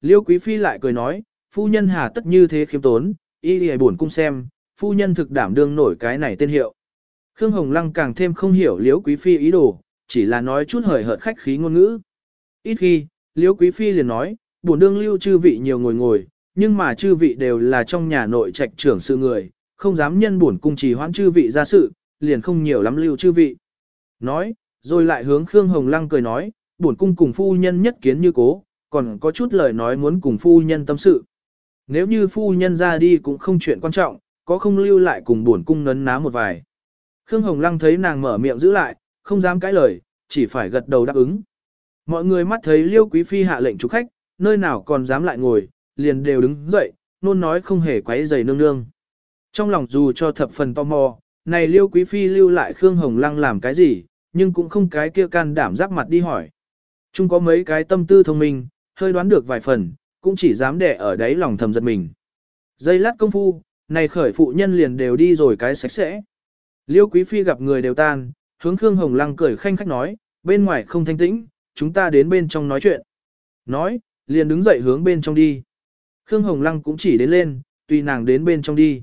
Liêu Quý Phi lại cười nói, phu nhân hà tất như thế khiêm tốn, y lì buồn cung xem, phu nhân thực đảm đương nổi cái này tên hiệu. Khương Hồng Lăng càng thêm không hiểu Liêu Quý Phi ý đồ, chỉ là nói chút hời hợt khách khí ngôn ngữ. Ít khi, Liêu Quý Phi liền nói, buồn đương lưu chư vị nhiều ngồi ngồi, nhưng mà chư vị đều là trong nhà nội trạch trưởng sự người, không dám nhân buồn cung trì hoãn chư vị ra sự, liền không nhiều lắm lưu chư vị. Nói, rồi lại hướng Khương Hồng Lăng cười nói, buồn cung cùng phu nhân nhất kiến như cố, còn có chút lời nói muốn cùng phu nhân tâm sự. Nếu như phu nhân ra đi cũng không chuyện quan trọng, có không lưu lại cùng buồn cung nấn ná một vài. Khương Hồng Lăng thấy nàng mở miệng giữ lại, không dám cãi lời, chỉ phải gật đầu đáp ứng. Mọi người mắt thấy Liêu Quý Phi hạ lệnh chủ khách, nơi nào còn dám lại ngồi, liền đều đứng dậy, nôn nói không hề quấy giày nương nương. Trong lòng dù cho thập phần tò mò, này Liêu Quý Phi lưu lại Khương Hồng Lăng làm cái gì, nhưng cũng không cái kia can đảm giáp mặt đi hỏi. Chúng có mấy cái tâm tư thông minh, hơi đoán được vài phần, cũng chỉ dám để ở đấy lòng thầm giật mình. Dây lát công phu, này khởi phụ nhân liền đều đi rồi cái sạch sẽ. Liêu Quý Phi gặp người đều tan, hướng Khương Hồng Lăng cười khanh khách nói, bên ngoài không thanh tĩnh, chúng ta đến bên trong nói chuyện. Nói, liền đứng dậy hướng bên trong đi. Khương Hồng Lăng cũng chỉ đến lên, tùy nàng đến bên trong đi.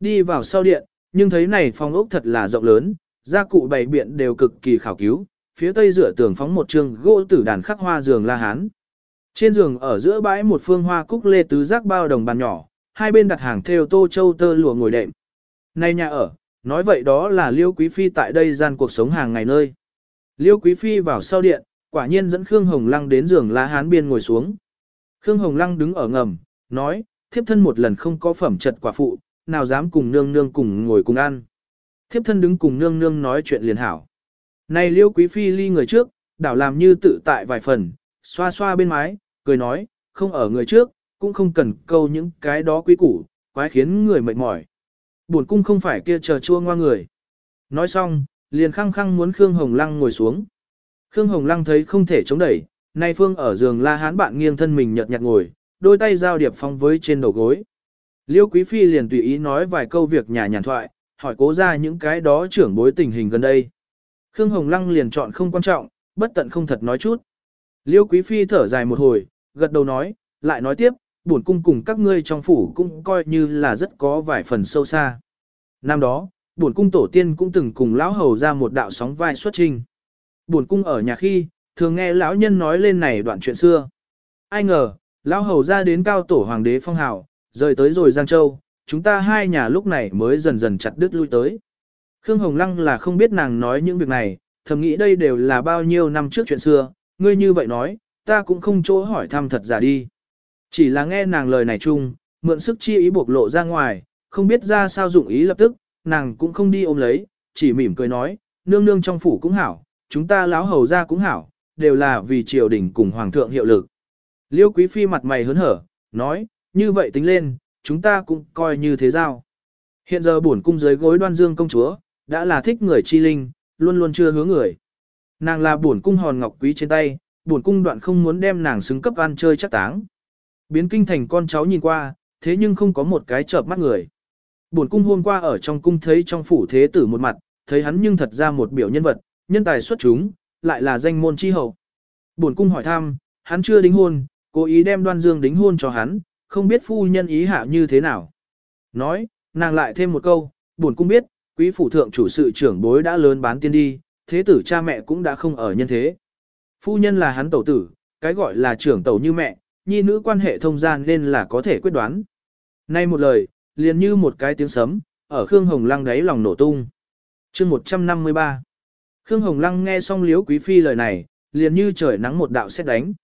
Đi vào sau điện, nhưng thấy này phòng ốc thật là rộng lớn, gia cụ bày biện đều cực kỳ khảo cứu, phía tây dựa tường phóng một trường gỗ tử đàn khắc hoa giường la hán. Trên giường ở giữa bãi một phương hoa cúc lê tứ giác bao đồng bàn nhỏ, hai bên đặt hàng theo tô châu tơ lụa ngồi đệm. Nay nhà ở, nói vậy đó là Liêu Quý Phi tại đây gian cuộc sống hàng ngày nơi. Liêu Quý Phi vào sau điện, quả nhiên dẫn Khương Hồng Lăng đến giường lá hán biên ngồi xuống. Khương Hồng Lăng đứng ở ngầm, nói, thiếp thân một lần không có phẩm trật quả phụ, nào dám cùng nương nương cùng ngồi cùng ăn. Thiếp thân đứng cùng nương nương nói chuyện liền hảo. Này liêu quý phi ly người trước, đảo làm như tự tại vài phần, xoa xoa bên mái, cười nói, không ở người trước, cũng không cần câu những cái đó quý củ, quái khiến người mệt mỏi. Buồn cung không phải kia chờ chua ngoa người. Nói xong, liền khăng khăng muốn Khương Hồng Lăng ngồi xuống. Khương Hồng Lăng thấy không thể chống đẩy, nay phương ở giường la hán bạn nghiêng thân mình nhợt nhạt ngồi, đôi tay giao điệp phong với trên đầu gối. Liêu Quý Phi liền tùy ý nói vài câu việc nhà nhàn thoại, hỏi cố ra những cái đó trưởng bối tình hình gần đây. Khương Hồng Lăng liền chọn không quan trọng, bất tận không thật nói chút. Liêu Quý Phi thở dài một hồi, gật đầu nói, lại nói tiếp, bổn cung cùng các ngươi trong phủ cũng coi như là rất có vài phần sâu xa. Năm đó, bổn cung tổ tiên cũng từng cùng lão hầu ra một đạo sóng vai xuất trình. Bổn cung ở nhà khi, thường nghe lão nhân nói lên này đoạn chuyện xưa. Ai ngờ, lão hầu ra đến cao tổ hoàng đế phong hào, rời tới rồi Giang Châu, chúng ta hai nhà lúc này mới dần dần chặt đứt lui tới. Khương Hồng Lăng là không biết nàng nói những việc này, thầm nghĩ đây đều là bao nhiêu năm trước chuyện xưa, ngươi như vậy nói, ta cũng không chỗ hỏi thăm thật giả đi. Chỉ là nghe nàng lời này chung, mượn sức chi ý bộc lộ ra ngoài, không biết ra sao dụng ý lập tức, nàng cũng không đi ôm lấy, chỉ mỉm cười nói, nương nương trong phủ cũng hảo, chúng ta láo hầu ra cũng hảo, đều là vì triều đình cùng hoàng thượng hiệu lực. Liêu quý phi mặt mày hớn hở, nói, như vậy tính lên, chúng ta cũng coi như thế giao. Hiện giờ bổn cung dưới gối đoan dương công chúa, đã là thích người chi linh, luôn luôn chưa hứa người. Nàng là bổn cung hòn ngọc quý trên tay, bổn cung đoạn không muốn đem nàng xứng cấp ăn chơi chắc táng. Biến kinh thành con cháu nhìn qua, thế nhưng không có một cái chợp mắt người. Bổn cung hôm qua ở trong cung thấy trong phủ thế tử một mặt, thấy hắn nhưng thật ra một biểu nhân vật, nhân tài xuất chúng, lại là danh môn chi hậu. Bổn cung hỏi thăm, hắn chưa đính hôn, cố ý đem đoan dương đính hôn cho hắn, không biết phu nhân ý hạ như thế nào. Nói, nàng lại thêm một câu, buồn cung biết, quý phủ thượng chủ sự trưởng bối đã lớn bán tiên đi, thế tử cha mẹ cũng đã không ở nhân thế. Phu nhân là hắn tẩu tử, cái gọi là trưởng tẩu như mẹ, nhi nữ quan hệ thông gian nên là có thể quyết đoán. Nay một lời, liền như một cái tiếng sấm, ở Khương Hồng Lăng đáy lòng nổ tung. chương 153 Khương Hồng Lăng nghe xong Liễu quý phi lời này, liền như trời nắng một đạo xét đánh.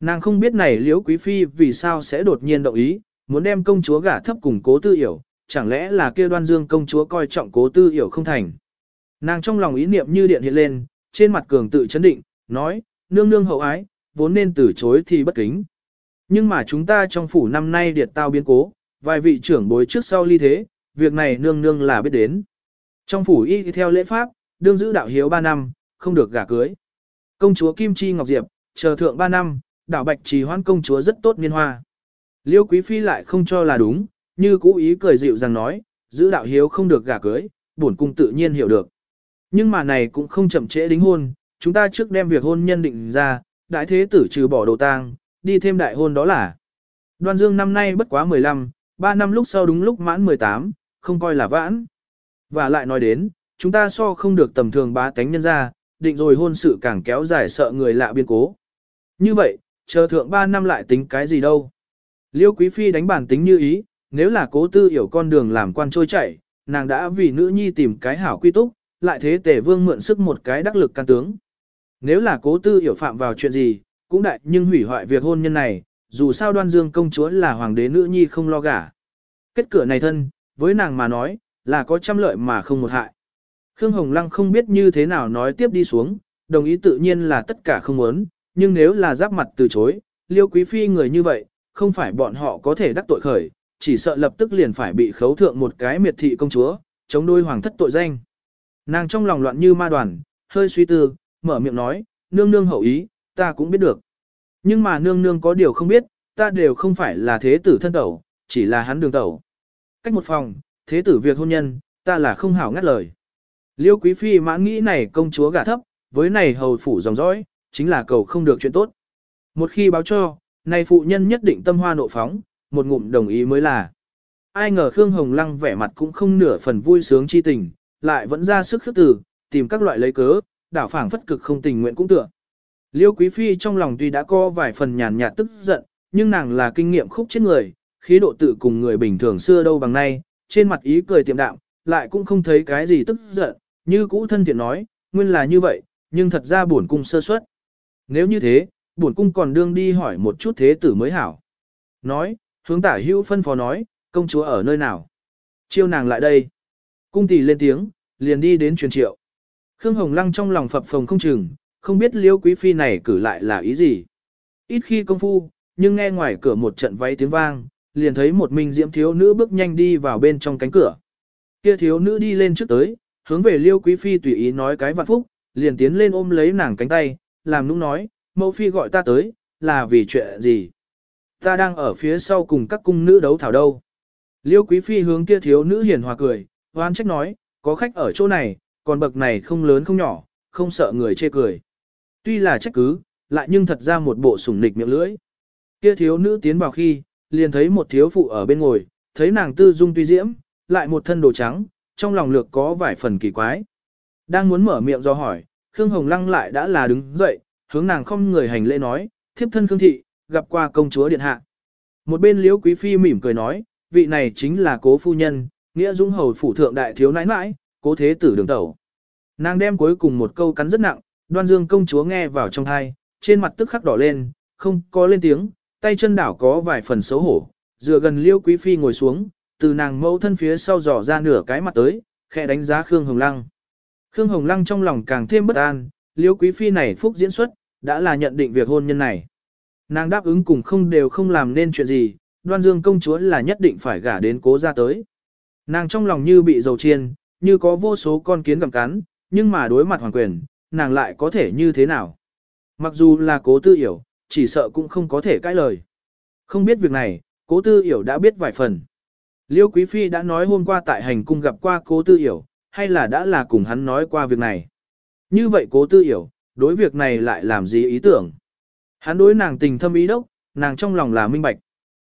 Nàng không biết này liễu quý phi vì sao sẽ đột nhiên động ý, muốn đem công chúa gả thấp cùng cố tư hiểu, chẳng lẽ là kia đoan dương công chúa coi trọng cố tư hiểu không thành. Nàng trong lòng ý niệm như điện hiện lên, trên mặt cường tự chấn định, nói, nương nương hậu ái, vốn nên từ chối thì bất kính. Nhưng mà chúng ta trong phủ năm nay điệt tao biến cố, vài vị trưởng bối trước sau ly thế, việc này nương nương là biết đến. Trong phủ y theo lễ pháp, đương giữ đạo hiếu 3 năm, không được gả cưới. Công chúa Kim Chi Ngọc Diệp, chờ thượng 3 năm, đảo bạch trì hoan công chúa rất tốt niên hoa. Liêu quý phi lại không cho là đúng, như cũ ý cười dịu rằng nói, giữ đạo hiếu không được gả cưới, bổn cung tự nhiên hiểu được. Nhưng mà này cũng không chậm trễ đính hôn, chúng ta trước đem việc hôn nhân định ra, đại thế tử trừ bỏ đồ tang, đi thêm đại hôn đó là. Đoan Dương năm nay bất quá 15, 3 năm lúc sau đúng lúc mãn 18, không coi là vãn. Và lại nói đến, chúng ta so không được tầm thường bá tánh nhân ra, định rồi hôn sự càng kéo dài sợ người lạ biên cố. Như vậy, chờ thượng 3 năm lại tính cái gì đâu. Liêu Quý Phi đánh bản tính như ý, nếu là cố tư hiểu con đường làm quan trôi chảy, nàng đã vì nữ nhi tìm cái hảo quy túc, lại thế tể vương mượn sức một cái đắc lực can tướng. Nếu là cố tư hiểu phạm vào chuyện gì, cũng đại nhưng hủy hoại việc hôn nhân này, dù sao đoan dương công chúa là hoàng đế nữ nhi không lo gả. Kết cửa này thân, với nàng mà nói, là có trăm lợi mà không một hại. Khương Hồng Lăng không biết như thế nào nói tiếp đi xuống, đồng ý tự nhiên là tất cả không muốn, nhưng nếu là giáp mặt từ chối, liêu quý phi người như vậy, không phải bọn họ có thể đắc tội khởi, chỉ sợ lập tức liền phải bị khấu thượng một cái miệt thị công chúa, chống đôi hoàng thất tội danh. Nàng trong lòng loạn như ma đoàn, hơi suy tư, mở miệng nói, nương nương hậu ý, ta cũng biết được. Nhưng mà nương nương có điều không biết, ta đều không phải là thế tử thân tẩu, chỉ là hắn đường tẩu. Cách một phòng, thế tử việc hôn nhân, ta là không hảo ngắt lời. Liêu quý phi mãn nghĩ này công chúa gả thấp, với này hầu phủ dòng dõi, chính là cầu không được chuyện tốt. Một khi báo cho, này phụ nhân nhất định tâm hoa nộ phóng, một ngụm đồng ý mới là. Ai ngờ Khương Hồng Lăng vẻ mặt cũng không nửa phần vui sướng chi tình, lại vẫn ra sức khước từ, tìm các loại lấy cớ, đảo phảng phất cực không tình nguyện cũng tựa. Liêu Quý Phi trong lòng tuy đã có vài phần nhàn nhạt tức giận, nhưng nàng là kinh nghiệm khúc chết người, khí độ tự cùng người bình thường xưa đâu bằng nay, trên mặt ý cười tiệm đạm, lại cũng không thấy cái gì tức giận, như cũ thân thiện nói, nguyên là như vậy, nhưng thật ra buồn cung sơ suất. Nếu như thế, buồn cung còn đương đi hỏi một chút thế tử mới hảo. Nói, hướng tả hữu phân phó nói, công chúa ở nơi nào? Chiêu nàng lại đây. Cung tỷ lên tiếng, liền đi đến truyền triệu. Khương Hồng Lăng trong lòng phập phồng không chừng, không biết liêu quý phi này cử lại là ý gì. Ít khi công phu, nhưng nghe ngoài cửa một trận váy tiếng vang, liền thấy một mình diễm thiếu nữ bước nhanh đi vào bên trong cánh cửa. Kia thiếu nữ đi lên trước tới, hướng về liêu quý phi tùy ý nói cái vạn phúc, liền tiến lên ôm lấy nàng cánh tay, làm nũng nói, mẫu phi gọi ta tới, là vì chuyện gì? Ta đang ở phía sau cùng các cung nữ đấu thảo đâu. Liêu quý phi hướng kia thiếu nữ hiền hòa cười, hoan trách nói, có khách ở chỗ này, còn bậc này không lớn không nhỏ, không sợ người chê cười. Tuy là trách cứ, lại nhưng thật ra một bộ sủng nịch miệng lưỡi. Kia thiếu nữ tiến vào khi, liền thấy một thiếu phụ ở bên ngồi, thấy nàng tư dung tuy diễm, lại một thân đồ trắng, trong lòng lược có vài phần kỳ quái. Đang muốn mở miệng do hỏi, Khương Hồng Lăng lại đã là đứng dậy, hướng nàng không người hành lễ nói, thiếp thân Khương Thị, gặp qua công chúa điện hạ. Một bên liễu quý phi mỉm cười nói, vị này chính là cố phu nhân, nghĩa dũng hầu phủ thượng đại thiếu nãi nãi, cố thế tử đường tẩu. Nàng đem cuối cùng một câu cắn rất nặng, đoan dương công chúa nghe vào trong thai, trên mặt tức khắc đỏ lên, không có lên tiếng, tay chân đảo có vài phần xấu hổ, dựa gần liêu quý phi ngồi xuống, từ nàng mẫu thân phía sau dò ra nửa cái mặt tới, khẽ đánh giá Khương Hồng Lăng. Khương Hồng Lăng trong lòng càng thêm bất an, liêu quý phi này phúc diễn xuất, đã là nhận định việc hôn nhân này. Nàng đáp ứng cùng không đều không làm nên chuyện gì, đoan dương công chúa là nhất định phải gả đến cố ra tới. Nàng trong lòng như bị dầu chiên, như có vô số con kiến gặm cắn, nhưng mà đối mặt hoàng quyền, nàng lại có thể như thế nào. Mặc dù là cố tư hiểu, chỉ sợ cũng không có thể cãi lời. Không biết việc này, cố tư hiểu đã biết vài phần. Liêu Quý Phi đã nói hôm qua tại hành cung gặp qua cố tư hiểu, hay là đã là cùng hắn nói qua việc này. Như vậy cố tư hiểu, đối việc này lại làm gì ý tưởng. Hắn đối nàng tình thâm ý đốc, nàng trong lòng là minh bạch.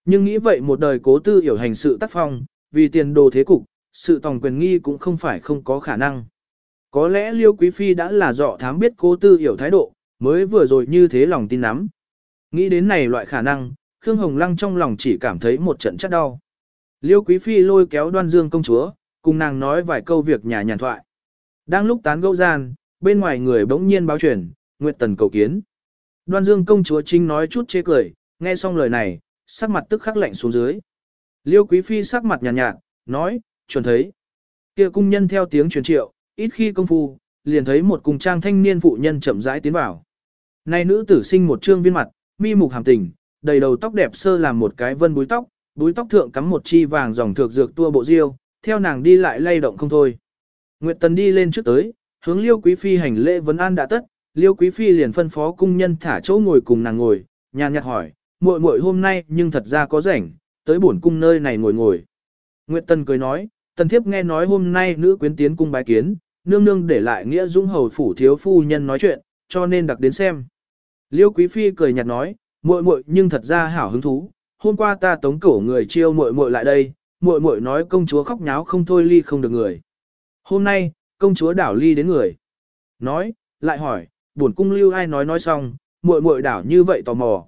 Nhưng nghĩ vậy một đời cố tư hiểu hành sự tác phong, vì tiền đồ thế cục, sự tòng quyền nghi cũng không phải không có khả năng. Có lẽ Liêu Quý Phi đã là dọ thám biết cố tư hiểu thái độ, mới vừa rồi như thế lòng tin nắm. Nghĩ đến này loại khả năng, Khương Hồng Lăng trong lòng chỉ cảm thấy một trận chất đau. Liêu Quý Phi lôi kéo đoan dương công chúa, cùng nàng nói vài câu việc nhà nhàn thoại. Đang lúc tán gẫu gian, bên ngoài người bỗng nhiên báo chuyển, Nguyệt Tần cầu kiến. Đoan dương công chúa chính nói chút chê cười, nghe xong lời này, sắc mặt tức khắc lạnh xuống dưới. Liêu Quý Phi sắc mặt nhàn nhạt, nhạt, nói, chuẩn thấy. kia cung nhân theo tiếng truyền triệu, ít khi công phu, liền thấy một cung trang thanh niên phụ nhân chậm rãi tiến vào. Này nữ tử sinh một trương viên mặt, mi mục hàm tình, đầy đầu tóc đẹp sơ làm một cái vân búi tóc, búi tóc thượng cắm một chi vàng dòng thược dược tua bộ diêu, theo nàng đi lại lay động không thôi. Nguyệt Tần đi lên trước tới, hướng Liêu Quý Phi hành lễ vấn an đã tất, Liêu Quý Phi liền phân phó cung nhân thả chỗ ngồi cùng nàng ngồi, nhàn nhạt hỏi, muội muội hôm nay nhưng thật ra có rảnh, tới bổn cung nơi này ngồi ngồi. Nguyệt Tần cười nói, Tần Thiếp nghe nói hôm nay nữ quyến tiến cung bái kiến, nương nương để lại nghĩa dũng hầu phủ thiếu phu nhân nói chuyện, cho nên đặc đến xem. Liêu Quý Phi cười nhạt nói, muội muội nhưng thật ra hảo hứng thú, hôm qua ta tống cổ người chiêu muội muội lại đây, muội muội nói công chúa khóc nháo không thôi ly không được người. Hôm nay, công chúa đảo ly đến người. Nói, lại hỏi, buồn cung lưu ai nói nói xong, muội muội đảo như vậy tò mò.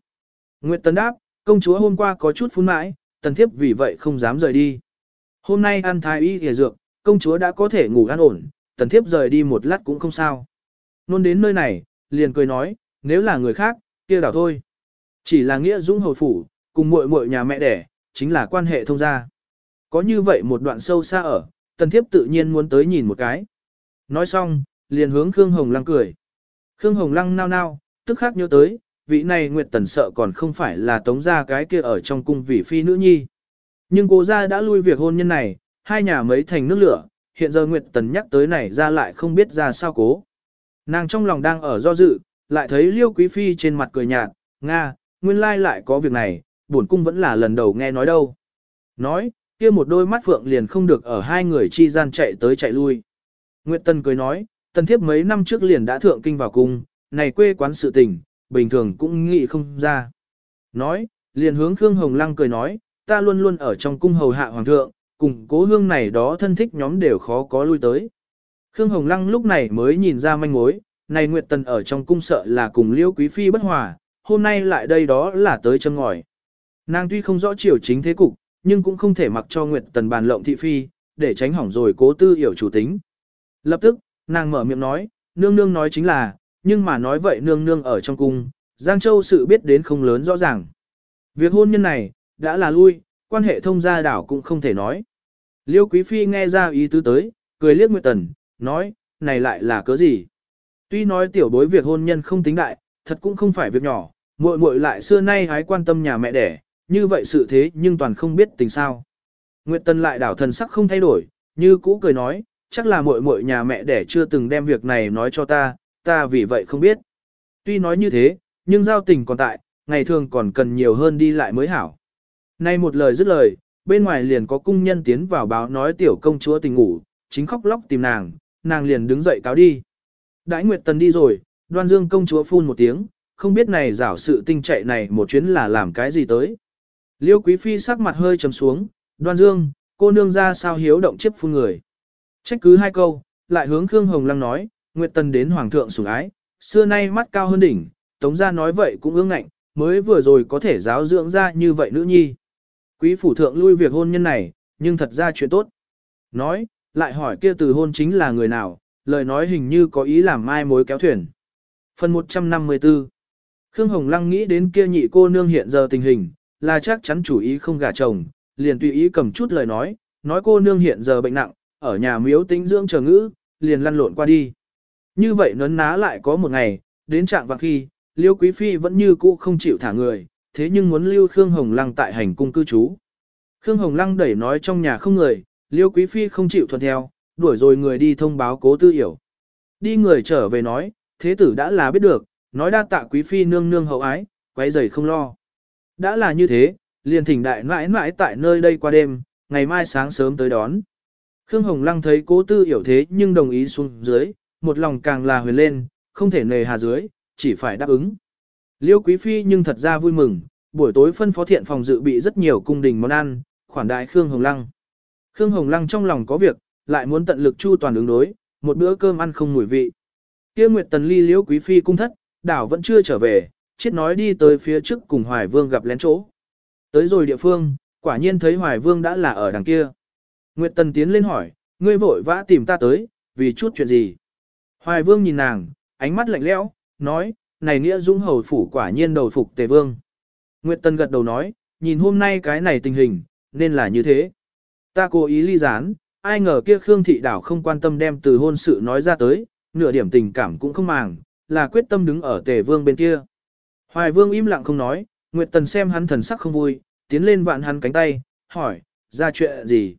Nguyệt Tấn đáp, công chúa hôm qua có chút phun mãi, tần thiếp vì vậy không dám rời đi. Hôm nay ăn thái y thìa dược, công chúa đã có thể ngủ an ổn, tần thiếp rời đi một lát cũng không sao. Nôn đến nơi này, liền cười nói, nếu là người khác, kia đảo thôi. Chỉ là nghĩa dũng hầu phủ, cùng muội muội nhà mẹ đẻ, chính là quan hệ thông gia. Có như vậy một đoạn sâu xa ở, tần thiếp tự nhiên muốn tới nhìn một cái. Nói xong, liền hướng Khương Hồng Lăng cười. Khương Hồng Lăng nao nao, tức khắc nhớ tới, vị này Nguyệt Tần sợ còn không phải là tống gia cái kia ở trong cung vị phi nữ nhi. Nhưng cô gia đã lui việc hôn nhân này, hai nhà mấy thành nước lửa, hiện giờ Nguyệt Tần nhắc tới này ra lại không biết ra sao cố. Nàng trong lòng đang ở do dự, lại thấy Liêu Quý Phi trên mặt cười nhạt, Nga, nguyên lai lại có việc này, bổn cung vẫn là lần đầu nghe nói đâu. Nói, kia một đôi mắt phượng liền không được ở hai người chi gian chạy tới chạy lui. Nguyệt Tần cười nói, tần thiếp mấy năm trước liền đã thượng kinh vào cung, này quê quán sự tình, bình thường cũng nghĩ không ra. Nói, liền hướng Khương Hồng Lăng cười nói, ta luôn luôn ở trong cung hầu hạ hoàng thượng, cùng cố hương này đó thân thích nhóm đều khó có lui tới. Khương Hồng Lăng lúc này mới nhìn ra manh mối, này Nguyệt Tần ở trong cung sợ là cùng Liễu Quý Phi bất hòa, hôm nay lại đây đó là tới châm ngòi. Nàng tuy không rõ chiều chính thế cục, nhưng cũng không thể mặc cho Nguyệt Tần bàn lộng thị phi, để tránh hỏng rồi cố tư hiểu chủ tính. Lập tức, nàng mở miệng nói, nương nương nói chính là, nhưng mà nói vậy nương nương ở trong cung, Giang Châu sự biết đến không lớn rõ ràng. Việc hôn nhân này, đã là lui, quan hệ thông gia đảo cũng không thể nói. Liêu Quý Phi nghe ra ý tứ tới, cười liếc Nguyệt Tần, nói, này lại là cớ gì? Tuy nói tiểu bối việc hôn nhân không tính đại, thật cũng không phải việc nhỏ, muội muội lại xưa nay hái quan tâm nhà mẹ đẻ, như vậy sự thế nhưng toàn không biết tình sao. Nguyệt Tần lại đảo thần sắc không thay đổi, như cũ cười nói, chắc là muội muội nhà mẹ đẻ chưa từng đem việc này nói cho ta, ta vì vậy không biết. Tuy nói như thế, nhưng giao tình còn tại, ngày thường còn cần nhiều hơn đi lại mới hảo. Nay một lời dứt lời, bên ngoài liền có cung nhân tiến vào báo nói tiểu công chúa tình ngủ, chính khóc lóc tìm nàng, nàng liền đứng dậy cáo đi. Đãi Nguyệt Tần đi rồi, đoan dương công chúa phun một tiếng, không biết này giảo sự tinh chạy này một chuyến là làm cái gì tới. Liêu Quý Phi sắc mặt hơi trầm xuống, đoan dương, cô nương ra sao hiếu động chiếp phun người. Trách cứ hai câu, lại hướng Khương Hồng Lăng nói, Nguyệt Tần đến Hoàng thượng sủng ái, xưa nay mắt cao hơn đỉnh, Tống gia nói vậy cũng ương ngạnh, mới vừa rồi có thể giáo dưỡng ra như vậy nữ nhi. Quý phủ thượng lui việc hôn nhân này, nhưng thật ra chuyện tốt. Nói, lại hỏi kia từ hôn chính là người nào, lời nói hình như có ý làm mai mối kéo thuyền. Phần 154 Khương Hồng Lăng nghĩ đến kia nhị cô nương hiện giờ tình hình, là chắc chắn chủ ý không gả chồng, liền tùy ý cầm chút lời nói, nói cô nương hiện giờ bệnh nặng, ở nhà miếu tĩnh dưỡng chờ ngữ, liền lăn lộn qua đi. Như vậy nấn ná lại có một ngày, đến trạng vàng khi, Liêu Quý Phi vẫn như cũ không chịu thả người, thế nhưng muốn lưu Khương Hồng Lăng tại hành cung cư trú. Khương Hồng Lăng đẩy nói trong nhà không người, Liêu Quý Phi không chịu thuận theo, đuổi rồi người đi thông báo cố tư hiểu. Đi người trở về nói, thế tử đã là biết được, nói đa tạ Quý Phi nương nương hậu ái, quay giày không lo. Đã là như thế, liền thỉnh đại mãi mãi tại nơi đây qua đêm, ngày mai sáng sớm tới đón. Khương Hồng Lăng thấy cố tư hiểu thế nhưng đồng ý xuống dưới, một lòng càng là huyền lên, không thể nề hà dưới, chỉ phải đáp ứng. Liêu Quý Phi nhưng thật ra vui mừng, buổi tối phân phó thiện phòng dự bị rất nhiều cung đình món ăn, khoản đại Khương Hồng Lăng. Khương Hồng Lăng trong lòng có việc, lại muốn tận lực chu toàn ứng đối, một bữa cơm ăn không mùi vị. Kia Nguyệt Tần Ly Liễu Quý Phi cung thất, đảo vẫn chưa trở về, chết nói đi tới phía trước cùng Hoài Vương gặp lén chỗ. Tới rồi địa phương, quả nhiên thấy Hoài Vương đã là ở đằng kia. Nguyệt Tần tiến lên hỏi, ngươi vội vã tìm ta tới, vì chút chuyện gì? Hoài Vương nhìn nàng, ánh mắt lạnh lẽo, nói, này nghĩa dũng hầu phủ quả nhiên đầu phục tề vương. Nguyệt Tân gật đầu nói, nhìn hôm nay cái này tình hình, nên là như thế. Ta cố ý ly gián, ai ngờ kia Khương Thị Đảo không quan tâm đem từ hôn sự nói ra tới, nửa điểm tình cảm cũng không màng, là quyết tâm đứng ở tề vương bên kia. Hoài vương im lặng không nói, Nguyệt Tần xem hắn thần sắc không vui, tiến lên vạn hắn cánh tay, hỏi, ra chuyện gì?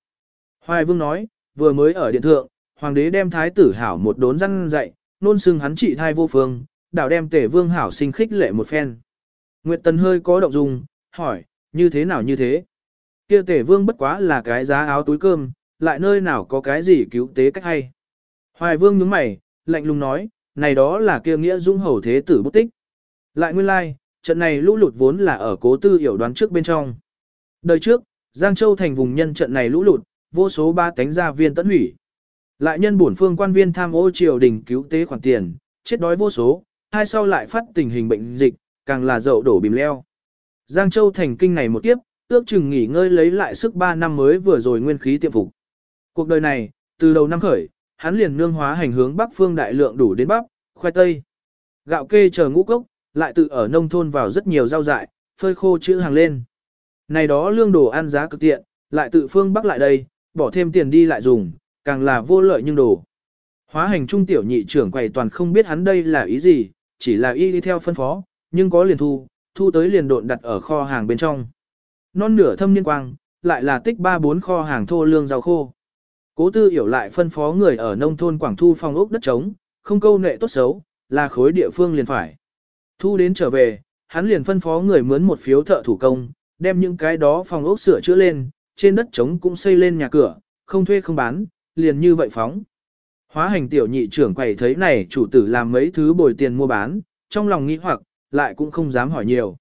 Hoài vương nói, vừa mới ở điện thượng, hoàng đế đem thái tử hảo một đốn răn dạy, nôn xưng hắn trị thai vô phương, đảo đem tể vương hảo sinh khích lệ một phen. Nguyệt Tần hơi có động dung, hỏi, như thế nào như thế? Kia tể vương bất quá là cái giá áo túi cơm, lại nơi nào có cái gì cứu tế cách hay. Hoài vương nhướng mày, lạnh lùng nói, này đó là kia nghĩa dung hầu thế tử bút tích. Lại nguyên lai, like, trận này lũ lụt vốn là ở cố tư hiểu đoán trước bên trong. Đời trước, Giang Châu thành vùng nhân trận này lũ lụt, vô số ba tánh gia viên tận hủy. Lại nhân bổn phương quan viên tham ô triều đình cứu tế khoản tiền, chết đói vô số, hai sau lại phát tình hình bệnh dịch, càng là dậu đổ bìm leo. Giang Châu thành kinh này một kiếp, ước chừng nghỉ ngơi lấy lại sức 3 năm mới vừa rồi nguyên khí tiệm phục. Cuộc đời này, từ đầu năm khởi, hắn liền nương hóa hành hướng bắc phương đại lượng đủ đến bắp, khoai tây. Gạo kê chờ ngũ cốc, lại tự ở nông thôn vào rất nhiều rau dại, phơi khô chữ hàng lên. Này đó lương đồ ăn giá cực tiện, lại tự phương bắc lại đây, bỏ thêm tiền đi lại dùng, càng là vô lợi nhưng đồ. Hóa hành trung tiểu nhị trưởng quầy toàn không biết hắn đây là ý gì, chỉ là y đi theo phân phó, nhưng có liền thu, thu tới liền độn đặt ở kho hàng bên trong. Non nửa thâm niên quang, lại là tích ba bốn kho hàng thô lương rau khô. Cố tư hiểu lại phân phó người ở nông thôn Quảng Thu phong ốc đất trống, không câu nệ tốt xấu, là khối địa phương liền phải. Thu đến trở về, hắn liền phân phó người mướn một phiếu thợ thủ công, đem những cái đó phòng ốc sửa chữa lên, trên đất trống cũng xây lên nhà cửa, không thuê không bán, liền như vậy phóng. Hóa hành tiểu nhị trưởng quầy thấy này chủ tử làm mấy thứ bồi tiền mua bán, trong lòng nghĩ hoặc, lại cũng không dám hỏi nhiều.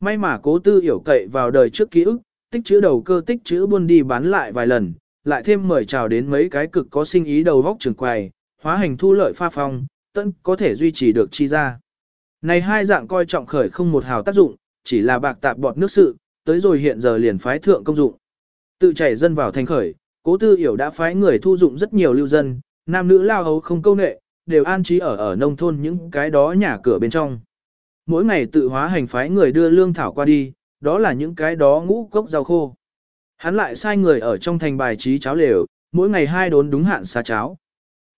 May mà cố tư hiểu cậy vào đời trước ký ức, tích chữ đầu cơ tích chữ buôn đi bán lại vài lần, lại thêm mời chào đến mấy cái cực có sinh ý đầu vóc trưởng quầy, hóa hành thu lợi pha phong, tận có thể duy trì được chi ra. Này hai dạng coi trọng khởi không một hào tác dụng, chỉ là bạc tạp bọt nước sự, tới rồi hiện giờ liền phái thượng công dụng. Tự chảy dân vào thành khởi, cố tư hiểu đã phái người thu dụng rất nhiều lưu dân, nam nữ lao hấu không câu nệ, đều an trí ở ở nông thôn những cái đó nhà cửa bên trong. Mỗi ngày tự hóa hành phái người đưa lương thảo qua đi, đó là những cái đó ngũ cốc rau khô. Hắn lại sai người ở trong thành bài trí cháo lều, mỗi ngày hai đốn đúng hạn xá cháo.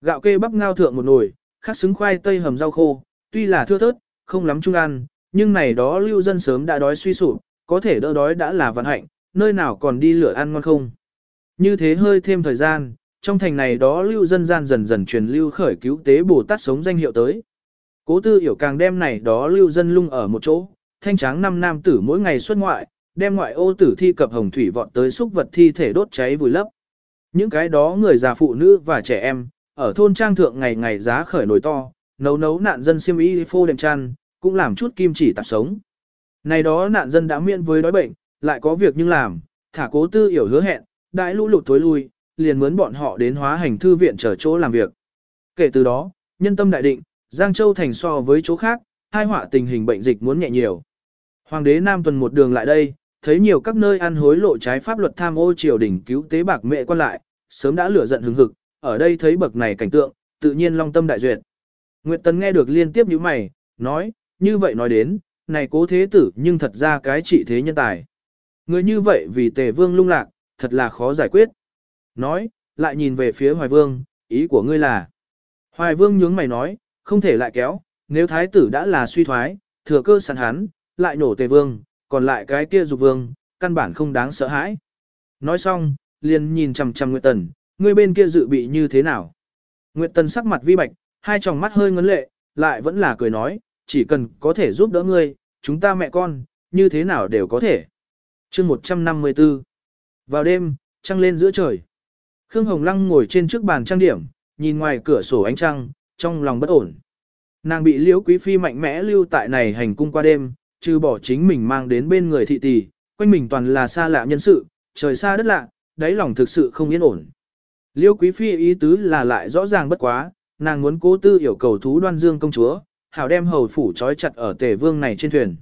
Gạo kê bắp ngao thượng một nồi, khắc xứng khoai tây hầm rau khô, tuy là thưa thớt, không lắm chung ăn, nhưng này đó lưu dân sớm đã đói suy sụp, có thể đỡ đói đã là vận hạnh, nơi nào còn đi lửa ăn ngon không. Như thế hơi thêm thời gian, trong thành này đó lưu dân gian dần dần truyền lưu khởi cứu tế Bồ Tát sống danh hiệu tới. Cố tư hiểu càng đem này đó lưu dân lung ở một chỗ, thanh tráng năm nam tử mỗi ngày xuất ngoại, đem ngoại ô tử thi cập hồng thủy vọt tới xúc vật thi thể đốt cháy vùi lấp. Những cái đó người già phụ nữ và trẻ em, ở thôn trang thượng ngày ngày giá khởi nổi to, nấu nấu nạn dân xiêm y phô đệm chăn, cũng làm chút kim chỉ tạp sống. Này đó nạn dân đã miễn với đói bệnh, lại có việc nhưng làm, thả cố tư hiểu hứa hẹn, đại lũ lụt tối lui, liền mướn bọn họ đến hóa hành thư viện trở chỗ làm việc. Kể từ đó, nhân tâm đại định, Giang Châu thành so với chỗ khác, hai họa tình hình bệnh dịch muốn nhẹ nhiều. Hoàng đế Nam tuần một đường lại đây, thấy nhiều các nơi ăn hối lộ trái pháp luật tham ô triều đình cứu tế bạc mẹ quan lại, sớm đã lửa giận hứng hực, ở đây thấy bậc này cảnh tượng, tự nhiên long tâm đại duyệt. Nguyệt Tấn nghe được liên tiếp như mày, nói, như vậy nói đến, này cố thế tử nhưng thật ra cái trị thế nhân tài. Người như vậy vì tề vương lung lạc, thật là khó giải quyết. Nói, lại nhìn về phía Hoài Vương, ý của ngươi là. Hoài Vương nhướng mày nói, không thể lại kéo, nếu thái tử đã là suy thoái, thừa cơ sẵn hắn, lại nổ tề vương, còn lại cái kia dục vương, căn bản không đáng sợ hãi. Nói xong, liền nhìn chằm chằm Nguyệt Tần, ngươi bên kia dự bị như thế nào? Nguyệt Tần sắc mặt vi bạch, hai tròng mắt hơi ngấn lệ, lại vẫn là cười nói, chỉ cần có thể giúp đỡ ngươi, chúng ta mẹ con, như thế nào đều có thể. chương 154 Vào đêm, trăng lên giữa trời. Khương Hồng Lăng ngồi trên trước bàn trang điểm, nhìn ngoài cửa sổ ánh trăng, trong lòng bất ổn. Nàng bị Liễu Quý Phi mạnh mẽ lưu tại này hành cung qua đêm, trừ bỏ chính mình mang đến bên người thị tỷ, quanh mình toàn là xa lạ nhân sự, trời xa đất lạ, đáy lòng thực sự không yên ổn. Liễu Quý Phi ý tứ là lại rõ ràng bất quá, nàng muốn cố tư Hiểu cầu thú đoan dương công chúa, hảo đem hầu phủ trói chặt ở tề vương này trên thuyền.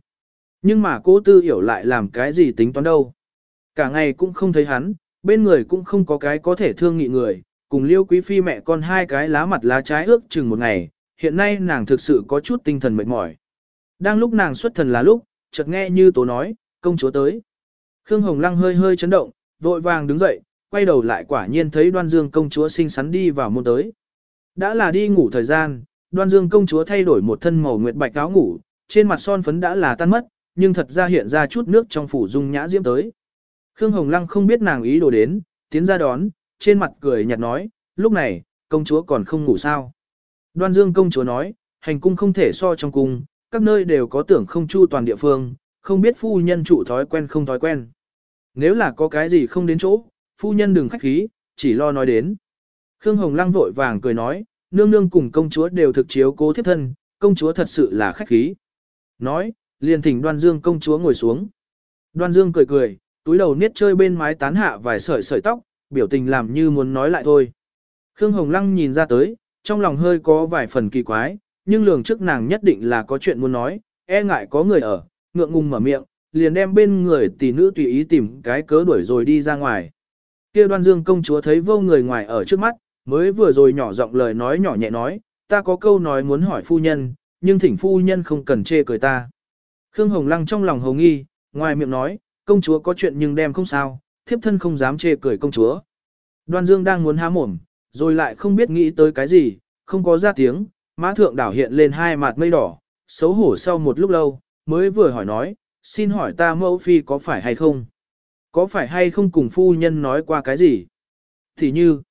Nhưng mà cố tư hiểu lại làm cái gì tính toán đâu. Cả ngày cũng không thấy hắn, bên người cũng không có cái có thể thương nghị người, cùng liêu quý phi mẹ con hai cái lá mặt lá trái ước chừng một ngày, hiện nay nàng thực sự có chút tinh thần mệt mỏi. Đang lúc nàng xuất thần là lúc, chợt nghe như tố nói, công chúa tới. Khương Hồng Lăng hơi hơi chấn động, vội vàng đứng dậy, quay đầu lại quả nhiên thấy đoan dương công chúa xinh xắn đi vào môn tới. Đã là đi ngủ thời gian, đoan dương công chúa thay đổi một thân màu nguyệt bạch áo ngủ, trên mặt son phấn đã là tan mất, nhưng thật ra hiện ra chút nước trong phủ dung nhã diễm tới. Khương Hồng Lăng không biết nàng ý đồ đến, tiến ra đón, trên mặt cười nhạt nói, lúc này, công chúa còn không ngủ sao. Đoan Dương công chúa nói, hành cung không thể so trong cung, các nơi đều có tưởng không chu toàn địa phương, không biết phu nhân trụ thói quen không thói quen. Nếu là có cái gì không đến chỗ, phu nhân đừng khách khí, chỉ lo nói đến. Khương Hồng Lăng vội vàng cười nói, nương nương cùng công chúa đều thực chiếu cố thiết thân, công chúa thật sự là khách khí. Nói, liền thỉnh đoan dương công chúa ngồi xuống. Đoan dương cười cười, túi đầu niết chơi bên mái tán hạ vài sợi sợi tóc, biểu tình làm như muốn nói lại thôi. Khương Hồng Lăng nhìn ra tới, trong lòng hơi có vài phần kỳ quái, nhưng lường trước nàng nhất định là có chuyện muốn nói, e ngại có người ở, ngượng ngùng mở miệng, liền đem bên người tỷ nữ tùy ý tìm cái cớ đuổi rồi đi ra ngoài. Kia đoan dương công chúa thấy vô người ngoài ở trước mắt, mới vừa rồi nhỏ giọng lời nói nhỏ nhẹ nói, ta có câu nói muốn hỏi phu nhân, nhưng thỉnh phu nhân không cần chê cười ta. Khương Hồng Lăng trong lòng hồng nghi, ngoài miệng nói, công chúa có chuyện nhưng đem không sao, thiếp thân không dám chê cười công chúa. Đoan Dương đang muốn há mồm, rồi lại không biết nghĩ tới cái gì, không có ra tiếng, mã thượng đảo hiện lên hai mặt mây đỏ, xấu hổ sau một lúc lâu, mới vừa hỏi nói, xin hỏi ta mẫu phi có phải hay không? Có phải hay không cùng phu nhân nói qua cái gì? Thì như,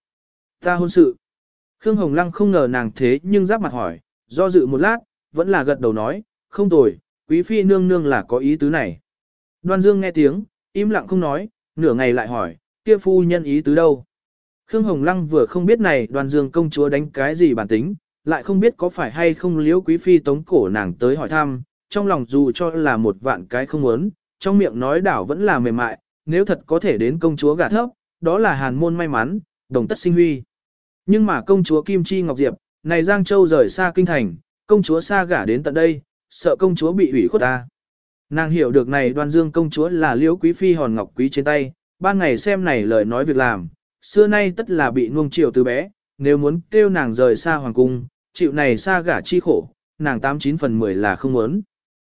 ta hôn sự. Khương Hồng Lăng không ngờ nàng thế nhưng giáp mặt hỏi, do dự một lát, vẫn là gật đầu nói, không tồi, quý phi nương nương là có ý tứ này. Đoan Dương nghe tiếng, im lặng không nói, nửa ngày lại hỏi, kia phu nhân ý tứ đâu? Khương Hồng Lăng vừa không biết này Đoan Dương công chúa đánh cái gì bản tính, lại không biết có phải hay không liếu quý phi tống cổ nàng tới hỏi thăm, trong lòng dù cho là một vạn cái không muốn, trong miệng nói đảo vẫn là mềm mại, nếu thật có thể đến công chúa gả thấp, đó là hàn môn may mắn, đồng tất sinh huy. Nhưng mà công chúa Kim Chi Ngọc Diệp, này Giang Châu rời xa kinh thành, công chúa xa gả đến tận đây, sợ công chúa bị hủy khuất ta. Nàng hiểu được này đoan dương công chúa là liễu quý phi hòn ngọc quý trên tay, ban ngày xem này lời nói việc làm, xưa nay tất là bị nuông chiều từ bé, nếu muốn kêu nàng rời xa hoàng cung, chịu này xa gả chi khổ, nàng 89 phần 10 là không muốn.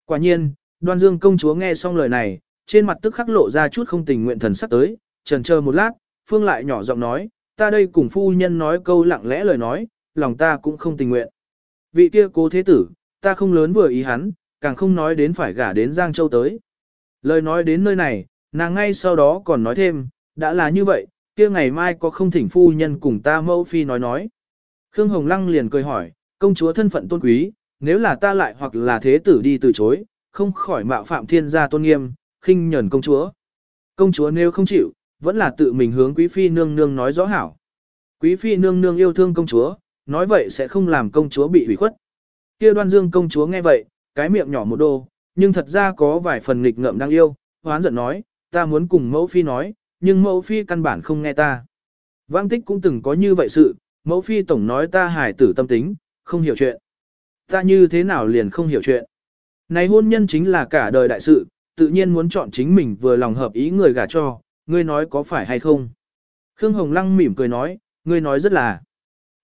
Quả nhiên, đoan dương công chúa nghe xong lời này, trên mặt tức khắc lộ ra chút không tình nguyện thần sắc tới, trần chờ một lát, phương lại nhỏ giọng nói, ta đây cùng phu nhân nói câu lặng lẽ lời nói, lòng ta cũng không tình nguyện. Vị kia cố thế tử, ta không lớn vừa ý hắn, càng không nói đến phải gả đến Giang Châu tới. Lời nói đến nơi này, nàng ngay sau đó còn nói thêm, đã là như vậy, kia ngày mai có không thỉnh phu nhân cùng ta mẫu phi nói nói. Khương Hồng Lăng liền cười hỏi, công chúa thân phận tôn quý, nếu là ta lại hoặc là thế tử đi từ chối, không khỏi mạo phạm thiên gia tôn nghiêm, khinh nhẫn công chúa. Công chúa nếu không chịu, vẫn là tự mình hướng quý phi nương nương nói rõ hảo. Quý phi nương nương yêu thương công chúa, nói vậy sẽ không làm công chúa bị hủy khuất. Kia đoan dương công chúa nghe vậy, cái miệng nhỏ một đô, nhưng thật ra có vài phần nghịch ngợm đang yêu, hoán giận nói, ta muốn cùng mẫu phi nói, nhưng mẫu phi căn bản không nghe ta. Vang tích cũng từng có như vậy sự, mẫu phi tổng nói ta hài tử tâm tính, không hiểu chuyện. Ta như thế nào liền không hiểu chuyện. Này hôn nhân chính là cả đời đại sự, tự nhiên muốn chọn chính mình vừa lòng hợp ý người gả cho, ngươi nói có phải hay không. Khương Hồng Lăng mỉm cười nói, ngươi nói rất là.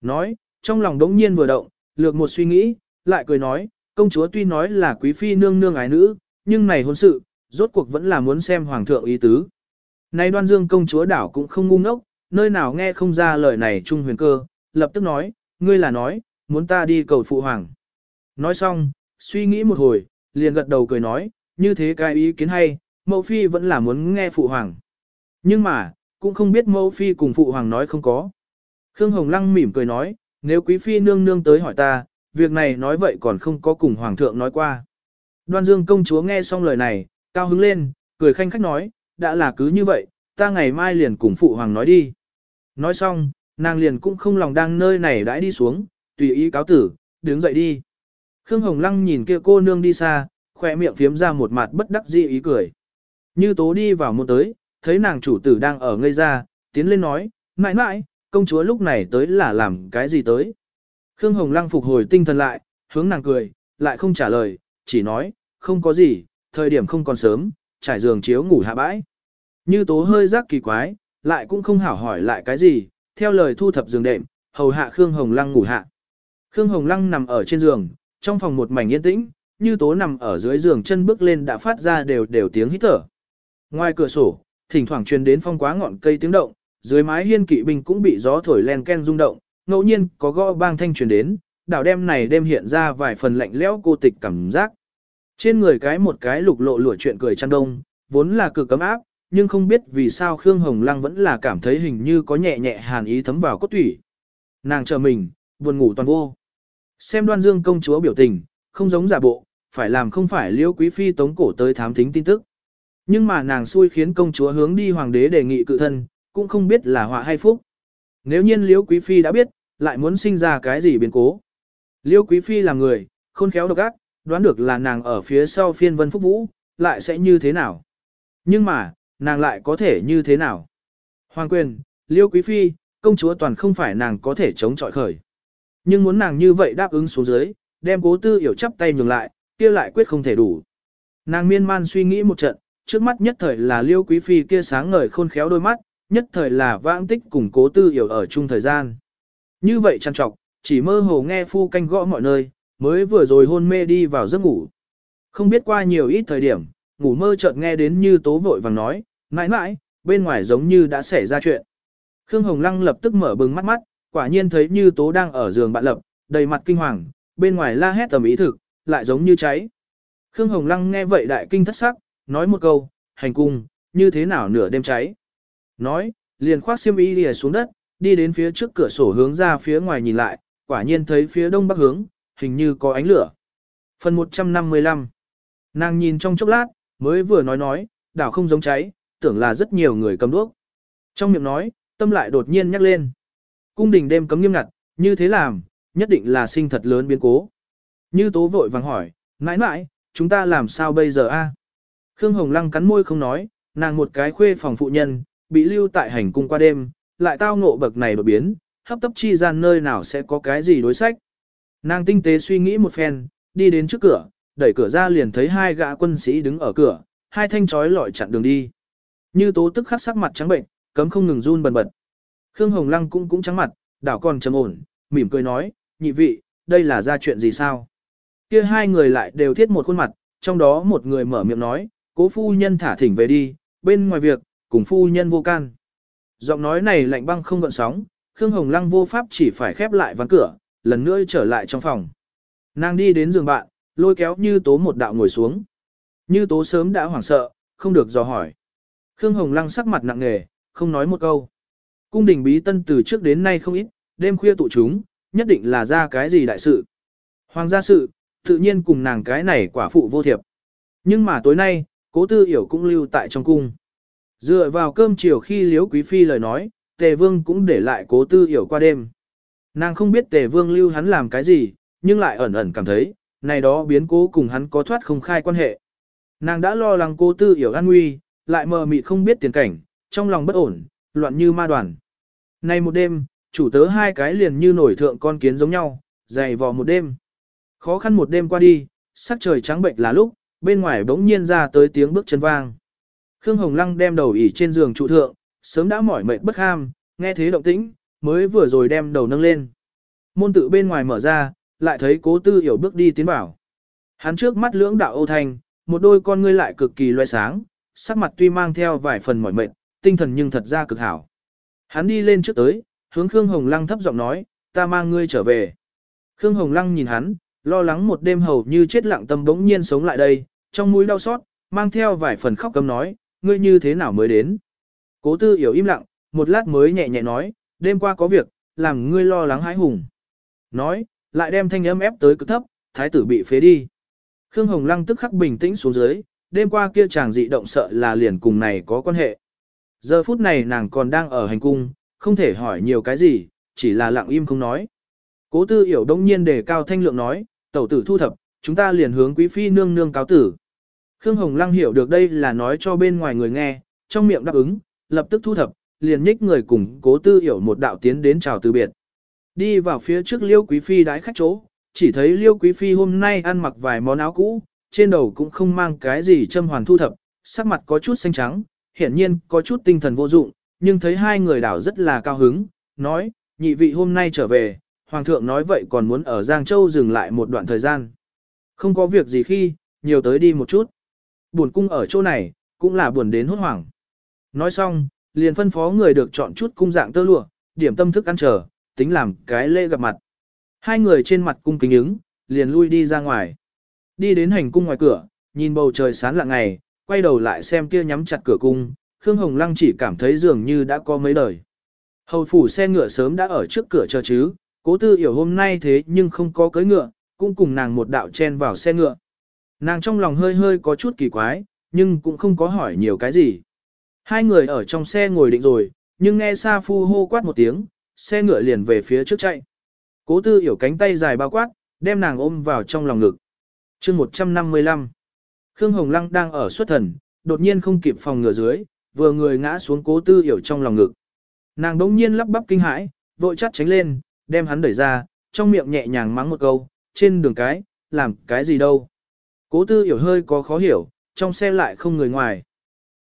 Nói, trong lòng đống nhiên vừa động, lược một suy nghĩ, lại cười nói, công chúa tuy nói là quý phi nương nương ái nữ, nhưng này hôn sự, rốt cuộc vẫn là muốn xem hoàng thượng ý tứ. Này đoan dương công chúa đảo cũng không ngu ngốc, nơi nào nghe không ra lời này trung huyền cơ, lập tức nói, ngươi là nói, muốn ta đi cầu phụ hoàng. Nói xong, suy nghĩ một hồi, liền gật đầu cười nói, như thế cái ý kiến hay, mẫu phi vẫn là muốn nghe phụ hoàng. Nhưng mà, cũng không biết mẫu phi cùng phụ hoàng nói không có. Khương Hồng Lăng mỉm cười nói, nếu quý phi nương nương tới hỏi ta, việc này nói vậy còn không có cùng hoàng thượng nói qua. Đoan Dương công chúa nghe xong lời này, cao hứng lên, cười khanh khách nói, đã là cứ như vậy, ta ngày mai liền cùng phụ hoàng nói đi. Nói xong, nàng liền cũng không lòng đang nơi này đãi đi xuống, tùy ý cáo tử, đứng dậy đi. Khương Hồng Lăng nhìn kia cô nương đi xa, khỏe miệng phiếm ra một mặt bất đắc dĩ ý cười. Như tố đi vào một tới, thấy nàng chủ tử đang ở ngây ra, tiến lên nói, mãi mãi, công chúa lúc này tới là làm cái gì tới. Khương Hồng Lăng phục hồi tinh thần lại, hướng nàng cười, lại không trả lời, chỉ nói, không có gì, thời điểm không còn sớm, trải giường chiếu ngủ hạ bãi. Như tố hơi rắc kỳ quái, lại cũng không hảo hỏi lại cái gì, theo lời thu thập giường đệm, hầu hạ Khương Hồng Lăng ngủ hạ. Khương Hồng Lăng nằm ở trên giường, trong phòng một mảnh yên tĩnh, như tố nằm ở dưới giường chân bước lên đã phát ra đều đều tiếng hít thở. Ngoài cửa sổ, thỉnh thoảng truyền đến phong quá ngọn cây tiếng động, dưới mái hiên kỵ binh cũng bị gió thổi len ken rung động, ngẫu nhiên có gõ bang thanh truyền đến, đảo đêm này đêm hiện ra vài phần lạnh lẽo cô tịch cảm giác. Trên người cái một cái lục lộ lụa chuyện cười chăn đông, vốn là cực cấm áp, nhưng không biết vì sao Khương Hồng Lăng vẫn là cảm thấy hình như có nhẹ nhẹ hàn ý thấm vào cốt thủy. Nàng chờ mình, buồn ngủ toàn vô. Xem đoan dương công chúa biểu tình, không giống giả bộ, phải làm không phải liễu quý phi tống cổ tới thám thính tin tức. Nhưng mà nàng xui khiến công chúa hướng đi hoàng đế đề nghị cự thân, cũng không biết là họa hay phúc. Nếu nhiên liễu quý phi đã biết, lại muốn sinh ra cái gì biến cố. liêu quý phi là người, khôn khéo độc ác, đoán được là nàng ở phía sau phiên vân phúc vũ, lại sẽ như thế nào. Nhưng mà, nàng lại có thể như thế nào? Hoàng quyền, liêu quý phi, công chúa toàn không phải nàng có thể chống chọi khởi. Nhưng muốn nàng như vậy đáp ứng xuống dưới, đem cố tư hiểu chắp tay nhường lại, kia lại quyết không thể đủ. Nàng miên man suy nghĩ một trận, trước mắt nhất thời là liêu quý phi kia sáng ngời khôn khéo đôi mắt, nhất thời là vãng tích cùng cố tư hiểu ở chung thời gian. Như vậy chăn trọc, chỉ mơ hồ nghe phu canh gõ mọi nơi, mới vừa rồi hôn mê đi vào giấc ngủ. Không biết qua nhiều ít thời điểm, ngủ mơ chợt nghe đến như tố vội vàng nói, mãi mãi, bên ngoài giống như đã xảy ra chuyện. Khương Hồng Lăng lập tức mở bừng mắt mắt, quả nhiên thấy như tố đang ở giường bạn lập, đầy mặt kinh hoàng, bên ngoài la hét tầm ý thực, lại giống như cháy. Khương Hồng Lăng nghe vậy đại kinh thất sắc, nói một câu, hành cung, như thế nào nửa đêm cháy. Nói, liền khoác xiêm y lìa xuống đất, đi đến phía trước cửa sổ hướng ra phía ngoài nhìn lại, quả nhiên thấy phía đông bắc hướng, hình như có ánh lửa. Phần 155 Nàng nhìn trong chốc lát, mới vừa nói nói, đảo không giống cháy, tưởng là rất nhiều người cầm đuốc. Trong miệng nói, tâm lại đột nhiên nhắc lên. Cung đình đêm cấm nghiêm ngặt, như thế làm, nhất định là sinh thật lớn biến cố. Như tố vội vàng hỏi, mãi mãi, chúng ta làm sao bây giờ a? Khương Hồng Lăng cắn môi không nói, nàng một cái khuê phòng phụ nhân, bị lưu tại hành cung qua đêm, lại tao ngộ bậc này đột biến, hấp tấp chi gian nơi nào sẽ có cái gì đối sách. Nàng tinh tế suy nghĩ một phen, đi đến trước cửa, đẩy cửa ra liền thấy hai gã quân sĩ đứng ở cửa, hai thanh chói lọi chặn đường đi. Như tố tức khắc sắc mặt trắng bệnh, cấm không ngừng run bần bật. Khương Hồng Lăng cũng cũng trắng mặt, đảo còn trầm ổn, mỉm cười nói, nhị vị, đây là ra chuyện gì sao? Kia hai người lại đều thiết một khuôn mặt, trong đó một người mở miệng nói, cố phu nhân thả thỉnh về đi, bên ngoài việc, cùng phu nhân vô can. Giọng nói này lạnh băng không gợn sóng, Khương Hồng Lăng vô pháp chỉ phải khép lại ván cửa, lần nữa trở lại trong phòng. Nàng đi đến giường bạn, lôi kéo như tố một đạo ngồi xuống. Như tố sớm đã hoảng sợ, không được dò hỏi. Khương Hồng Lăng sắc mặt nặng nề, không nói một câu. Cung đình bí tân từ trước đến nay không ít, đêm khuya tụ chúng, nhất định là ra cái gì đại sự. Hoàng gia sự, tự nhiên cùng nàng cái này quả phụ vô thiệp. Nhưng mà tối nay, cố tư hiểu cũng lưu tại trong cung. Dựa vào cơm chiều khi liếu quý phi lời nói, tề vương cũng để lại cố tư hiểu qua đêm. Nàng không biết tề vương lưu hắn làm cái gì, nhưng lại ẩn ẩn cảm thấy, này đó biến cố cùng hắn có thoát không khai quan hệ. Nàng đã lo lắng cố tư hiểu an nguy, lại mờ mịt không biết tiền cảnh, trong lòng bất ổn, loạn như ma đoàn. Nay một đêm, chủ tớ hai cái liền như nổi thượng con kiến giống nhau, dày vò một đêm. Khó khăn một đêm qua đi, sắc trời trắng bệnh là lúc, bên ngoài bỗng nhiên ra tới tiếng bước chân vang. Khương Hồng Lăng đem đầu ỉ trên giường trụ thượng, sớm đã mỏi mệt bất ham, nghe thế động tĩnh, mới vừa rồi đem đầu nâng lên. Môn tự bên ngoài mở ra, lại thấy cố tư hiểu bước đi tiến vào. Hắn trước mắt lưỡng đạo ô thanh, một đôi con ngươi lại cực kỳ loe sáng, sắc mặt tuy mang theo vài phần mỏi mệt, tinh thần nhưng thật ra cực hảo. Hắn đi lên trước tới, hướng Khương Hồng Lăng thấp giọng nói, ta mang ngươi trở về. Khương Hồng Lăng nhìn hắn, lo lắng một đêm hầu như chết lặng tâm bỗng nhiên sống lại đây, trong mũi đau xót, mang theo vài phần khóc cấm nói, ngươi như thế nào mới đến. Cố tư hiểu im lặng, một lát mới nhẹ nhẹ nói, đêm qua có việc, làm ngươi lo lắng hãi hùng. Nói, lại đem thanh âm ép tới cực thấp, thái tử bị phế đi. Khương Hồng Lăng tức khắc bình tĩnh xuống dưới, đêm qua kia chàng dị động sợ là liền cùng này có quan hệ. Giờ phút này nàng còn đang ở hành cung, không thể hỏi nhiều cái gì, chỉ là lặng im không nói. Cố tư hiểu đông nhiên đề cao thanh lượng nói, tẩu tử thu thập, chúng ta liền hướng quý phi nương nương cáo tử. Khương Hồng Lăng hiểu được đây là nói cho bên ngoài người nghe, trong miệng đáp ứng, lập tức thu thập, liền nhích người cùng cố tư hiểu một đạo tiến đến chào từ biệt. Đi vào phía trước liêu quý phi đái khách chỗ, chỉ thấy liêu quý phi hôm nay ăn mặc vài món áo cũ, trên đầu cũng không mang cái gì châm hoàn thu thập, sắc mặt có chút xanh trắng, hiển nhiên có chút tinh thần vô dụng, nhưng thấy hai người đảo rất là cao hứng, nói, nhị vị hôm nay trở về, hoàng thượng nói vậy còn muốn ở Giang Châu dừng lại một đoạn thời gian. Không có việc gì khi, nhiều tới đi một chút. Buồn cung ở chỗ này, cũng là buồn đến hốt hoảng. Nói xong, liền phân phó người được chọn chút cung dạng tơ lụa, điểm tâm thức ăn chờ, tính làm cái lễ gặp mặt. Hai người trên mặt cung kính ứng, liền lui đi ra ngoài. Đi đến hành cung ngoài cửa, nhìn bầu trời sáng lạng ngày, quay đầu lại xem kia nhắm chặt cửa cung, Khương Hồng Lăng chỉ cảm thấy dường như đã có mấy đời. Hầu phủ xe ngựa sớm đã ở trước cửa chờ chứ, cố tư hiểu hôm nay thế nhưng không có cưới ngựa, cũng cùng nàng một đạo chen vào xe ngựa. Nàng trong lòng hơi hơi có chút kỳ quái, nhưng cũng không có hỏi nhiều cái gì. Hai người ở trong xe ngồi định rồi, nhưng nghe Sa Phu hô quát một tiếng, xe ngựa liền về phía trước chạy. Cố tư hiểu cánh tay dài bao quát, đem nàng ôm vào trong lòng ngực. chương 155 Khương Hồng Lăng đang ở xuất thần, đột nhiên không kịp phòng ngừa dưới, vừa người ngã xuống cố tư hiểu trong lòng ngực. Nàng đống nhiên lắp bắp kinh hãi, vội chắt tránh lên, đem hắn đẩy ra, trong miệng nhẹ nhàng mắng một câu, trên đường cái, làm cái gì đâu. Cố tư hiểu hơi có khó hiểu, trong xe lại không người ngoài.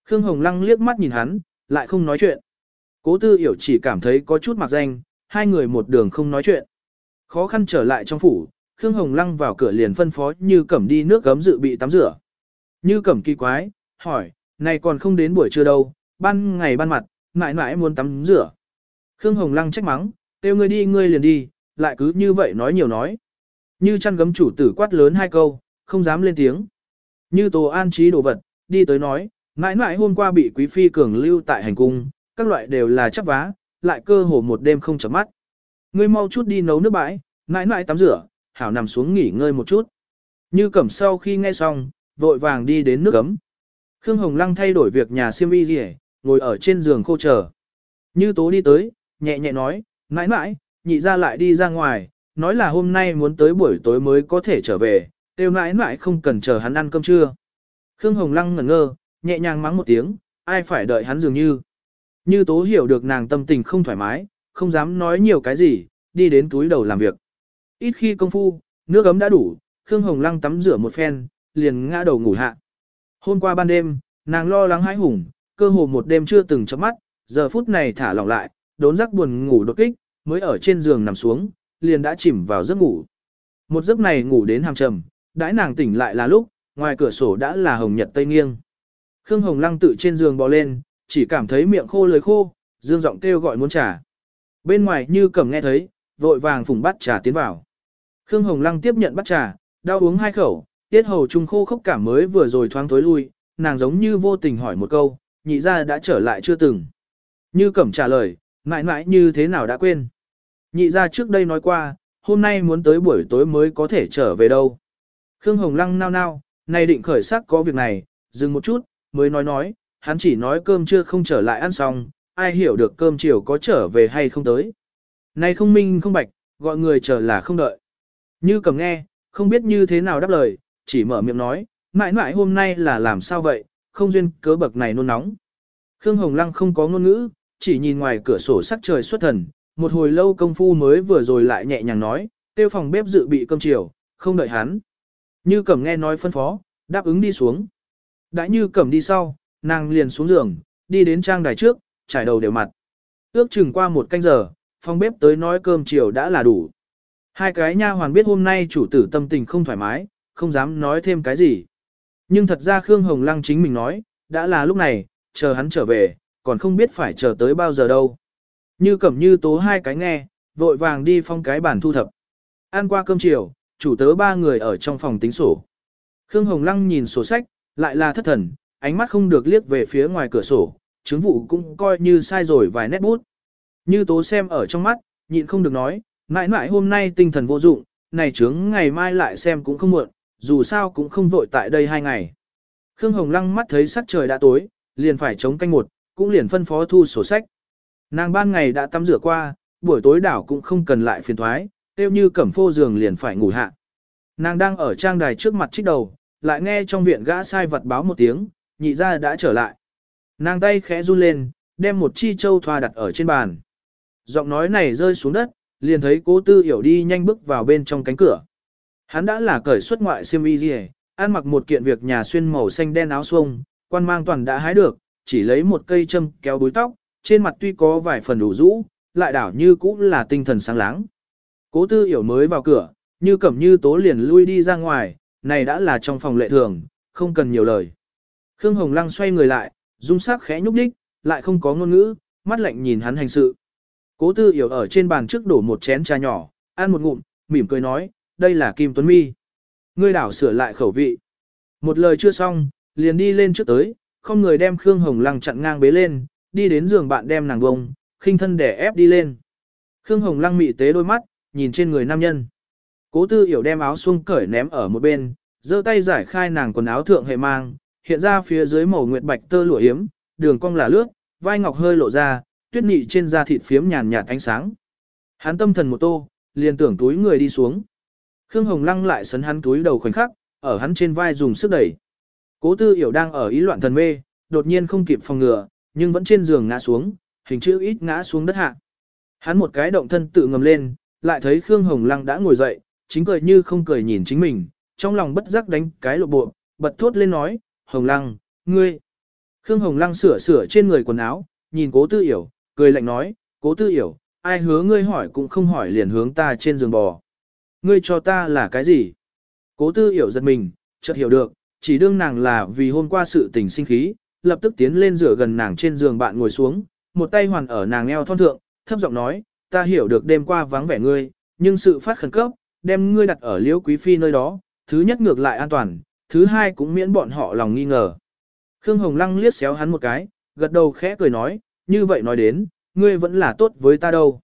Khương Hồng Lăng liếc mắt nhìn hắn, lại không nói chuyện. Cố tư hiểu chỉ cảm thấy có chút mặc danh, hai người một đường không nói chuyện. Khó khăn trở lại trong phủ, Khương Hồng Lăng vào cửa liền phân phó như cẩm đi nước gấm dự bị tắm rửa. Như cẩm kỳ quái, hỏi, này còn không đến buổi trưa đâu, ban ngày ban mặt, mãi mãi muốn tắm rửa. Khương Hồng Lăng trách mắng, kêu ngươi đi ngươi liền đi, lại cứ như vậy nói nhiều nói. Như chăn gấm chủ tử quát lớn hai câu, không dám lên tiếng. Như Tô an trí đồ vật, đi tới nói, mãi mãi hôm qua bị quý phi cường lưu tại hành cung, các loại đều là chấp vá, lại cơ hồ một đêm không chấm mắt. Ngươi mau chút đi nấu nước bãi, mãi mãi tắm rửa, hảo nằm xuống nghỉ ngơi một chút. Như cẩm sau khi nghe xong, vội vàng đi đến nước cấm. Khương Hồng Lăng thay đổi việc nhà siêm y gì ngồi ở trên giường khô chờ. Như tố đi tới, nhẹ nhẹ nói, mãi mãi, nhị ra lại đi ra ngoài, nói là hôm nay muốn tới buổi tối mới có thể trở về, tiêu mãi mãi không cần chờ hắn ăn cơm trưa. Khương Hồng Lăng ngẩn ngơ, nhẹ nhàng mắng một tiếng, ai phải đợi hắn dường như. Như tố hiểu được nàng tâm tình không thoải mái, không dám nói nhiều cái gì, đi đến túi đầu làm việc. Ít khi công phu, nước ấm đã đủ, Khương Hồng Lăng tắm rửa một phen, liền ngã đầu ngủ hạ. Hôm qua ban đêm, nàng lo lắng hãi hùng, cơ hồ một đêm chưa từng chớp mắt, giờ phút này thả lỏng lại, đốn giấc buồn ngủ đột kích, mới ở trên giường nằm xuống, liền đã chìm vào giấc ngủ. Một giấc này ngủ đến hàm trầm, đãi nàng tỉnh lại là lúc, ngoài cửa sổ đã là hồng nhật tây nghiêng. Khương Hồng Lăng tự trên giường bò lên, chỉ cảm thấy miệng khô lưỡi khô, dương giọng kêu gọi muốn trà. Bên ngoài như cầm nghe thấy, vội vàng phùng bắt trà tiến vào. Khương Hồng Lăng tiếp nhận bắt trà, đau uống hai khẩu, tiết hầu trung khô khốc cảm mới vừa rồi thoáng tối lui, nàng giống như vô tình hỏi một câu, nhị ra đã trở lại chưa từng. Như cẩm trả lời, mãi mãi như thế nào đã quên. Nhị ra trước đây nói qua, hôm nay muốn tới buổi tối mới có thể trở về đâu. Khương Hồng Lăng nao nao, nay định khởi sắc có việc này, dừng một chút, mới nói nói, hắn chỉ nói cơm chưa không trở lại ăn xong, ai hiểu được cơm chiều có trở về hay không tới. Này không minh không bạch, gọi người chờ là không đợi. Như cầm nghe, không biết như thế nào đáp lời, chỉ mở miệng nói, mãi mãi hôm nay là làm sao vậy, không duyên cớ bậc này nôn nóng. Khương Hồng Lăng không có ngôn ngữ, chỉ nhìn ngoài cửa sổ sắc trời xuất thần, một hồi lâu công phu mới vừa rồi lại nhẹ nhàng nói, tiêu phòng bếp dự bị cơm chiều, không đợi hắn. Như Cẩm nghe nói phân phó, đáp ứng đi xuống. Đã như Cẩm đi sau, nàng liền xuống giường, đi đến trang đài trước, trải đầu đều mặt. Ước chừng qua một canh giờ, phòng bếp tới nói cơm chiều đã là đủ. Hai cái nha hoàn biết hôm nay chủ tử tâm tình không thoải mái, không dám nói thêm cái gì. Nhưng thật ra Khương Hồng Lăng chính mình nói, đã là lúc này, chờ hắn trở về, còn không biết phải chờ tới bao giờ đâu. Như cẩm như tố hai cái nghe, vội vàng đi phong cái bản thu thập. Ăn qua cơm chiều, chủ tớ ba người ở trong phòng tính sổ. Khương Hồng Lăng nhìn sổ sách, lại là thất thần, ánh mắt không được liếc về phía ngoài cửa sổ, chứng vụ cũng coi như sai rồi vài nét bút. Như tố xem ở trong mắt, nhịn không được nói, mãi mãi hôm nay tinh thần vô dụng, này chứng ngày mai lại xem cũng không muộn, dù sao cũng không vội tại đây hai ngày. Khương Hồng Lăng mắt thấy sắc trời đã tối, liền phải chống canh một, cũng liền phân phó thu sổ sách. Nàng ban ngày đã tắm rửa qua, buổi tối đảo cũng không cần lại phiền thoái, tiêu như cẩm phô giường liền phải ngủ hạ. Nàng đang ở trang đài trước mặt trích đầu, lại nghe trong viện gã sai vật báo một tiếng, nhị ra đã trở lại. Nàng tay khẽ run lên, đem một chi châu thoa đặt ở trên bàn. Giọng nói này rơi xuống đất, liền thấy cố tư hiểu đi nhanh bước vào bên trong cánh cửa. Hắn đã là cởi xuất ngoại xiêm y gì, ăn mặc một kiện việc nhà xuyên màu xanh đen áo xuông, quan mang toàn đã hái được, chỉ lấy một cây châm kéo búi tóc, trên mặt tuy có vài phần đủ rũ, lại đảo như cũng là tinh thần sáng láng. Cố tư hiểu mới vào cửa, như cẩm như tố liền lui đi ra ngoài, này đã là trong phòng lệ thường, không cần nhiều lời. Khương Hồng Lăng xoay người lại, dung sắc khẽ nhúc đích, lại không có ngôn ngữ, mắt lạnh nhìn hắn hành sự. Cố tư hiểu ở trên bàn trước đổ một chén trà nhỏ, ăn một ngụm, mỉm cười nói, đây là Kim Tuấn Mi. Ngươi đảo sửa lại khẩu vị. Một lời chưa xong, liền đi lên trước tới, không người đem Khương Hồng Lăng chặn ngang bế lên, đi đến giường bạn đem nàng bông, khinh thân để ép đi lên. Khương Hồng Lăng mị tế đôi mắt, nhìn trên người nam nhân. Cố tư hiểu đem áo xuông cởi ném ở một bên, giơ tay giải khai nàng quần áo thượng hệ mang, hiện ra phía dưới màu nguyệt bạch tơ lụa hiếm, đường cong là lướt, vai ngọc hơi lộ ra, tuyết nị trên da thịt phiếm nhàn nhạt ánh sáng. Hắn tâm thần một tô, liền tưởng túi người đi xuống. Khương Hồng Lăng lại sấn hắn túi đầu khoảnh khắc, ở hắn trên vai dùng sức đẩy. Cố tư hiểu đang ở ý loạn thần mê, đột nhiên không kịp phòng ngừa, nhưng vẫn trên giường ngã xuống, hình chữ ít ngã xuống đất hạ. Hắn một cái động thân tự ngầm lên, lại thấy Khương Hồng Lăng đã ngồi dậy, chính cười như không cười nhìn chính mình, trong lòng bất giác đánh cái lộ bộ, bật thốt lên nói, Hồng Lăng, ngươi. Khương Hồng Lăng sửa sửa trên người quần áo, nhìn cố tư hiểu, cười lạnh nói, cố tư hiểu, ai hứa ngươi hỏi cũng không hỏi liền hướng ta trên giường bò. Ngươi cho ta là cái gì? Cố tư hiểu giật mình, chợt hiểu được, chỉ đương nàng là vì hôm qua sự tình sinh khí, lập tức tiến lên rửa gần nàng trên giường bạn ngồi xuống, một tay hoàn ở nàng eo thon thượng, thấp giọng nói, ta hiểu được đêm qua vắng vẻ ngươi, nhưng sự phát khẩn cấp, đem ngươi đặt ở liễu quý phi nơi đó, thứ nhất ngược lại an toàn, thứ hai cũng miễn bọn họ lòng nghi ngờ. Khương Hồng Lăng liếc xéo hắn một cái, gật đầu khẽ cười nói, như vậy nói đến, ngươi vẫn là tốt với ta đâu.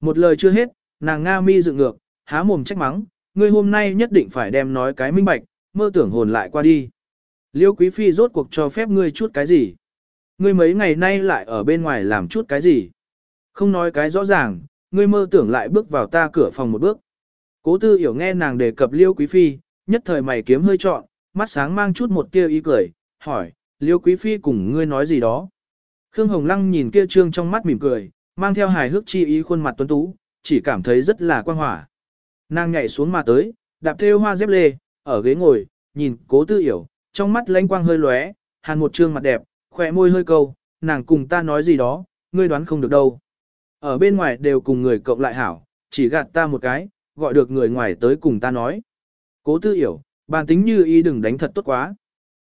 Một lời chưa hết, nàng Nga mi dựng ngược, há mồm trách mắng, ngươi hôm nay nhất định phải đem nói cái minh bạch, mơ tưởng hồn lại qua đi. Liêu Quý Phi rốt cuộc cho phép ngươi chút cái gì? Ngươi mấy ngày nay lại ở bên ngoài làm chút cái gì? Không nói cái rõ ràng, ngươi mơ tưởng lại bước vào ta cửa phòng một bước. Cố tư hiểu nghe nàng đề cập Liêu Quý Phi, nhất thời mày kiếm hơi trọn, mắt sáng mang chút một tia ý cười, hỏi, Liêu Quý Phi cùng ngươi nói gì đó? Khương Hồng Lăng nhìn kia trương trong mắt mỉm cười, mang theo hài hước chi ý khuôn mặt tuấn tú, chỉ cảm thấy rất là quan hỏa. Nàng nhảy xuống mà tới, đạp theo hoa dép lê, ở ghế ngồi, nhìn cố tư hiểu, trong mắt lánh quang hơi lóe, hàn một trương mặt đẹp, khỏe môi hơi câu, nàng cùng ta nói gì đó, ngươi đoán không được đâu. Ở bên ngoài đều cùng người cộng lại hảo, chỉ gạt ta một cái, gọi được người ngoài tới cùng ta nói. Cố tư hiểu, bàn tính như ý đừng đánh thật tốt quá.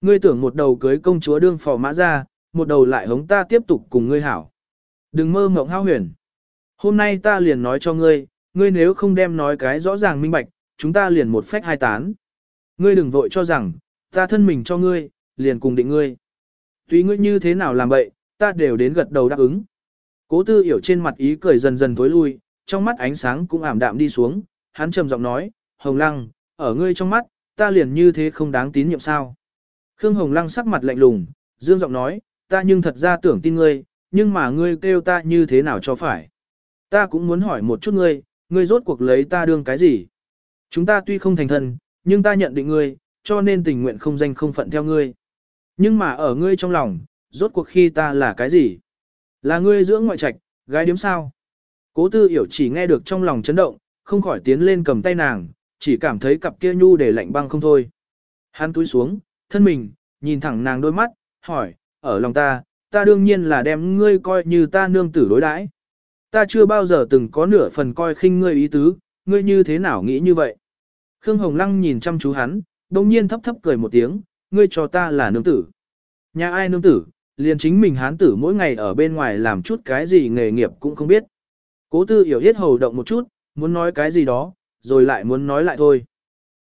Ngươi tưởng một đầu cưới công chúa đương phò mã ra, một đầu lại hống ta tiếp tục cùng ngươi hảo. Đừng mơ mộng hao huyền. Hôm nay ta liền nói cho ngươi, ngươi nếu không đem nói cái rõ ràng minh bạch, chúng ta liền một phách hai tán. Ngươi đừng vội cho rằng, ta thân mình cho ngươi, liền cùng định ngươi. tuy ngươi như thế nào làm vậy, ta đều đến gật đầu đáp ứng. Cố tư hiểu trên mặt ý cười dần dần tối lui, trong mắt ánh sáng cũng ảm đạm đi xuống, hắn trầm giọng nói, Hồng Lăng, ở ngươi trong mắt, ta liền như thế không đáng tín nhiệm sao. Khương Hồng Lăng sắc mặt lạnh lùng, dương giọng nói, ta nhưng thật ra tưởng tin ngươi, nhưng mà ngươi kêu ta như thế nào cho phải. Ta cũng muốn hỏi một chút ngươi, ngươi rốt cuộc lấy ta đương cái gì? Chúng ta tuy không thành thân, nhưng ta nhận định ngươi, cho nên tình nguyện không danh không phận theo ngươi. Nhưng mà ở ngươi trong lòng, rốt cuộc khi ta là cái gì? Là ngươi dưỡng ngoại trạch, gái điếm sao? Cố tư hiểu chỉ nghe được trong lòng chấn động, không khỏi tiến lên cầm tay nàng, chỉ cảm thấy cặp kia nhu để lạnh băng không thôi. Hắn túi xuống, thân mình, nhìn thẳng nàng đôi mắt, hỏi, ở lòng ta, ta đương nhiên là đem ngươi coi như ta nương tử đối đãi. Ta chưa bao giờ từng có nửa phần coi khinh ngươi ý tứ, ngươi như thế nào nghĩ như vậy? Khương Hồng Lăng nhìn chăm chú hắn, đồng nhiên thấp thấp cười một tiếng, ngươi cho ta là nương tử. Nhà ai nương tử, liền chính mình hán tử mỗi ngày ở bên ngoài làm chút cái gì nghề nghiệp cũng không biết. Cố tư hiểu hết hầu động một chút, muốn nói cái gì đó, rồi lại muốn nói lại thôi.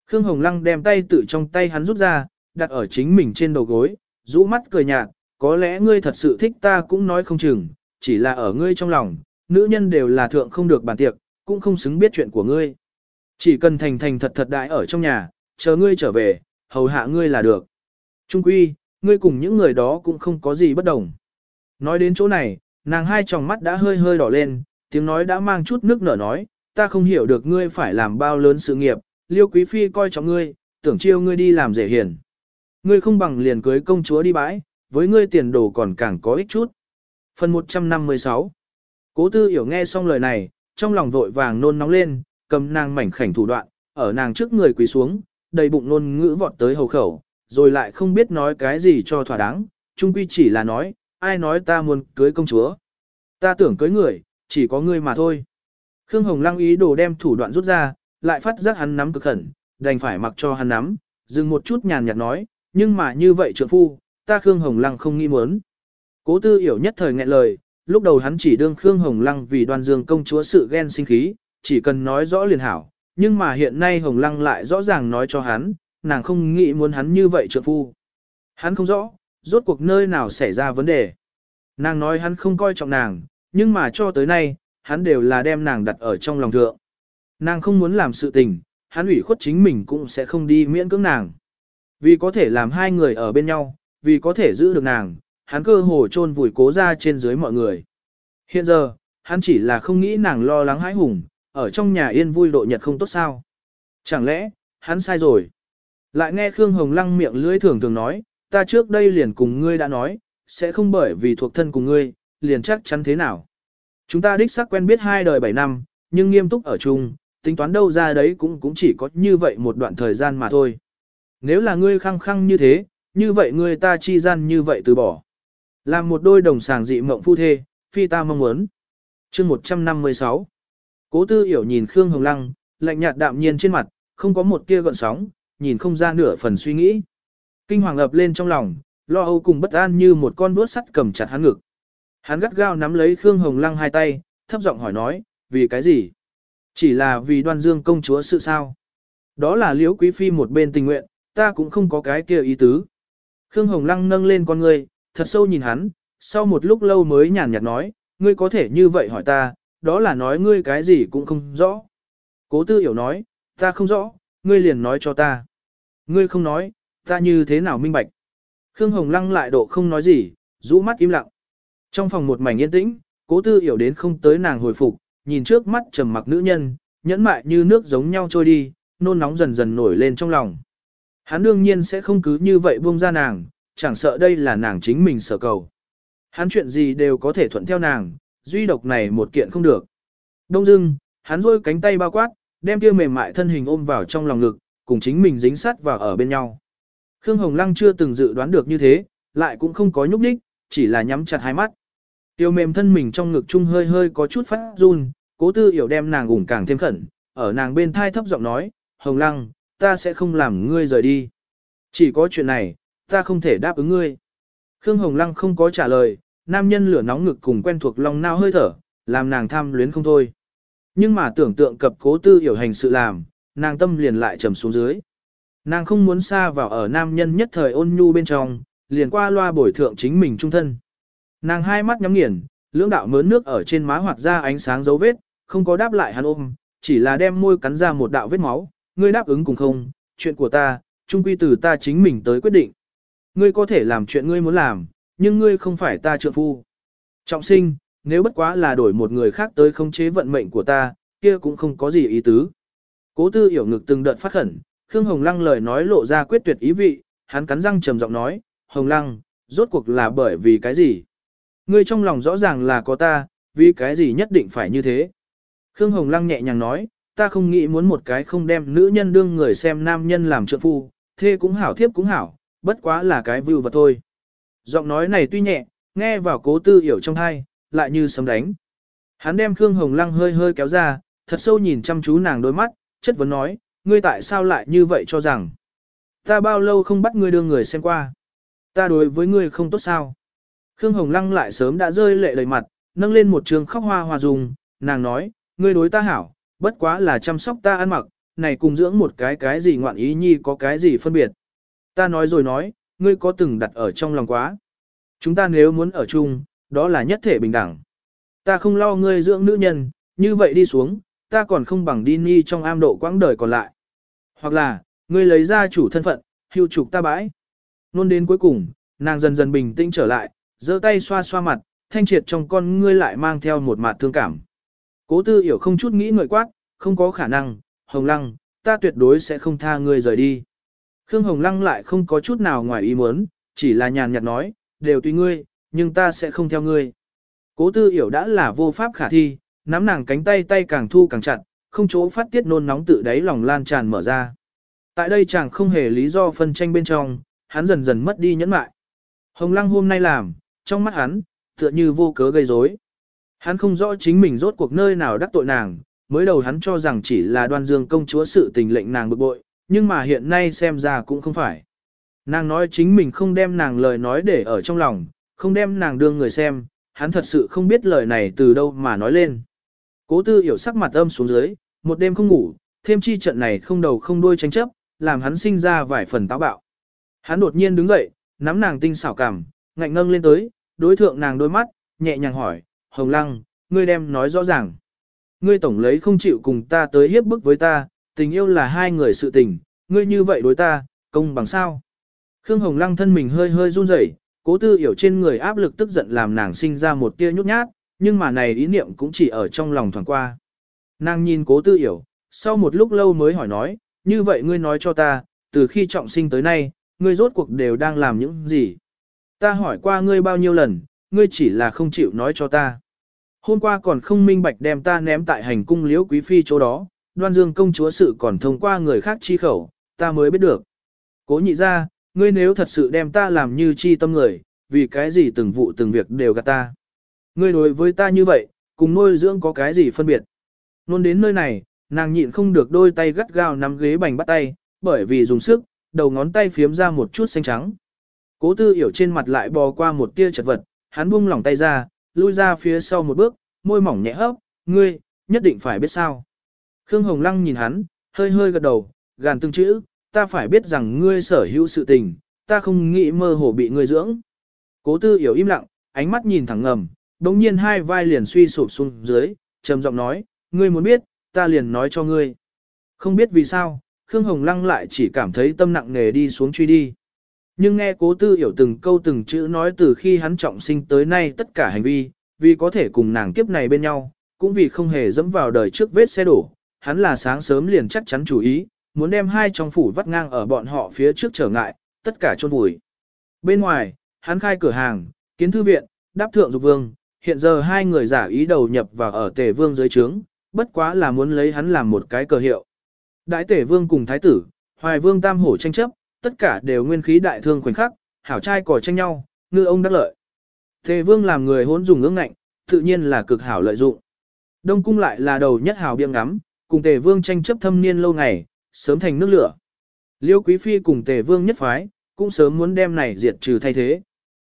Khương Hồng Lăng đem tay tự trong tay hắn rút ra, đặt ở chính mình trên đầu gối, rũ mắt cười nhạt, có lẽ ngươi thật sự thích ta cũng nói không chừng, chỉ là ở ngươi trong lòng, nữ nhân đều là thượng không được bàn tiệc, cũng không xứng biết chuyện của ngươi. Chỉ cần thành thành thật thật đại ở trong nhà, chờ ngươi trở về, hầu hạ ngươi là được. Trung quy, ngươi cùng những người đó cũng không có gì bất đồng. Nói đến chỗ này, nàng hai tròng mắt đã hơi hơi đỏ lên, tiếng nói đã mang chút nước nở nói, ta không hiểu được ngươi phải làm bao lớn sự nghiệp, liêu quý phi coi trọng ngươi, tưởng chiêu ngươi đi làm rể hiền. Ngươi không bằng liền cưới công chúa đi bãi, với ngươi tiền đồ còn càng có ích chút. Phần 156 Cố tư hiểu nghe xong lời này, trong lòng vội vàng nôn nóng lên, cầm nàng mảnh khảnh thủ đoạn, ở nàng trước người quỳ xuống, đầy bụng nôn ngữ vọt tới hầu khẩu, rồi lại không biết nói cái gì cho thỏa đáng, chung quy chỉ là nói, ai nói ta muốn cưới công chúa. Ta tưởng cưới người, chỉ có ngươi mà thôi. Khương Hồng Lăng ý đồ đem thủ đoạn rút ra, lại phát giác hắn nắm cực khẩn, đành phải mặc cho hắn nắm, dừng một chút nhàn nhạt nói, nhưng mà như vậy trượng phu, ta Khương Hồng Lăng không nghĩ muốn. Cố tư hiểu nhất thời nghẹn lời, lúc đầu hắn chỉ đương Khương Hồng Lăng vì đoan dương công chúa sự ghen sinh khí, chỉ cần nói rõ liền hảo, nhưng mà hiện nay Hồng Lăng lại rõ ràng nói cho hắn, nàng không nghĩ muốn hắn như vậy trượng phu. Hắn không rõ, rốt cuộc nơi nào xảy ra vấn đề. Nàng nói hắn không coi trọng nàng, nhưng mà cho tới nay, hắn đều là đem nàng đặt ở trong lòng thượng. Nàng không muốn làm sự tình, hắn ủy khuất chính mình cũng sẽ không đi miễn cưỡng nàng. Vì có thể làm hai người ở bên nhau, vì có thể giữ được nàng, hắn cơ hồ chôn vùi cố ra trên dưới mọi người. Hiện giờ, hắn chỉ là không nghĩ nàng lo lắng hãi hùng, ở trong nhà yên vui độ nhật không tốt sao. Chẳng lẽ, hắn sai rồi. Lại nghe Khương Hồng Lăng miệng lưỡi thường thường nói, ta trước đây liền cùng ngươi đã nói, sẽ không bởi vì thuộc thân cùng ngươi, liền chắc chắn thế nào. Chúng ta đích xác quen biết hai đời bảy năm, nhưng nghiêm túc ở chung, tính toán đâu ra đấy cũng cũng chỉ có như vậy một đoạn thời gian mà thôi. Nếu là ngươi khăng khăng như thế, như vậy ngươi ta chi gian như vậy từ bỏ. Làm một đôi đồng sàng dị mộng phu thê, phi ta mong muốn. chương 156 Cố tư hiểu nhìn Khương Hồng Lăng, lạnh nhạt đạm nhiên trên mặt, không có một tia gợn sóng, nhìn không ra nửa phần suy nghĩ. Kinh hoàng ập lên trong lòng, lo âu cùng bất an như một con vuốt sắt cầm chặt hắn ngực. Hắn gắt gao nắm lấy Khương Hồng Lăng hai tay, thấp giọng hỏi nói, vì cái gì? Chỉ là vì đoan dương công chúa sự sao? Đó là liễu quý phi một bên tình nguyện, ta cũng không có cái kia ý tứ. Khương Hồng Lăng nâng lên con ngươi, thật sâu nhìn hắn, sau một lúc lâu mới nhàn nhạt nói, ngươi có thể như vậy hỏi ta, đó là nói ngươi cái gì cũng không rõ. Cố tư hiểu nói, ta không rõ, ngươi liền nói cho ta. Ngươi không nói, ta như thế nào minh bạch. Khương Hồng Lăng lại độ không nói gì, rũ mắt im lặng. Trong phòng một mảnh yên tĩnh, cố tư hiểu đến không tới nàng hồi phục, nhìn trước mắt trầm mặc nữ nhân, nhẫn mại như nước giống nhau trôi đi, nôn nóng dần dần nổi lên trong lòng. Hắn đương nhiên sẽ không cứ như vậy buông ra nàng, chẳng sợ đây là nàng chính mình sở cầu. Hắn chuyện gì đều có thể thuận theo nàng, duy độc này một kiện không được. Đông dưng, hắn rôi cánh tay bao quát, đem kia mềm mại thân hình ôm vào trong lòng ngực, cùng chính mình dính sát vào ở bên nhau. Khương Hồng Lăng chưa từng dự đoán được như thế, lại cũng không có nhúc nhích, chỉ là nhắm chặt hai mắt. Tiêu mềm thân mình trong ngực chung hơi hơi có chút phát run, cố tư hiểu đem nàng ủng càng thêm khẩn, ở nàng bên thai thấp giọng nói, Hồng Lăng, ta sẽ không làm ngươi rời đi. Chỉ có chuyện này, ta không thể đáp ứng ngươi. Khương Hồng Lăng không có trả lời, nam nhân lửa nóng ngực cùng quen thuộc lòng nao hơi thở, làm nàng tham luyến không thôi. Nhưng mà tưởng tượng cập cố tư hiểu hành sự làm, nàng tâm liền lại trầm xuống dưới. Nàng không muốn xa vào ở nam nhân nhất thời ôn nhu bên trong, liền qua loa bồi thượng chính mình trung thân. Nàng hai mắt nhắm nghiền, lưỡng đạo mớn nước ở trên má hoạt ra ánh sáng dấu vết, không có đáp lại hắn ôm, chỉ là đem môi cắn ra một đạo vết máu, ngươi đáp ứng cùng không, chuyện của ta, trung quy từ ta chính mình tới quyết định. Ngươi có thể làm chuyện ngươi muốn làm, nhưng ngươi không phải ta trượng phu. Trọng sinh, nếu bất quá là đổi một người khác tới khống chế vận mệnh của ta, kia cũng không có gì ý tứ. Cố tư hiểu ngực từng đợt phát khẩn, Khương Hồng Lăng lời nói lộ ra quyết tuyệt ý vị, hắn cắn răng trầm giọng nói, Hồng Lăng, rốt cuộc là bởi vì cái gì? Ngươi trong lòng rõ ràng là có ta, vì cái gì nhất định phải như thế? Khương Hồng Lăng nhẹ nhàng nói, ta không nghĩ muốn một cái không đem nữ nhân đương người xem nam nhân làm trợ phu, thê cũng hảo thiếp cũng hảo, bất quá là cái view vật thôi. Giọng nói này tuy nhẹ, nghe vào cố tư hiểu trong thai, lại như sấm đánh. Hắn đem Khương Hồng Lăng hơi hơi kéo ra, thật sâu nhìn chăm chú nàng đôi mắt, chất vấn nói, ngươi tại sao lại như vậy cho rằng, ta bao lâu không bắt ngươi đưa người xem qua, ta đối với ngươi không tốt sao. Khương Hồng Lăng lại sớm đã rơi lệ đầy mặt, nâng lên một trường khóc hoa hòa dùng, nàng nói, ngươi đối ta hảo, bất quá là chăm sóc ta ăn mặc, này cùng dưỡng một cái cái gì ngoạn ý nhi có cái gì phân biệt. Ta nói rồi nói, ngươi có từng đặt ở trong lòng quá. Chúng ta nếu muốn ở chung, đó là nhất thể bình đẳng. Ta không lo ngươi dưỡng nữ nhân, như vậy đi xuống, ta còn không bằng đi ni trong am độ quãng đời còn lại. Hoặc là, ngươi lấy ra chủ thân phận, hưu trục ta bãi. Nôn đến cuối cùng, nàng dần dần bình tĩnh trở lại, giơ tay xoa xoa mặt, thanh triệt trong con ngươi lại mang theo một mặt thương cảm. Cố tư hiểu không chút nghĩ ngợi quát, không có khả năng, Hồng Lăng, ta tuyệt đối sẽ không tha ngươi rời đi. Khương Hồng Lăng lại không có chút nào ngoài ý muốn, chỉ là nhàn nhạt nói, đều tùy ngươi, nhưng ta sẽ không theo ngươi. Cố tư hiểu đã là vô pháp khả thi, nắm nàng cánh tay tay càng thu càng chặt, không chỗ phát tiết nôn nóng tự đáy lòng lan tràn mở ra. Tại đây chàng không hề lý do phân tranh bên trong, hắn dần dần mất đi nhẫn mại. Hồng Lăng hôm nay làm, trong mắt hắn, tựa như vô cớ gây rối. Hắn không rõ chính mình rốt cuộc nơi nào đắc tội nàng, mới đầu hắn cho rằng chỉ là đoan dương công chúa sự tình lệnh nàng bực bội, nhưng mà hiện nay xem ra cũng không phải. Nàng nói chính mình không đem nàng lời nói để ở trong lòng, không đem nàng đương người xem, hắn thật sự không biết lời này từ đâu mà nói lên. Cố tư hiểu sắc mặt âm xuống dưới, một đêm không ngủ, thêm chi trận này không đầu không đuôi tranh chấp, làm hắn sinh ra vài phần táo bạo. Hắn đột nhiên đứng dậy, nắm nàng tinh xảo cảm, ngạnh ngâng lên tới, đối thượng nàng đôi mắt, nhẹ nhàng hỏi, Hồng Lăng, ngươi đem nói rõ ràng. Ngươi tổng lấy không chịu cùng ta tới hiếp bức với ta, tình yêu là hai người sự tình, ngươi như vậy đối ta, công bằng sao? Khương Hồng Lăng thân mình hơi hơi run rẩy, cố tư hiểu trên người áp lực tức giận làm nàng sinh ra một tia nhút nhát, nhưng mà này ý niệm cũng chỉ ở trong lòng thoáng qua. Nàng nhìn cố tư hiểu, sau một lúc lâu mới hỏi nói, như vậy ngươi nói cho ta, từ khi trọng sinh tới nay, ngươi rốt cuộc đều đang làm những gì? Ta hỏi qua ngươi bao nhiêu lần, ngươi chỉ là không chịu nói cho ta. Hôm qua còn không minh bạch đem ta ném tại hành cung liễu quý phi chỗ đó, đoan dương công chúa sự còn thông qua người khác chi khẩu, ta mới biết được. Cố nhị ra, ngươi nếu thật sự đem ta làm như chi tâm người, vì cái gì từng vụ từng việc đều gạt ta. Ngươi đối với ta như vậy, cùng nuôi dưỡng có cái gì phân biệt. Nôn đến nơi này, nàng nhịn không được đôi tay gắt gao nắm ghế bành bắt tay, bởi vì dùng sức, đầu ngón tay phiếm ra một chút xanh trắng. Cố tư hiểu trên mặt lại bò qua một tia chật vật, hắn buông lỏng tay ra, lui ra phía sau một bước, môi mỏng nhẹ hấp, ngươi, nhất định phải biết sao. Khương Hồng Lăng nhìn hắn, hơi hơi gật đầu, gàn từng chữ, ta phải biết rằng ngươi sở hữu sự tình, ta không nghĩ mơ hồ bị ngươi dưỡng. Cố tư hiểu im lặng, ánh mắt nhìn thẳng ngầm, đồng nhiên hai vai liền suy sụp xuống dưới, trầm giọng nói, ngươi muốn biết, ta liền nói cho ngươi. Không biết vì sao, Khương Hồng Lăng lại chỉ cảm thấy tâm nặng nề đi xuống truy đi. Nhưng nghe cố tư hiểu từng câu từng chữ nói từ khi hắn trọng sinh tới nay tất cả hành vi, vì có thể cùng nàng kiếp này bên nhau, cũng vì không hề dẫm vào đời trước vết xe đổ, hắn là sáng sớm liền chắc chắn chủ ý, muốn đem hai trong phủ vắt ngang ở bọn họ phía trước trở ngại, tất cả chôn vùi. Bên ngoài, hắn khai cửa hàng, kiến thư viện, đáp thượng dục vương, hiện giờ hai người giả ý đầu nhập vào ở tề vương dưới trướng, bất quá là muốn lấy hắn làm một cái cờ hiệu. Đại tể vương cùng thái tử, hoài vương tam hổ tranh chấp, tất cả đều nguyên khí đại thương khoảnh khắc, hảo trai cỏ tranh nhau, ngư ông đắc lợi. Tề vương làm người hỗn dùng ngưỡng ngạnh, tự nhiên là cực hảo lợi dụng. Đông cung lại là đầu nhất hảo biếng ngắm, cùng tề vương tranh chấp thâm niên lâu ngày, sớm thành nước lửa. Liêu quý phi cùng tề vương nhất phái, cũng sớm muốn đem này diệt trừ thay thế.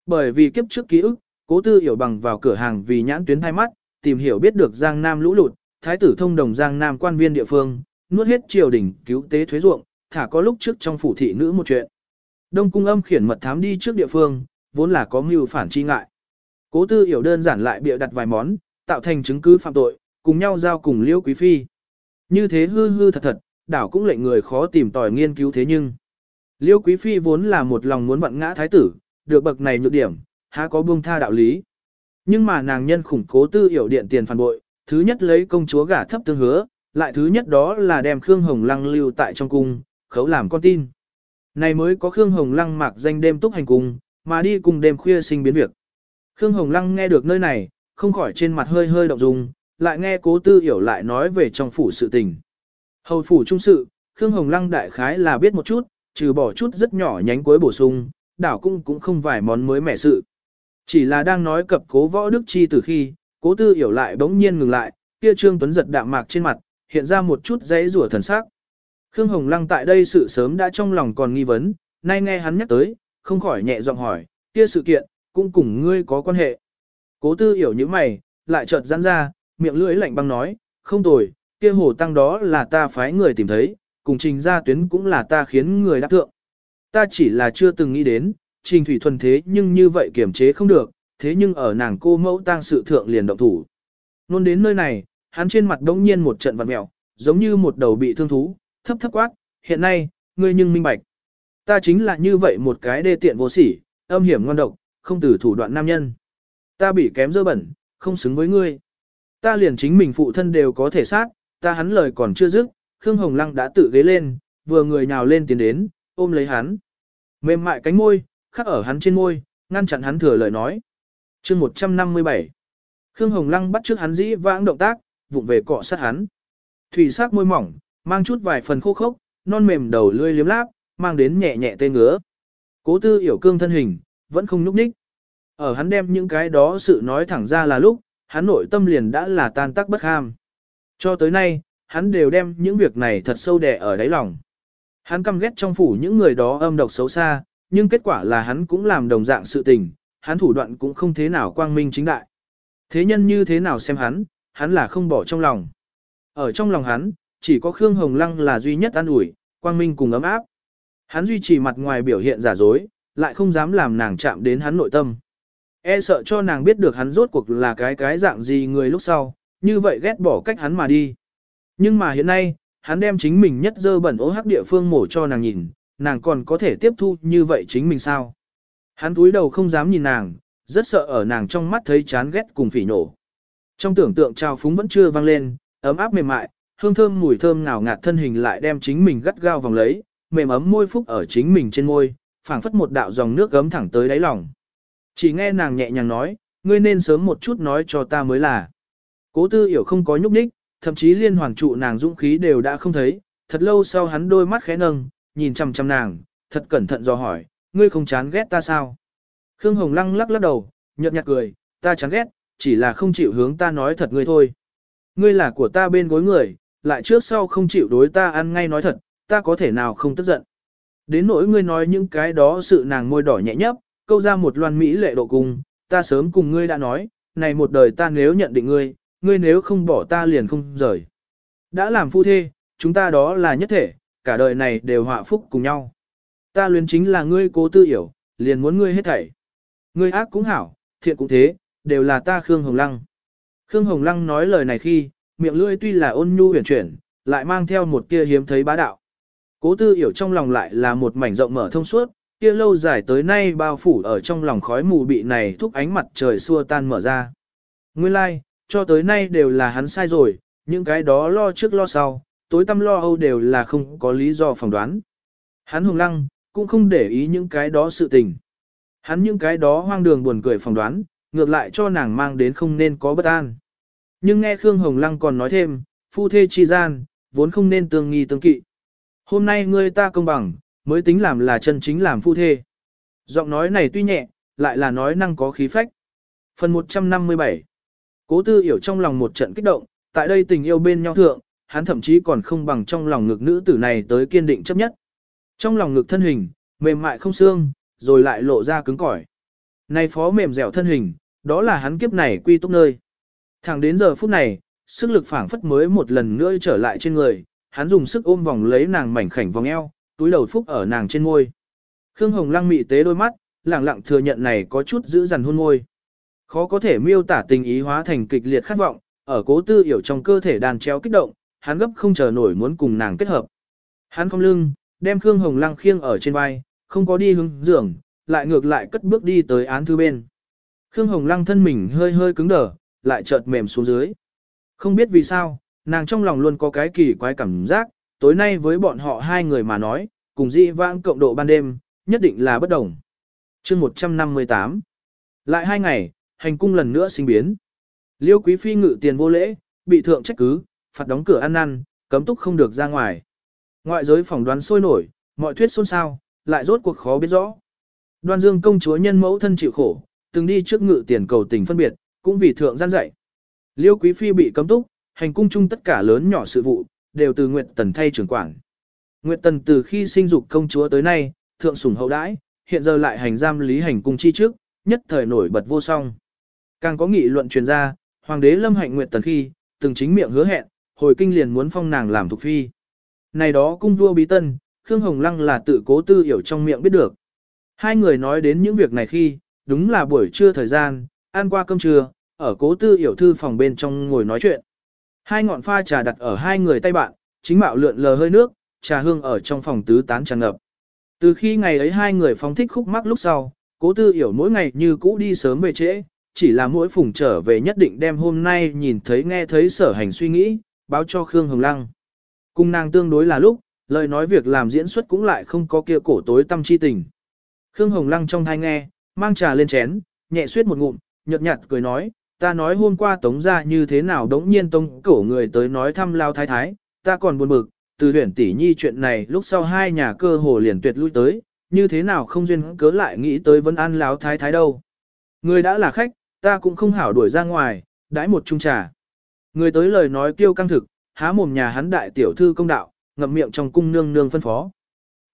Bởi vì kiếp trước ký ức, cố tư hiểu bằng vào cửa hàng vì nhãn tuyến thay mắt, tìm hiểu biết được Giang Nam lũ lụt, thái tử thông đồng Giang Nam quan viên địa phương, nuốt hết triều đình cứu tế thuế ruộng, thả có lúc trước trong phủ thị nữ một chuyện. Đông cung âm khiển mật thám đi trước địa phương, vốn là có mưu phản chi ngại. Cố tư hiểu đơn giản lại bịa đặt vài món, tạo thành chứng cứ phạm tội, cùng nhau giao cùng liễu quý phi. Như thế hư hư thật thật, đảo cũng lệnh người khó tìm tòi nghiên cứu thế nhưng. Liêu quý phi vốn là một lòng muốn vặn ngã thái tử, được bậc này nhược điểm, há có buông tha đạo lý. Nhưng mà nàng nhân khủng cố tư hiểu điện tiền phản bội, thứ nhất lấy công chúa gả thấp tương hứa, lại thứ nhất đó là đem Khương Hồng Lăng lưu tại trong cung, khấu làm con tin. Này mới có Khương Hồng Lăng mặc danh đêm túc hành cung, mà đi cùng đêm khuya sinh biến việc. Khương Hồng Lăng nghe được nơi này, không khỏi trên mặt hơi hơi động dung, lại nghe cố tư hiểu lại nói về trong phủ sự tình. Hầu phủ trung sự, Khương Hồng Lăng đại khái là biết một chút, trừ bỏ chút rất nhỏ nhánh cuối bổ sung, đảo cung cũng không vài món mới mẻ sự. Chỉ là đang nói cập cố võ đức chi từ khi, cố tư hiểu lại bỗng nhiên ngừng lại, kia trương tuấn giật đạm mạc trên mặt, hiện ra một chút dãy rủa thần sắc. Khương Hồng Lăng tại đây sự sớm đã trong lòng còn nghi vấn, nay nghe hắn nhắc tới, không khỏi nhẹ giọng hỏi, kia sự kiện, cũng cùng ngươi có quan hệ. Cố tư hiểu như mày, lại chợt giãn ra, miệng lưỡi lạnh băng nói, không tồi, kia hồ tăng đó là ta phái người tìm thấy, cùng trình gia tuyến cũng là ta khiến người đáp thượng. Ta chỉ là chưa từng nghĩ đến, trình thủy thuần thế nhưng như vậy kiểm chế không được, thế nhưng ở nàng cô mẫu tang sự thượng liền động thủ. Nôn đến nơi này, hắn trên mặt đống nhiên một trận vặn mẹo, giống như một đầu bị thương thú, thấp thấp quát, hiện nay, ngươi nhưng minh bạch. Ta chính là như vậy một cái đê tiện vô sỉ, âm hiểm ngon độc, không từ thủ đoạn nam nhân. Ta bị kém dơ bẩn, không xứng với ngươi. Ta liền chính mình phụ thân đều có thể sát, ta hắn lời còn chưa dứt, Khương Hồng Lăng đã tự ghế lên, vừa người nhào lên tiến đến, ôm lấy hắn. Mềm mại cánh môi, khắc ở hắn trên môi, ngăn chặn hắn thừa lời nói. chương 157 Khương Hồng Lăng bắt trước hắn dĩ vãng động tác, vụng về cọ sát hắn. Thủy sắc môi mỏng, mang chút vài phần khô khốc, non mềm đầu lươi liếm láp, mang đến nhẹ nhẹ tê ngứa. Cố tư hiểu cương thân hình, vẫn không núp ních. Ở hắn đem những cái đó sự nói thẳng ra là lúc, hắn nội tâm liền đã là tan tác bất ham. Cho tới nay, hắn đều đem những việc này thật sâu đè ở đáy lòng. Hắn căm ghét trong phủ những người đó âm độc xấu xa, nhưng kết quả là hắn cũng làm đồng dạng sự tình, hắn thủ đoạn cũng không thế nào quang minh chính đại. Thế nhân như thế nào xem hắn, hắn là không bỏ trong lòng. Ở trong lòng hắn, chỉ có Khương Hồng Lăng là duy nhất an ủi, quang minh cùng ấm áp. Hắn duy trì mặt ngoài biểu hiện giả dối, lại không dám làm nàng chạm đến hắn nội tâm. E sợ cho nàng biết được hắn rốt cuộc là cái cái dạng gì người lúc sau, như vậy ghét bỏ cách hắn mà đi. Nhưng mà hiện nay, hắn đem chính mình nhất dơ bẩn ố hắc địa phương mổ cho nàng nhìn, nàng còn có thể tiếp thu như vậy chính mình sao. Hắn túi đầu không dám nhìn nàng, rất sợ ở nàng trong mắt thấy chán ghét cùng phỉ nổ. Trong tưởng tượng trao phúng vẫn chưa vang lên, ấm áp mềm mại, hương thơm mùi thơm ngào ngạt thân hình lại đem chính mình gắt gao vòng lấy, mềm ấm môi phúc ở chính mình trên môi, phảng phất một đạo dòng nước gấm thẳng tới đáy lòng. Chỉ nghe nàng nhẹ nhàng nói, ngươi nên sớm một chút nói cho ta mới là. Cố tư hiểu không có nhúc nhích, thậm chí liên hoàn trụ nàng dũng khí đều đã không thấy, thật lâu sau hắn đôi mắt khẽ nâng, nhìn chăm chăm nàng, thật cẩn thận dò hỏi, ngươi không chán ghét ta sao? Khương Hồng Lăng lắc lắc đầu, nhợt nhạt cười, ta chán ghét, chỉ là không chịu hướng ta nói thật ngươi thôi. Ngươi là của ta bên gối người, lại trước sau không chịu đối ta ăn ngay nói thật, ta có thể nào không tức giận. Đến nỗi ngươi nói những cái đó sự nàng môi đỏ nhẹ nhấp, câu ra một loan mỹ lệ độ cùng, ta sớm cùng ngươi đã nói, này một đời ta nếu nhận định ngươi, ngươi nếu không bỏ ta liền không rời. Đã làm phu thê, chúng ta đó là nhất thể, cả đời này đều họa phúc cùng nhau. Ta luyến chính là ngươi cố tư hiểu, liền muốn ngươi hết thảy. Ngươi ác cũng hảo, thiện cũng thế, đều là ta Khương Hồng Lăng. Khương Hồng Lăng nói lời này khi, miệng lưỡi tuy là ôn nhu huyền chuyển, lại mang theo một tia hiếm thấy bá đạo. Cố tư hiểu trong lòng lại là một mảnh rộng mở thông suốt, kia lâu dài tới nay bao phủ ở trong lòng khói mù bị này thúc ánh mặt trời xua tan mở ra. Nguyên lai, like, cho tới nay đều là hắn sai rồi, những cái đó lo trước lo sau, tối tâm lo âu đều là không có lý do phỏng đoán. Hắn hùng lăng, cũng không để ý những cái đó sự tình. Hắn những cái đó hoang đường buồn cười phỏng đoán, ngược lại cho nàng mang đến không nên có bất an. Nhưng nghe Khương Hồng Lăng còn nói thêm, phu thê chi gian, vốn không nên tương nghi tương kỵ. Hôm nay ngươi ta công bằng, mới tính làm là chân chính làm phu thê. Giọng nói này tuy nhẹ, lại là nói năng có khí phách. Phần 157 Cố tư hiểu trong lòng một trận kích động, tại đây tình yêu bên nhau thượng, hắn thậm chí còn không bằng trong lòng ngực nữ tử này tới kiên định chấp nhất. Trong lòng ngực thân hình, mềm mại không xương, rồi lại lộ ra cứng cỏi. Này phó mềm dẻo thân hình, đó là hắn kiếp này quy túc nơi. Thẳng đến giờ phút này, sức lực phảng phất mới một lần nữa trở lại trên người, hắn dùng sức ôm vòng lấy nàng mảnh khảnh vòng eo, túi đầu phúc ở nàng trên môi. Khương Hồng Lăng mị tế đôi mắt, lặng lặng thừa nhận này có chút giữ dằn hôn môi. Khó có thể miêu tả tình ý hóa thành kịch liệt khát vọng, ở cố tư hiểu trong cơ thể đàn treo kích động, hắn gấp không chờ nổi muốn cùng nàng kết hợp. Hắn không lưng, đem Khương Hồng Lăng khiêng ở trên vai, không có đi hướng giường, lại ngược lại cất bước đi tới án thư bên. Khương Hồng Lăng thân mình hơi hơi cứng đờ, lại chợt mềm xuống dưới. Không biết vì sao, nàng trong lòng luôn có cái kỳ quái cảm giác, tối nay với bọn họ hai người mà nói, cùng dị vãng cộng độ ban đêm, nhất định là bất đồng. chương 158 Lại hai ngày, hành cung lần nữa sinh biến. Liêu quý phi ngự tiền vô lễ, bị thượng trách cứ, phạt đóng cửa ăn năn, cấm túc không được ra ngoài. Ngoại giới phỏng đoán sôi nổi, mọi thuyết xôn xao, lại rốt cuộc khó biết rõ. Đoan dương công chúa nhân mẫu thân chịu khổ, từng đi trước ngự tiền cầu tình phân biệt, cũng vì thượng gian dạy. Liêu quý phi bị cấm túc, hành cung chung tất cả lớn nhỏ sự vụ, đều từ Nguyệt Tần thay trưởng quản. Nguyệt Tần từ khi sinh dục công chúa tới nay, thượng sủng hậu đãi, hiện giờ lại hành giam lý hành cung chi trước, nhất thời nổi bật vô song. Càng có nghị luận truyền ra, hoàng đế Lâm Hạnh Nguyệt Tần khi, từng chính miệng hứa hẹn, hồi kinh liền muốn phong nàng làm thuộc phi. Này đó cung vua bí tân, Khương Hồng Lăng là tự cố tư hiểu trong miệng biết được. Hai người nói đến những việc này khi, đúng là buổi trưa thời gian, ăn qua cơm trưa, ở cố tư hiểu thư phòng bên trong ngồi nói chuyện. Hai ngọn pha trà đặt ở hai người tay bạn, chính mạo lượn lờ hơi nước, trà hương ở trong phòng tứ tán tràn ngập. Từ khi ngày ấy hai người phóng thích khúc mắc lúc sau, cố tư hiểu mỗi ngày như cũ đi sớm về trễ, chỉ là mỗi phùng trở về nhất định đem hôm nay nhìn thấy nghe thấy sở hành suy nghĩ, báo cho Khương Hồng Lăng. Cung nàng tương đối là lúc, lời nói việc làm diễn xuất cũng lại không có kia cổ tối tâm chi tình. Khương Hồng Lăng trong thai nghe, mang trà lên chén, nhẹ suyết một ngụm, nhợt nhạt cười nói, ta nói hôm qua tống ra như thế nào đống nhiên tống cổ người tới nói thăm lao thái thái, ta còn buồn bực, từ huyển tỷ nhi chuyện này lúc sau hai nhà cơ hồ liền tuyệt lui tới, như thế nào không duyên cớ lại nghĩ tới vấn an lao thái thái đâu. Người đã là khách, ta cũng không hảo đuổi ra ngoài, đãi một chung trà. Người tới lời nói kêu căng thực, há mồm nhà hắn đại tiểu thư công đạo, ngậm miệng trong cung nương nương phân phó.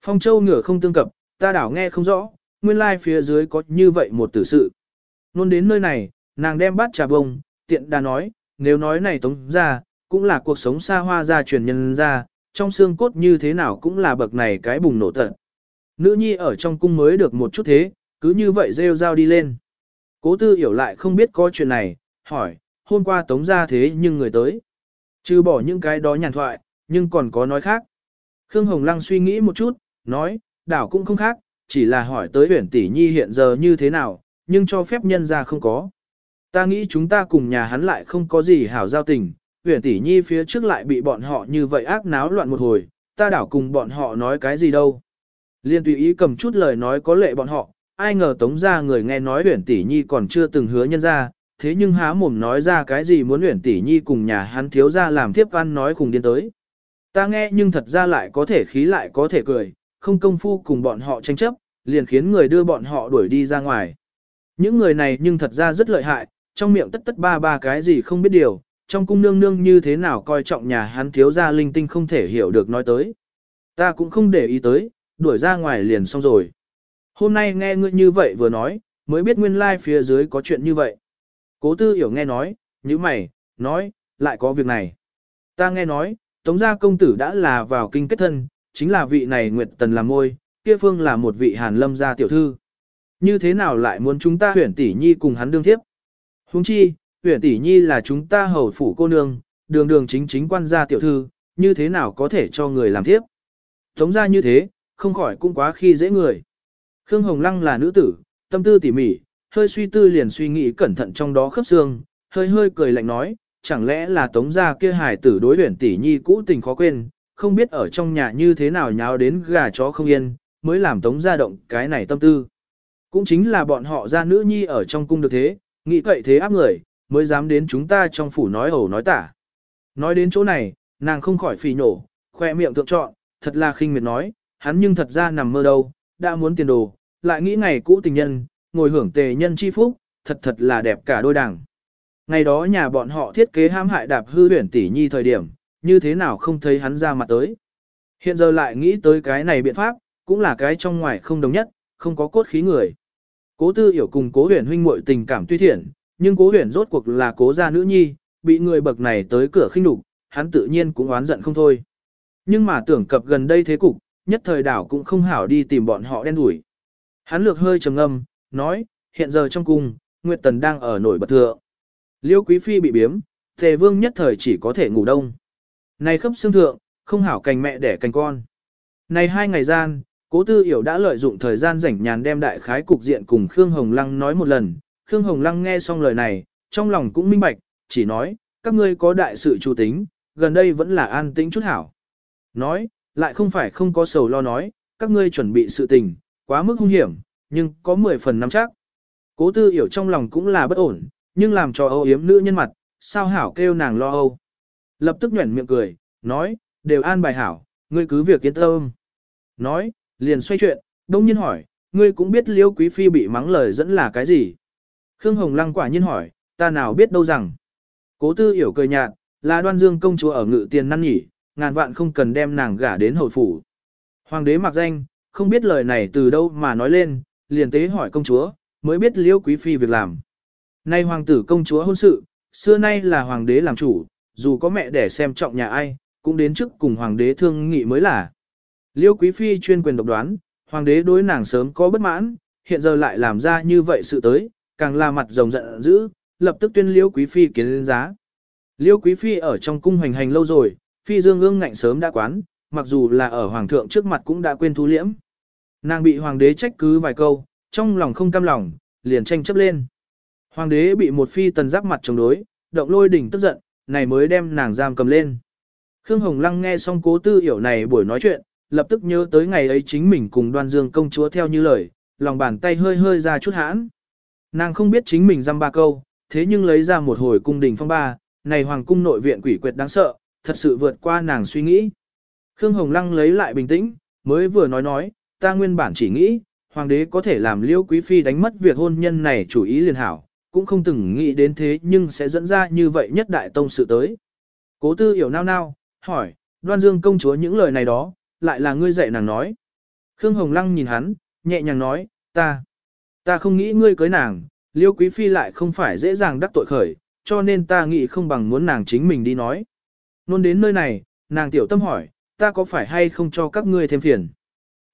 Phong châu ngửa không tương cập, ta đảo nghe không rõ, nguyên lai phía dưới có như vậy một tử sự. Nôn đến nơi này, nàng đem bát trà bông, tiện đà nói, nếu nói này tống ra, cũng là cuộc sống xa hoa gia truyền nhân ra, trong xương cốt như thế nào cũng là bậc này cái bùng nổ tận. Nữ nhi ở trong cung mới được một chút thế, cứ như vậy rêu rao đi lên. Cố tư hiểu lại không biết có chuyện này, hỏi, hôm qua tống ra thế nhưng người tới. Trừ bỏ những cái đó nhàn thoại, nhưng còn có nói khác. Khương Hồng Lăng suy nghĩ một chút, nói, đảo cũng không khác, chỉ là hỏi tới huyển tỷ nhi hiện giờ như thế nào, nhưng cho phép nhân ra không có. Ta nghĩ chúng ta cùng nhà hắn lại không có gì hảo giao tình, huyển tỷ nhi phía trước lại bị bọn họ như vậy ác náo loạn một hồi, ta đảo cùng bọn họ nói cái gì đâu. Liên tùy ý cầm chút lời nói có lệ bọn họ, ai ngờ tống ra người nghe nói huyển tỷ nhi còn chưa từng hứa nhân ra, thế nhưng há mồm nói ra cái gì muốn huyển tỷ nhi cùng nhà hắn thiếu ra làm thiếp ăn nói cùng điên tới. Ta nghe nhưng thật ra lại có thể khí lại có thể cười, không công phu cùng bọn họ tranh chấp, liền khiến người đưa bọn họ đuổi đi ra ngoài. Những người này nhưng thật ra rất lợi hại, trong miệng tất tất ba ba cái gì không biết điều, trong cung nương nương như thế nào coi trọng nhà hắn thiếu ra linh tinh không thể hiểu được nói tới. Ta cũng không để ý tới, đuổi ra ngoài liền xong rồi. Hôm nay nghe ngươi như vậy vừa nói, mới biết nguyên lai like phía dưới có chuyện như vậy. Cố tư hiểu nghe nói, như mày, nói, lại có việc này. Ta nghe nói, Tống gia công tử đã là vào kinh kết thân, chính là vị này Nguyệt Tần làm môi, kia phương là một vị Hàn Lâm gia tiểu thư. Như thế nào lại muốn chúng ta huyển tỷ nhi cùng hắn đương thiếp? Huống chi, huyển tỷ nhi là chúng ta hầu phủ cô nương, đường đường chính chính quan gia tiểu thư, như thế nào có thể cho người làm thiếp? Tống gia như thế, không khỏi cũng quá khi dễ người. Khương Hồng Lăng là nữ tử, tâm tư tỉ mỉ, hơi suy tư liền suy nghĩ cẩn thận trong đó khớp xương, hơi hơi cười lạnh nói, chẳng lẽ là tống gia kia hài tử đối luyện tỷ nhi cũ tình khó quên, không biết ở trong nhà như thế nào nháo đến gà chó không yên, mới làm tống gia động cái này tâm tư. Cũng chính là bọn họ ra nữ nhi ở trong cung được thế, nghĩ cậy thế áp người, mới dám đến chúng ta trong phủ nói ẩu nói tả. Nói đến chỗ này, nàng không khỏi phì nổ, khoe miệng thượng trọn, thật là khinh miệt nói, hắn nhưng thật ra nằm mơ đâu, đã muốn tiền đồ, lại nghĩ ngày cũ tình nhân, ngồi hưởng tề nhân chi phúc, thật thật là đẹp cả đôi đảng. Ngày đó nhà bọn họ thiết kế ham hại đạp hư huyển tỷ nhi thời điểm, như thế nào không thấy hắn ra mặt tới. Hiện giờ lại nghĩ tới cái này biện pháp, cũng là cái trong ngoài không đồng nhất, không có cốt khí người. Cố tư hiểu cùng cố huyền huynh muội tình cảm tuy thiện, nhưng cố huyền rốt cuộc là cố gia nữ nhi, bị người bậc này tới cửa khinh đục, hắn tự nhiên cũng oán giận không thôi. Nhưng mà tưởng cập gần đây thế cục, nhất thời đảo cũng không hảo đi tìm bọn họ đen đuổi. Hắn lược hơi trầm ngâm, nói, hiện giờ trong cung, Nguyệt Tần đang ở nổi bật thượng. Liêu Quý Phi bị biếm, Tề Vương nhất thời chỉ có thể ngủ đông. Này khắp xương thượng, không hảo cành mẹ đẻ cành con. Này hai ngày gian, Cố Tư Hiểu đã lợi dụng thời gian rảnh nhàn đem đại khái cục diện cùng Khương Hồng Lăng nói một lần. Khương Hồng Lăng nghe xong lời này, trong lòng cũng minh bạch, chỉ nói, các ngươi có đại sự chủ tính, gần đây vẫn là an tĩnh chút hảo. Nói, lại không phải không có sầu lo nói, các ngươi chuẩn bị sự tình, quá mức hung hiểm, nhưng có 10 phần nắm chắc. Cố Tư Hiểu trong lòng cũng là bất ổn, nhưng làm cho âu yếm nữ nhân mặt, sao hảo kêu nàng lo âu. Lập tức nhuẩn miệng cười, nói, đều an bài hảo, ngươi cứ việc yên tâm. Nói, liền xoay chuyện, đông nhiên hỏi, ngươi cũng biết liêu quý phi bị mắng lời dẫn là cái gì. Khương Hồng Lăng quả nhiên hỏi, ta nào biết đâu rằng. Cố tư hiểu cười nhạt, là đoan dương công chúa ở ngự tiền năn nhỉ, ngàn vạn không cần đem nàng gả đến hậu phủ. Hoàng đế mặc danh, không biết lời này từ đâu mà nói lên, liền tế hỏi công chúa, mới biết liễu quý phi việc làm. Nay hoàng tử công chúa hôn sự, xưa nay là hoàng đế làm chủ, dù có mẹ để xem trọng nhà ai, cũng đến trước cùng hoàng đế thương nghị mới là. Liêu quý phi chuyên quyền độc đoán, hoàng đế đối nàng sớm có bất mãn, hiện giờ lại làm ra như vậy sự tới, càng là mặt rồng giận dữ, lập tức tuyên liêu quý phi kiến lên giá. Liêu quý phi ở trong cung hành hành lâu rồi, phi dương ương ngạnh sớm đã quán, mặc dù là ở hoàng thượng trước mặt cũng đã quên thu liễm. Nàng bị hoàng đế trách cứ vài câu, trong lòng không cam lòng, liền tranh chấp lên. Hoàng đế bị một phi tần giáp mặt chống đối, động lôi đỉnh tức giận, này mới đem nàng giam cầm lên. Khương Hồng Lăng nghe xong cố tư hiểu này buổi nói chuyện, lập tức nhớ tới ngày ấy chính mình cùng đoan dương công chúa theo như lời, lòng bàn tay hơi hơi ra chút hãn. Nàng không biết chính mình giam ba câu, thế nhưng lấy ra một hồi cung đình phong ba, này hoàng cung nội viện quỷ quyệt đáng sợ, thật sự vượt qua nàng suy nghĩ. Khương Hồng Lăng lấy lại bình tĩnh, mới vừa nói nói, ta nguyên bản chỉ nghĩ, hoàng đế có thể làm liễu quý phi đánh mất việc hôn nhân này chủ ý liền hảo, cũng không từng nghĩ đến thế nhưng sẽ dẫn ra như vậy nhất đại tông sự tới. Cố tư hiểu nao nao, hỏi, đoan dương công chúa những lời này đó, lại là ngươi dạy nàng nói. Khương Hồng Lăng nhìn hắn, nhẹ nhàng nói, ta, ta không nghĩ ngươi cưới nàng, liêu quý phi lại không phải dễ dàng đắc tội khởi, cho nên ta nghĩ không bằng muốn nàng chính mình đi nói. Nôn đến nơi này, nàng tiểu tâm hỏi, ta có phải hay không cho các ngươi thêm phiền.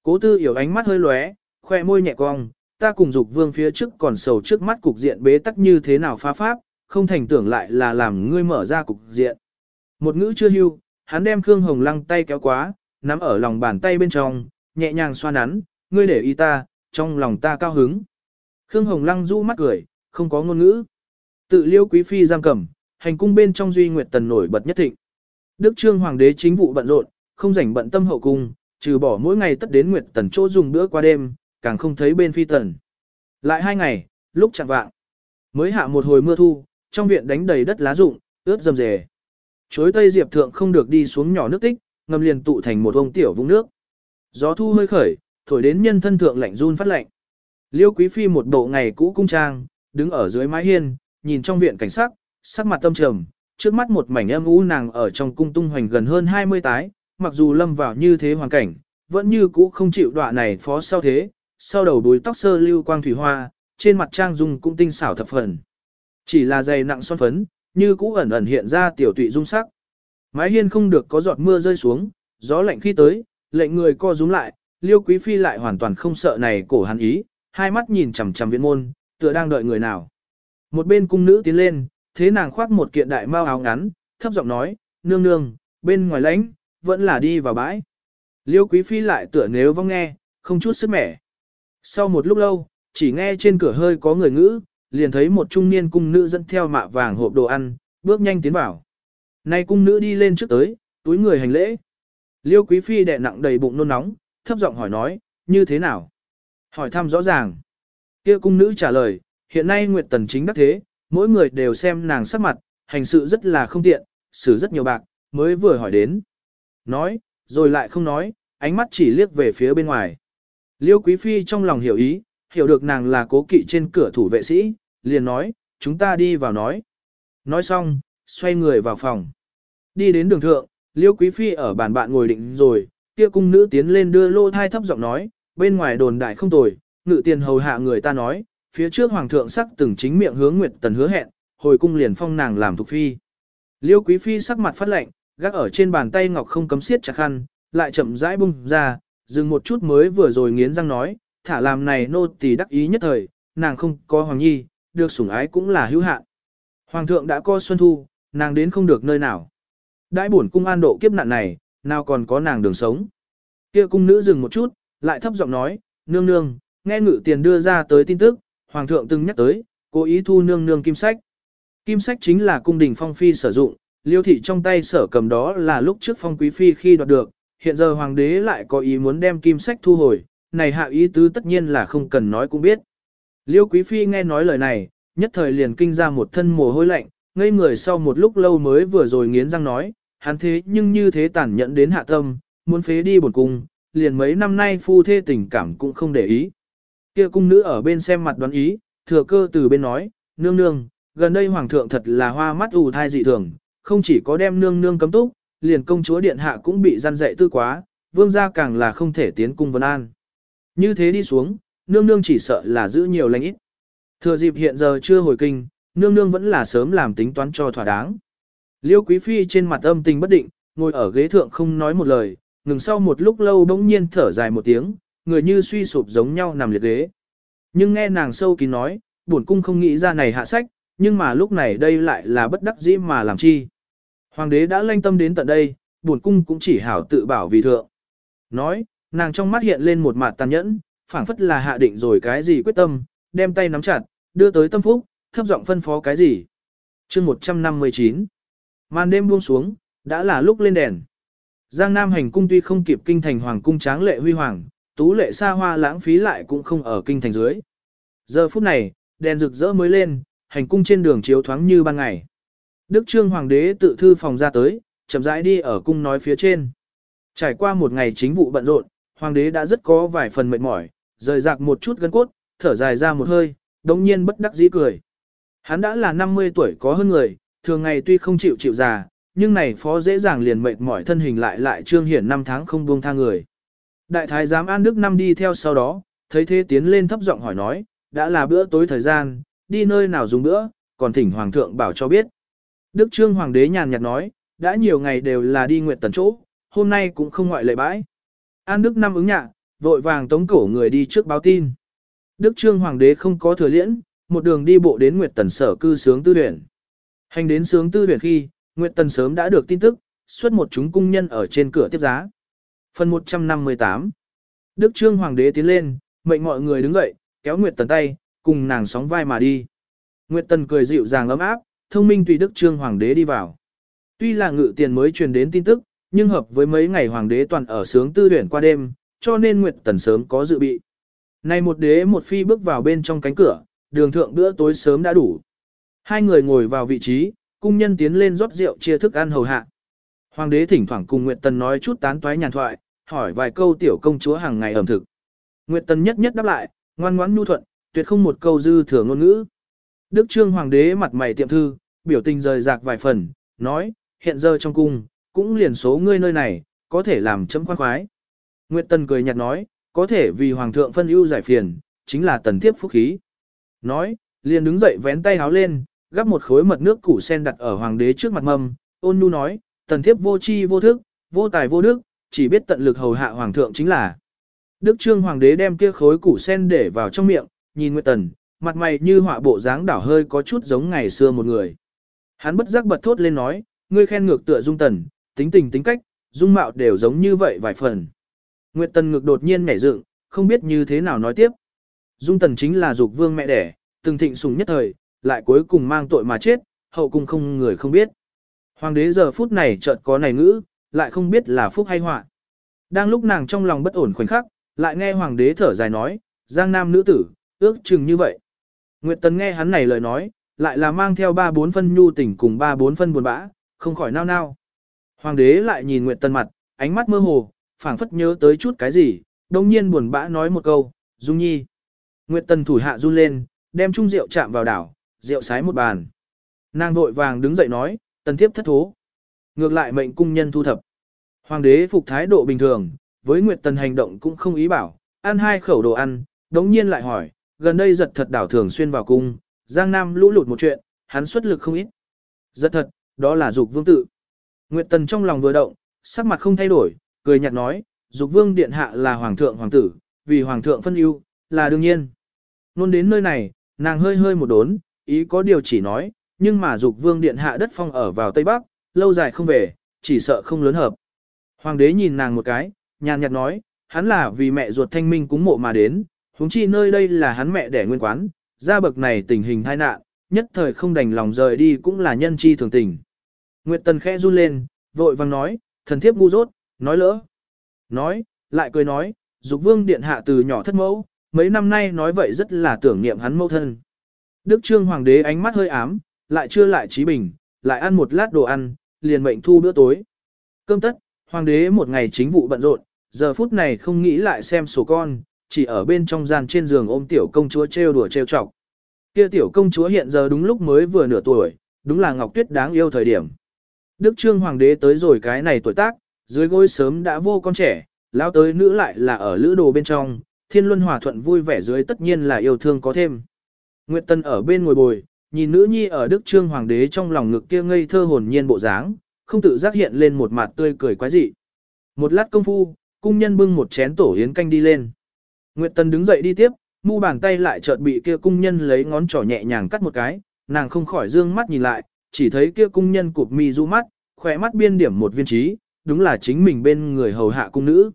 Cố tư hiểu ánh mắt hơi lóe, khoe môi nhẹ cong, ta cùng dục vương phía trước còn sầu trước mắt cục diện bế tắc như thế nào phá pháp, không thành tưởng lại là làm ngươi mở ra cục diện. Một ngữ chưa hưu, hắn đem Khương Hồng Lăng tay kéo quá, nắm ở lòng bàn tay bên trong, nhẹ nhàng xoa nắn, ngươi để ý ta, trong lòng ta cao hứng. Khương Hồng Lăng rũ mắt cười, không có ngôn ngữ. Tự liêu quý phi giam cầm, hành cung bên trong duy nguyệt tần nổi bật nhất thịnh. Đức Trương Hoàng đế chính vụ bận rộn, không rảnh bận tâm hậu cung, trừ bỏ mỗi ngày tất đến Nguyệt Tần chỗ dùng bữa qua đêm, càng không thấy bên phi tần. Lại hai ngày, lúc chẳng vạng, mới hạ một hồi mưa thu, trong viện đánh đầy đất lá rụng, ướt dầm dề. Chối tây diệp thượng không được đi xuống nhỏ nước tích, ngầm liền tụ thành một ông tiểu vũng nước. Gió thu hơi khởi, thổi đến nhân thân thượng lạnh run phát lạnh. Liêu Quý Phi một bộ ngày cũ cung trang, đứng ở dưới mái hiên, nhìn trong viện cảnh sắc, sắc mặt tâm trầm, trước mắt một mảnh âm u nàng ở trong cung tung hoành gần hơn 20 tái, mặc dù lâm vào như thế hoàn cảnh, vẫn như cũ không chịu đọa này phó sau thế, sau đầu đuôi tóc sơ lưu quang thủy hoa, trên mặt trang dung cũng tinh xảo thập phần. Chỉ là dày nặng son phấn, như cũ ẩn ẩn hiện ra tiểu tụy dung sắc. Mái hiên không được có giọt mưa rơi xuống, gió lạnh khi tới, lệnh người co rúm lại, liêu quý phi lại hoàn toàn không sợ này cổ hắn ý, hai mắt nhìn chằm chằm viện môn, tựa đang đợi người nào. Một bên cung nữ tiến lên, thế nàng khoác một kiện đại mao áo ngắn, thấp giọng nói, nương nương, bên ngoài lãnh, vẫn là đi vào bãi. Liêu quý phi lại tựa nếu vong nghe, không chút sức mẻ. Sau một lúc lâu, chỉ nghe trên cửa hơi có người ngữ, liền thấy một trung niên cung nữ dẫn theo mạ vàng hộp đồ ăn, bước nhanh tiến vào. Nay cung nữ đi lên trước tới, túi người hành lễ. Liêu quý phi đè nặng đầy bụng nôn nóng, thấp giọng hỏi nói, như thế nào? Hỏi thăm rõ ràng. Kia cung nữ trả lời, hiện nay Nguyệt Tần chính đắc thế, mỗi người đều xem nàng sắc mặt, hành sự rất là không tiện, xử rất nhiều bạc, mới vừa hỏi đến. Nói, rồi lại không nói, ánh mắt chỉ liếc về phía bên ngoài. Liêu Quý Phi trong lòng hiểu ý, hiểu được nàng là cố kỵ trên cửa thủ vệ sĩ, liền nói, chúng ta đi vào nói. Nói xong, xoay người vào phòng. Đi đến đường thượng, Liêu Quý Phi ở bàn bạn ngồi định rồi, kia cung nữ tiến lên đưa lô thai thấp giọng nói, bên ngoài đồn đại không tồi, ngự tiền hầu hạ người ta nói, phía trước hoàng thượng sắc từng chính miệng hướng Nguyệt Tần hứa hẹn, hồi cung liền phong nàng làm thuộc phi. Liêu Quý Phi sắc mặt phát lạnh, gác ở trên bàn tay ngọc không cấm siết chặt khăn, lại chậm rãi bung ra, dừng một chút mới vừa rồi nghiến răng nói, thả làm này nô tỳ đắc ý nhất thời, nàng không có hoàng nhi, được sủng ái cũng là hữu hạn. Hoàng thượng đã có xuân thu, nàng đến không được nơi nào. Đãi buồn cung an độ kiếp nạn này, nào còn có nàng đường sống. Kia cung nữ dừng một chút, lại thấp giọng nói, nương nương, nghe ngự tiền đưa ra tới tin tức, hoàng thượng từng nhắc tới, cố ý thu nương nương kim sách. Kim sách chính là cung đình phong phi sử dụng, liêu thị trong tay sở cầm đó là lúc trước phong quý phi khi đoạt được, hiện giờ hoàng đế lại có ý muốn đem kim sách thu hồi, này hạ ý tứ tất nhiên là không cần nói cũng biết. Liêu quý phi nghe nói lời này, nhất thời liền kinh ra một thân mồ hôi lạnh, ngây người sau một lúc lâu mới vừa rồi nghiến răng nói, hắn thế nhưng như thế tàn nhẫn đến hạ tâm, muốn phế đi bổn cung, liền mấy năm nay phu thê tình cảm cũng không để ý. Kia cung nữ ở bên xem mặt đoán ý, thừa cơ từ bên nói, nương nương, gần đây hoàng thượng thật là hoa mắt ù thai dị thường, không chỉ có đem nương nương cấm túc, liền công chúa điện hạ cũng bị gian dạy tư quá, vương gia càng là không thể tiến cung vân an. Như thế đi xuống, nương nương chỉ sợ là giữ nhiều lãnh ít. Thừa dịp hiện giờ chưa hồi kinh, nương nương vẫn là sớm làm tính toán cho thỏa đáng. Liêu quý phi trên mặt âm tình bất định, ngồi ở ghế thượng không nói một lời, ngừng sau một lúc lâu bỗng nhiên thở dài một tiếng, người như suy sụp giống nhau nằm liệt ghế. Nhưng nghe nàng sâu kín nói, bổn cung không nghĩ ra này hạ sách, nhưng mà lúc này đây lại là bất đắc dĩ mà làm chi. Hoàng đế đã lanh tâm đến tận đây, bổn cung cũng chỉ hảo tự bảo vì thượng. Nói, nàng trong mắt hiện lên một mặt tàn nhẫn, phảng phất là hạ định rồi cái gì quyết tâm, đem tay nắm chặt, đưa tới tâm phúc, thấp giọng phân phó cái gì. chương 159 Màn đêm buông xuống, đã là lúc lên đèn. Giang Nam hành cung tuy không kịp kinh thành hoàng cung tráng lệ huy hoàng, tú lệ xa hoa lãng phí lại cũng không ở kinh thành dưới. Giờ phút này, đèn rực rỡ mới lên, hành cung trên đường chiếu thoáng như ban ngày. Đức Trương Hoàng đế tự thư phòng ra tới, chậm rãi đi ở cung nói phía trên. Trải qua một ngày chính vụ bận rộn, Hoàng đế đã rất có vài phần mệt mỏi, rời rạc một chút gân cốt, thở dài ra một hơi, đống nhiên bất đắc dĩ cười. Hắn đã là 50 tuổi có hơn người, thường ngày tuy không chịu chịu già, nhưng này phó dễ dàng liền mệt mỏi thân hình lại lại trương hiển năm tháng không buông tha người. Đại thái giám An Đức năm đi theo sau đó, thấy thế tiến lên thấp giọng hỏi nói, đã là bữa tối thời gian, đi nơi nào dùng bữa, còn thỉnh hoàng thượng bảo cho biết. Đức trương hoàng đế nhàn nhạt nói, đã nhiều ngày đều là đi nguyện tần chỗ, hôm nay cũng không ngoại lệ bãi. An Đức năm ứng nhạ, vội vàng tống cổ người đi trước báo tin. Đức trương hoàng đế không có thừa liễn, một đường đi bộ đến nguyệt tần sở cư sướng tư huyền. Hành đến sướng tư huyền khi, nguyệt tần sớm đã được tin tức, xuất một chúng cung nhân ở trên cửa tiếp giá. Phần 158 Đức Trương Hoàng đế tiến lên, mệnh mọi người đứng dậy, kéo Nguyệt Tần tay, cùng nàng sóng vai mà đi. Nguyệt Tần cười dịu dàng ấm áp, thông minh tùy Đức Trương Hoàng đế đi vào. Tuy là ngự tiền mới truyền đến tin tức, nhưng hợp với mấy ngày hoàng đế toàn ở sướng tư tuyển qua đêm, cho nên Nguyệt Tần sớm có dự bị. Nay một đế một phi bước vào bên trong cánh cửa, đường thượng bữa tối sớm đã đủ. Hai người ngồi vào vị trí, cung nhân tiến lên rót rượu chia thức ăn hầu hạ. Hoàng đế thỉnh thoảng cùng Nguyệt Tần nói chút tán toái nhàn thoại, hỏi vài câu tiểu công chúa hàng ngày ẩm thực. Nguyệt Tần nhất nhất đáp lại, ngoan ngoãn nhu thuận, tuyệt không một câu dư thừa ngôn ngữ. Đức Trương Hoàng đế mặt mày tiệm thư, biểu tình rời rạc vài phần, nói, hiện giờ trong cung, cũng liền số ngươi nơi này, có thể làm chấm khoan khoái. Nguyệt Tần cười nhạt nói, có thể vì Hoàng thượng phân ưu giải phiền, chính là tần thiếp phúc khí. Nói, liền đứng dậy vén tay háo lên, gắp một khối mật nước củ sen đặt ở Hoàng đế trước mặt mâm, ôn nhu nói, tần thiếp vô chi vô thức, vô tài vô đức, chỉ biết tận lực hầu hạ Hoàng thượng chính là. Đức Trương Hoàng đế đem kia khối củ sen để vào trong miệng, nhìn Nguyệt Tần, mặt mày như họa bộ dáng đảo hơi có chút giống ngày xưa một người. Hắn bất giác bật thốt lên nói, ngươi khen ngược tựa dung tần, tính tình tính cách, dung mạo đều giống như vậy vài phần. Nguyệt Tần ngược đột nhiên nhảy dựng, không biết như thế nào nói tiếp. Dung tần chính là dục vương mẹ đẻ, từng thịnh sùng nhất thời, lại cuối cùng mang tội mà chết, hậu cung không người không biết. Hoàng đế giờ phút này chợt có này ngữ, lại không biết là phúc hay họa. Đang lúc nàng trong lòng bất ổn khoảnh khắc, lại nghe hoàng đế thở dài nói, giang nam nữ tử, ước chừng như vậy. Nguyệt Tần nghe hắn này lời nói, lại là mang theo ba bốn phân nhu tình cùng ba bốn phân buồn bã, không khỏi nao nao. Hoàng đế lại nhìn Nguyệt Tần mặt, ánh mắt mơ hồ, phảng phất nhớ tới chút cái gì, đồng nhiên buồn bã nói một câu, Dung Nhi. Nguyệt Tần thủ hạ run lên, đem chung rượu chạm vào đảo, rượu sái một bàn. Nàng vội vàng đứng dậy nói, tần thiếp thất thố. Ngược lại mệnh cung nhân thu thập. Hoàng đế phục thái độ bình thường, với Nguyệt Tần hành động cũng không ý bảo, ăn hai khẩu đồ ăn, đống nhiên lại hỏi, gần đây giật thật đảo thường xuyên vào cung, Giang Nam lũ lụt một chuyện, hắn xuất lực không ít. Giật thật, đó là dục vương tự. Nguyệt Tần trong lòng vừa động, sắc mặt không thay đổi, cười nhạt nói, dục vương điện hạ là hoàng thượng hoàng tử, vì hoàng thượng phân ưu, là đương nhiên. Nôn đến nơi này, nàng hơi hơi một đốn, ý có điều chỉ nói, nhưng mà dục vương điện hạ đất phong ở vào Tây Bắc, lâu dài không về, chỉ sợ không lớn hợp. Hoàng đế nhìn nàng một cái, nhàn nhạt nói, hắn là vì mẹ ruột thanh minh cúng mộ mà đến, huống chi nơi đây là hắn mẹ đẻ nguyên quán, ra bậc này tình hình tai nạn, nhất thời không đành lòng rời đi cũng là nhân chi thường tình. Nguyệt Tần khẽ run lên, vội vang nói, thần thiếp ngu dốt, nói lỡ. Nói, lại cười nói, dục vương điện hạ từ nhỏ thất mẫu, mấy năm nay nói vậy rất là tưởng niệm hắn mẫu thân. Đức trương hoàng đế ánh mắt hơi ám, lại chưa lại trí bình, lại ăn một lát đồ ăn, liền mệnh thu bữa tối. Cơm tất, hoàng đế một ngày chính vụ bận rộn, giờ phút này không nghĩ lại xem sổ con, chỉ ở bên trong gian trên giường ôm tiểu công chúa trêu đùa trêu chọc. Kia tiểu công chúa hiện giờ đúng lúc mới vừa nửa tuổi, đúng là Ngọc Tuyết đáng yêu thời điểm. Đức Trương Hoàng đế tới rồi cái này tuổi tác, dưới gối sớm đã vô con trẻ, lao tới nữ lại là ở lữ đồ bên trong, thiên luân hòa thuận vui vẻ dưới tất nhiên là yêu thương có thêm. Nguyệt Tân ở bên ngồi bồi, nhìn nữ nhi ở Đức Trương Hoàng đế trong lòng ngực kia ngây thơ hồn nhiên bộ dáng, không tự giác hiện lên một mặt tươi cười quái dị. Một lát công phu, cung nhân bưng một chén tổ yến canh đi lên. Nguyệt Tân đứng dậy đi tiếp, mu bàn tay lại chợt bị kia cung nhân lấy ngón trỏ nhẹ nhàng cắt một cái, nàng không khỏi dương mắt nhìn lại, chỉ thấy kia cung nhân cụp mi du mắt, khỏe mắt biên điểm một viên trí, đúng là chính mình bên người hầu hạ cung nữ.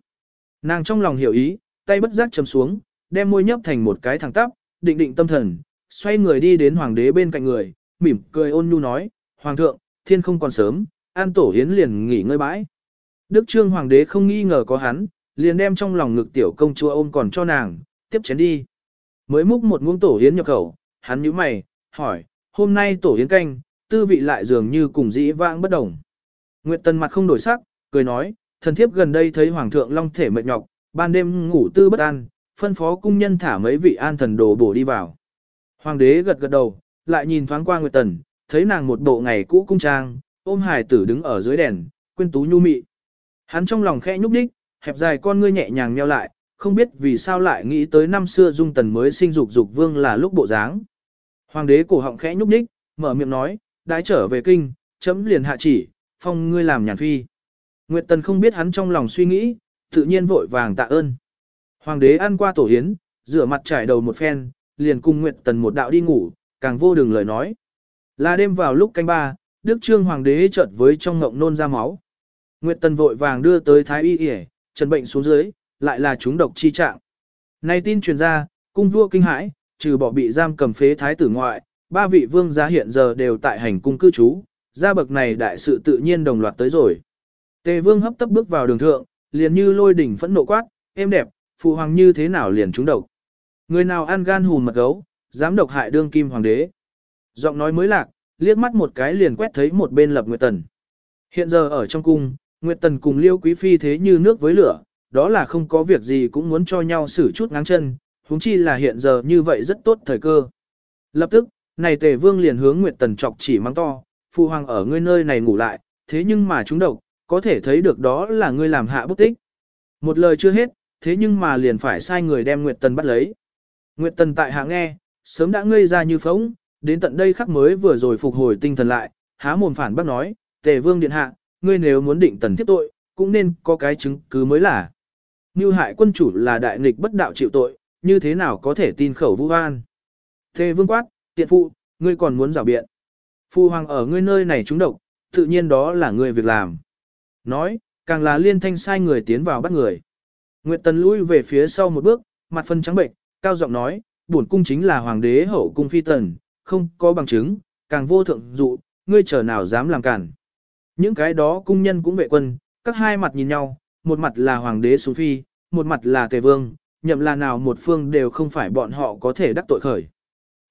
Nàng trong lòng hiểu ý, tay bất giác chầm xuống, đem môi nhấp thành một cái thẳng tắp, định định tâm thần, xoay người đi đến hoàng đế bên cạnh người, mỉm cười ôn nhu nói, Hoàng thượng, thiên không còn sớm, an tổ hiến liền nghỉ ngơi bãi. Đức trương hoàng đế không nghi ngờ có hắn, liền đem trong lòng ngực tiểu công chúa ôm còn cho nàng, tiếp chén đi. Mới múc một muỗng tổ hiến nhập khẩu, hắn nhíu mày, hỏi, hôm nay tổ hiến canh, tư vị lại dường như cùng dĩ vãng bất đồng. Nguyệt Tân mặt không đổi sắc, cười nói, thần thiếp gần đây thấy hoàng thượng long thể mệt nhọc, ban đêm ngủ tư bất an, phân phó cung nhân thả mấy vị an thần đồ bổ đi vào. Hoàng đế gật gật đầu, lại nhìn thoáng qua Nguyệt Tần, thấy nàng một bộ ngày cũ cung trang, ôm hài tử đứng ở dưới đèn, quyên tú nhu mị. Hắn trong lòng khẽ nhúc đích, hẹp dài con ngươi nhẹ nhàng nheo lại, không biết vì sao lại nghĩ tới năm xưa dung tần mới sinh dục dục vương là lúc bộ dáng. Hoàng đế cổ họng khẽ nhúc đích, mở miệng nói, đãi trở về kinh, chấm liền hạ chỉ, phong ngươi làm nhàn phi. Nguyệt tần không biết hắn trong lòng suy nghĩ, tự nhiên vội vàng tạ ơn. Hoàng đế ăn qua tổ hiến, rửa mặt trải đầu một phen, liền cùng Nguyệt tần một đạo đi ngủ, càng vô đường lời nói. Là đêm vào lúc canh ba, Đức Trương Hoàng đế chợt với trong ngộng nôn ra máu. Nguyệt tần vội vàng đưa tới Thái Y Y, trần bệnh xuống dưới, lại là chúng độc chi trạng. Nay tin truyền ra, cung vua kinh hãi, trừ bỏ bị giam cầm phế thái tử ngoại, ba vị vương gia hiện giờ đều tại hành cung cư trú, gia bậc này đại sự tự nhiên đồng loạt tới rồi. Tề vương hấp tấp bước vào đường thượng, liền như lôi đỉnh phẫn nộ quát, em đẹp, phụ hoàng như thế nào liền trúng độc. Người nào ăn gan hùn mật gấu, dám độc hại đương kim hoàng đế. Giọng nói mới lạc, liếc mắt một cái liền quét thấy một bên lập Nguyệt Tần. Hiện giờ ở trong cung, Nguyệt Tần cùng Liêu Quý Phi thế như nước với lửa, đó là không có việc gì cũng muốn cho nhau xử chút ngáng chân, huống chi là hiện giờ như vậy rất tốt thời cơ. Lập tức, này Tề Vương liền hướng Nguyệt Tần chọc chỉ mang to, phụ hoàng ở ngươi nơi này ngủ lại, thế nhưng mà chúng độc, có thể thấy được đó là ngươi làm hạ bút tích. Một lời chưa hết, thế nhưng mà liền phải sai người đem Nguyệt Tần bắt lấy. Nguyệt Tần tại hạ nghe, sớm đã ngây ra như phóng, đến tận đây khắc mới vừa rồi phục hồi tinh thần lại, há mồm phản bác nói, Tề Vương điện hạ, ngươi nếu muốn định Tần tiếp tội, cũng nên có cái chứng cứ mới là. Như hại quân chủ là đại nghịch bất đạo chịu tội, như thế nào có thể tin khẩu vu an. Tề Vương quát, tiện phụ, ngươi còn muốn rào biện. Phu hoàng ở ngươi nơi này trúng độc, tự nhiên đó là ngươi việc làm. Nói, càng là liên thanh sai người tiến vào bắt người. Nguyệt Tần lui về phía sau một bước, mặt phân trắng bệnh, cao giọng nói, bổn cung chính là hoàng đế hậu cung phi tần, không có bằng chứng, càng vô thượng dụ, ngươi chờ nào dám làm cản. Những cái đó cung nhân cũng vệ quân, các hai mặt nhìn nhau, một mặt là hoàng đế xuống phi, một mặt là tề vương, nhậm là nào một phương đều không phải bọn họ có thể đắc tội khởi.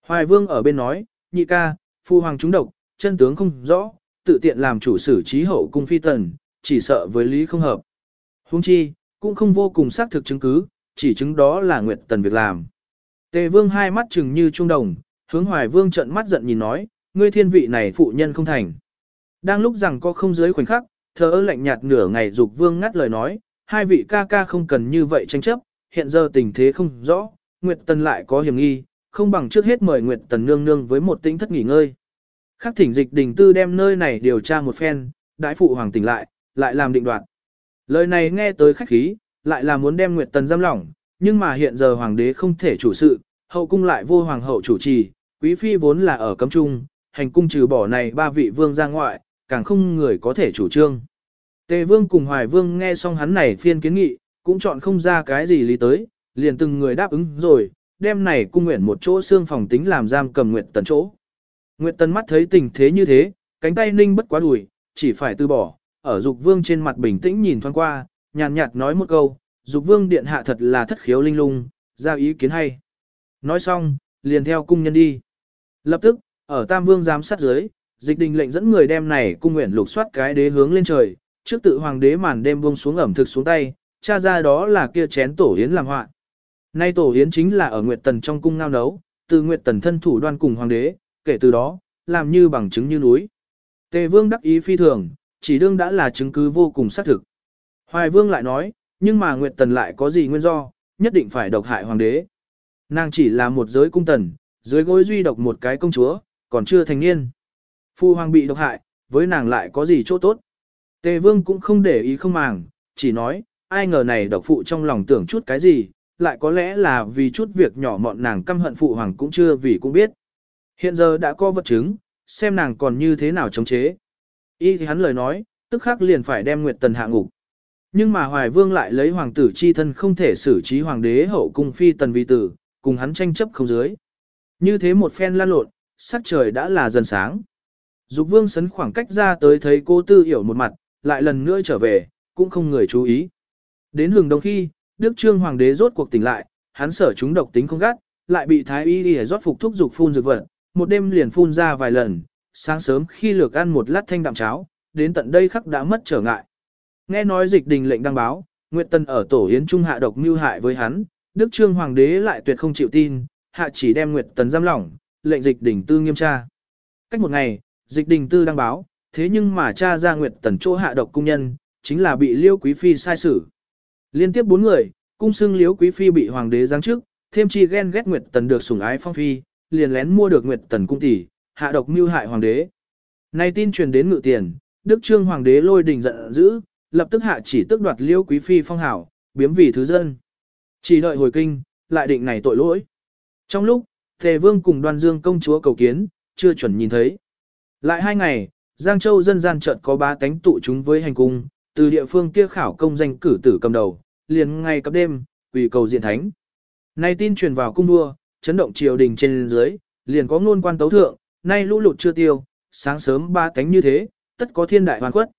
Hoài vương ở bên nói, nhị ca, phu hoàng trúng độc, chân tướng không rõ, tự tiện làm chủ sử trí hậu cung phi tần, chỉ sợ với lý không hợp. Huống chi, cũng không vô cùng xác thực chứng cứ, chỉ chứng đó là Nguyệt Tần việc làm. Tề vương hai mắt chừng như trung đồng, hướng hoài vương trợn mắt giận nhìn nói, ngươi thiên vị này phụ nhân không thành. Đang lúc rằng có không dưới khoảnh khắc, thờ ơ lạnh nhạt nửa ngày dục vương ngắt lời nói, hai vị ca ca không cần như vậy tranh chấp, hiện giờ tình thế không rõ, Nguyệt Tần lại có hiểm nghi, không bằng trước hết mời Nguyệt Tần nương nương với một tĩnh thất nghỉ ngơi. Khắc thỉnh dịch đình tư đem nơi này điều tra một phen, đại phụ hoàng tỉnh lại, lại làm định đoạt. Lời này nghe tới khách khí, lại là muốn đem Nguyệt Tần giam lỏng, nhưng mà hiện giờ hoàng đế không thể chủ sự, hậu cung lại vô hoàng hậu chủ trì, quý phi vốn là ở cấm trung, hành cung trừ bỏ này ba vị vương ra ngoại, càng không người có thể chủ trương. Tề vương cùng hoài vương nghe xong hắn này phiên kiến nghị, cũng chọn không ra cái gì lý tới, liền từng người đáp ứng rồi, đem này cung nguyện một chỗ xương phòng tính làm giam cầm Nguyệt Tần chỗ. Nguyệt Tần mắt thấy tình thế như thế, cánh tay ninh bất quá đùi, chỉ phải từ bỏ, ở Dục Vương trên mặt bình tĩnh nhìn thoáng qua, nhàn nhạt nói một câu, Dục Vương điện hạ thật là thất khiếu linh lung, ra ý kiến hay. Nói xong, liền theo cung nhân đi. Lập tức, ở Tam Vương giám sát dưới, dịch đình lệnh dẫn người đem này cung nguyện lục soát cái đế hướng lên trời, trước tự hoàng đế màn đêm buông xuống ẩm thực xuống tay, cha ra đó là kia chén tổ yến làm họa. Nay tổ yến chính là ở Nguyệt Tần trong cung ngao nấu, từ Nguyệt Tần thân thủ đoan cùng hoàng đế, kể từ đó, làm như bằng chứng như núi. Tề Vương đắc ý phi thường, chỉ đương đã là chứng cứ vô cùng xác thực. Hoài Vương lại nói, nhưng mà Nguyệt Tần lại có gì nguyên do, nhất định phải độc hại hoàng đế. Nàng chỉ là một giới cung tần, dưới gối duy độc một cái công chúa, còn chưa thành niên. Phu hoàng bị độc hại, với nàng lại có gì chỗ tốt. Tề Vương cũng không để ý không màng, chỉ nói, ai ngờ này độc phụ trong lòng tưởng chút cái gì, lại có lẽ là vì chút việc nhỏ mọn nàng căm hận phụ hoàng cũng chưa vì cũng biết. Hiện giờ đã có vật chứng, xem nàng còn như thế nào chống chế. Y thì hắn lời nói, tức khắc liền phải đem Nguyệt Tần hạ ngục. Nhưng mà Hoài Vương lại lấy hoàng tử chi thân không thể xử trí hoàng đế hậu cung phi tần vi tử, cùng hắn tranh chấp không dưới. Như thế một phen lan lộn, sắc trời đã là dần sáng. Dục Vương sấn khoảng cách ra tới thấy cô Tư hiểu một mặt, lại lần nữa trở về, cũng không người chú ý. Đến hừng đông khi, Đức Trương Hoàng đế rốt cuộc tỉnh lại, hắn sở chúng độc tính không gắt, lại bị Thái Y Y rót phục thuốc dục phun dược vật, một đêm liền phun ra vài lần, sáng sớm khi lược ăn một lát thanh đạm cháo, đến tận đây khắc đã mất trở ngại. Nghe nói dịch đình lệnh đăng báo, Nguyệt Tân ở tổ yến trung hạ độc mưu hại với hắn, Đức Trương Hoàng đế lại tuyệt không chịu tin, hạ chỉ đem Nguyệt Tần giam lỏng, lệnh dịch đình tư nghiêm tra. Cách một ngày, dịch đình tư đăng báo, thế nhưng mà cha ra Nguyệt Tần chỗ hạ độc cung nhân, chính là bị Liêu Quý Phi sai xử. Liên tiếp bốn người, cung xưng Liêu Quý Phi bị Hoàng đế giáng trước, thêm chi ghen ghét Nguyệt Tần được sủng ái phong phi, liền lén mua được Nguyệt Tần cung tỷ, hạ độc mưu hại Hoàng đế. Nay tin truyền đến ngự tiền, Đức Trương Hoàng đế lôi đình giận dữ, lập tức hạ chỉ tước đoạt Liêu Quý Phi phong hảo, biếm vì thứ dân. Chỉ đợi hồi kinh, lại định này tội lỗi. Trong lúc, Tề Vương cùng Đoan Dương công chúa cầu kiến, chưa chuẩn nhìn thấy. Lại hai ngày, Giang Châu dân gian chợt có ba cánh tụ chúng với hành cung, từ địa phương kia khảo công danh cử tử cầm đầu, liền ngay cấp đêm, quỳ cầu diện thánh. Nay tin truyền vào cung đua, chấn động triều đình trên dưới, liền có ngôn quan tấu thượng, nay lũ lụt chưa tiêu, sáng sớm ba cánh như thế, tất có thiên đại hoàn quất.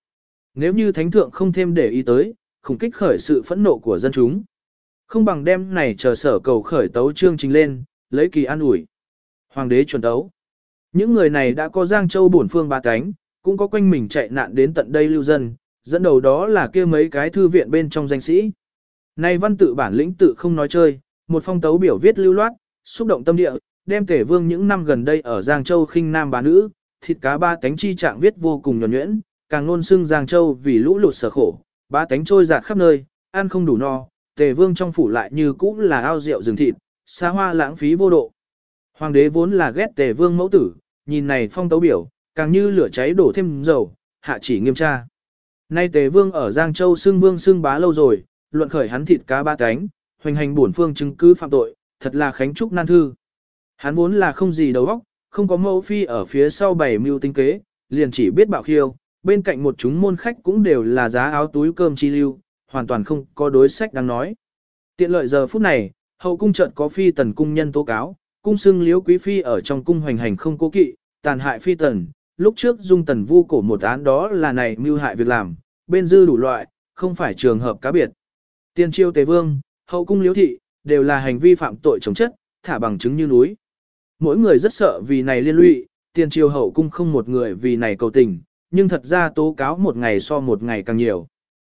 Nếu như thánh thượng không thêm để ý tới, khủng kích khởi sự phẫn nộ của dân chúng. Không bằng đem này chờ sở cầu khởi tấu chương trình lên, lấy kỳ an ủi. Hoàng đế chuẩn tấu. Những người này đã có Giang Châu bổn phương ba cánh, cũng có quanh mình chạy nạn đến tận đây lưu dân, dẫn đầu đó là kia mấy cái thư viện bên trong danh sĩ. Này văn tự bản lĩnh tự không nói chơi, một phong tấu biểu viết lưu loát, xúc động tâm địa, đem tể vương những năm gần đây ở Giang Châu khinh nam bá nữ, thịt cá ba cánh chi trạng viết vô cùng nhuẩn nhuyễn, càng luôn xưng Giang Châu vì lũ lụt sở khổ, ba tánh trôi giạt khắp nơi, ăn không đủ no, tề vương trong phủ lại như cũ là ao rượu rừng thịt, xa hoa lãng phí vô độ. Hoàng đế vốn là ghét tề vương mẫu tử, nhìn này phong tấu biểu, càng như lửa cháy đổ thêm dầu, hạ chỉ nghiêm tra. Nay tề vương ở Giang Châu xưng vương xưng bá lâu rồi, luận khởi hắn thịt cá ba cánh, hoành hành bổn phương chứng cứ phạm tội, thật là khánh trúc nan thư. Hắn vốn là không gì đầu óc, không có mẫu phi ở phía sau bảy mưu tinh kế, liền chỉ biết bạo khiêu, bên cạnh một chúng môn khách cũng đều là giá áo túi cơm chi lưu, hoàn toàn không có đối sách đáng nói. Tiện lợi giờ phút này, hậu cung chợt có phi tần cung nhân tố cáo, cung xưng liếu quý phi ở trong cung hoành hành không cố kỵ, tàn hại phi tần, lúc trước dung tần vu cổ một án đó là này mưu hại việc làm, bên dư đủ loại, không phải trường hợp cá biệt. Tiên triêu tế vương, hậu cung liếu thị, đều là hành vi phạm tội chống chất, thả bằng chứng như núi. Mỗi người rất sợ vì này liên lụy, tiên triều hậu cung không một người vì này cầu tình, nhưng thật ra tố cáo một ngày so một ngày càng nhiều.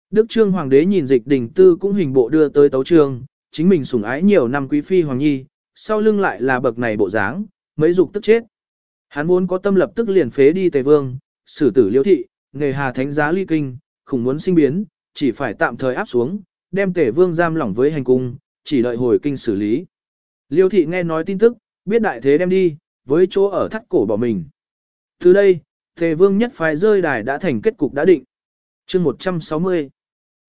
Đức Trương Hoàng đế nhìn dịch đình tư cũng hình bộ đưa tới tấu trương, chính mình sủng ái nhiều năm quý phi Hoàng Nhi, sau lưng lại là bậc này bộ dáng, mấy dục tức chết. Hắn muốn có tâm lập tức liền phế đi Tề Vương, xử tử liễu thị, nghề hà thánh giá ly kinh, khủng muốn sinh biến, chỉ phải tạm thời áp xuống, đem Tề Vương giam lỏng với hành cung, chỉ đợi hồi kinh xử lý. Liêu thị nghe nói tin tức, biết đại thế đem đi, với chỗ ở thắt cổ bỏ mình. Từ đây, Tề Vương nhất phái rơi đài đã thành kết cục đã định. chương 160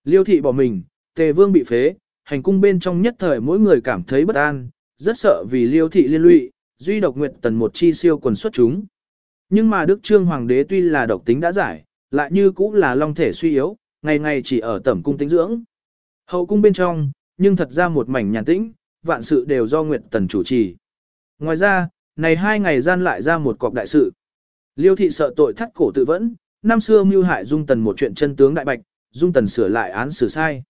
Liêu thị bỏ mình, Tề Vương bị phế, hành cung bên trong nhất thời mỗi người cảm thấy bất an, rất sợ vì Liêu thị liên lụy, duy độc nguyệt tần một chi siêu quần xuất chúng. Nhưng mà Đức Trương Hoàng đế tuy là độc tính đã giải, lại như cũng là long thể suy yếu, ngày ngày chỉ ở tẩm cung tính dưỡng. Hậu cung bên trong, nhưng thật ra một mảnh nhàn tĩnh, vạn sự đều do Nguyệt Tần chủ trì. Ngoài ra, này hai ngày gian lại ra một cọc đại sự. Liêu thị sợ tội thắt cổ tự vẫn, năm xưa mưu hại Dung Tần một chuyện chân tướng đại bạch, Dung Tần sửa lại án xử sai.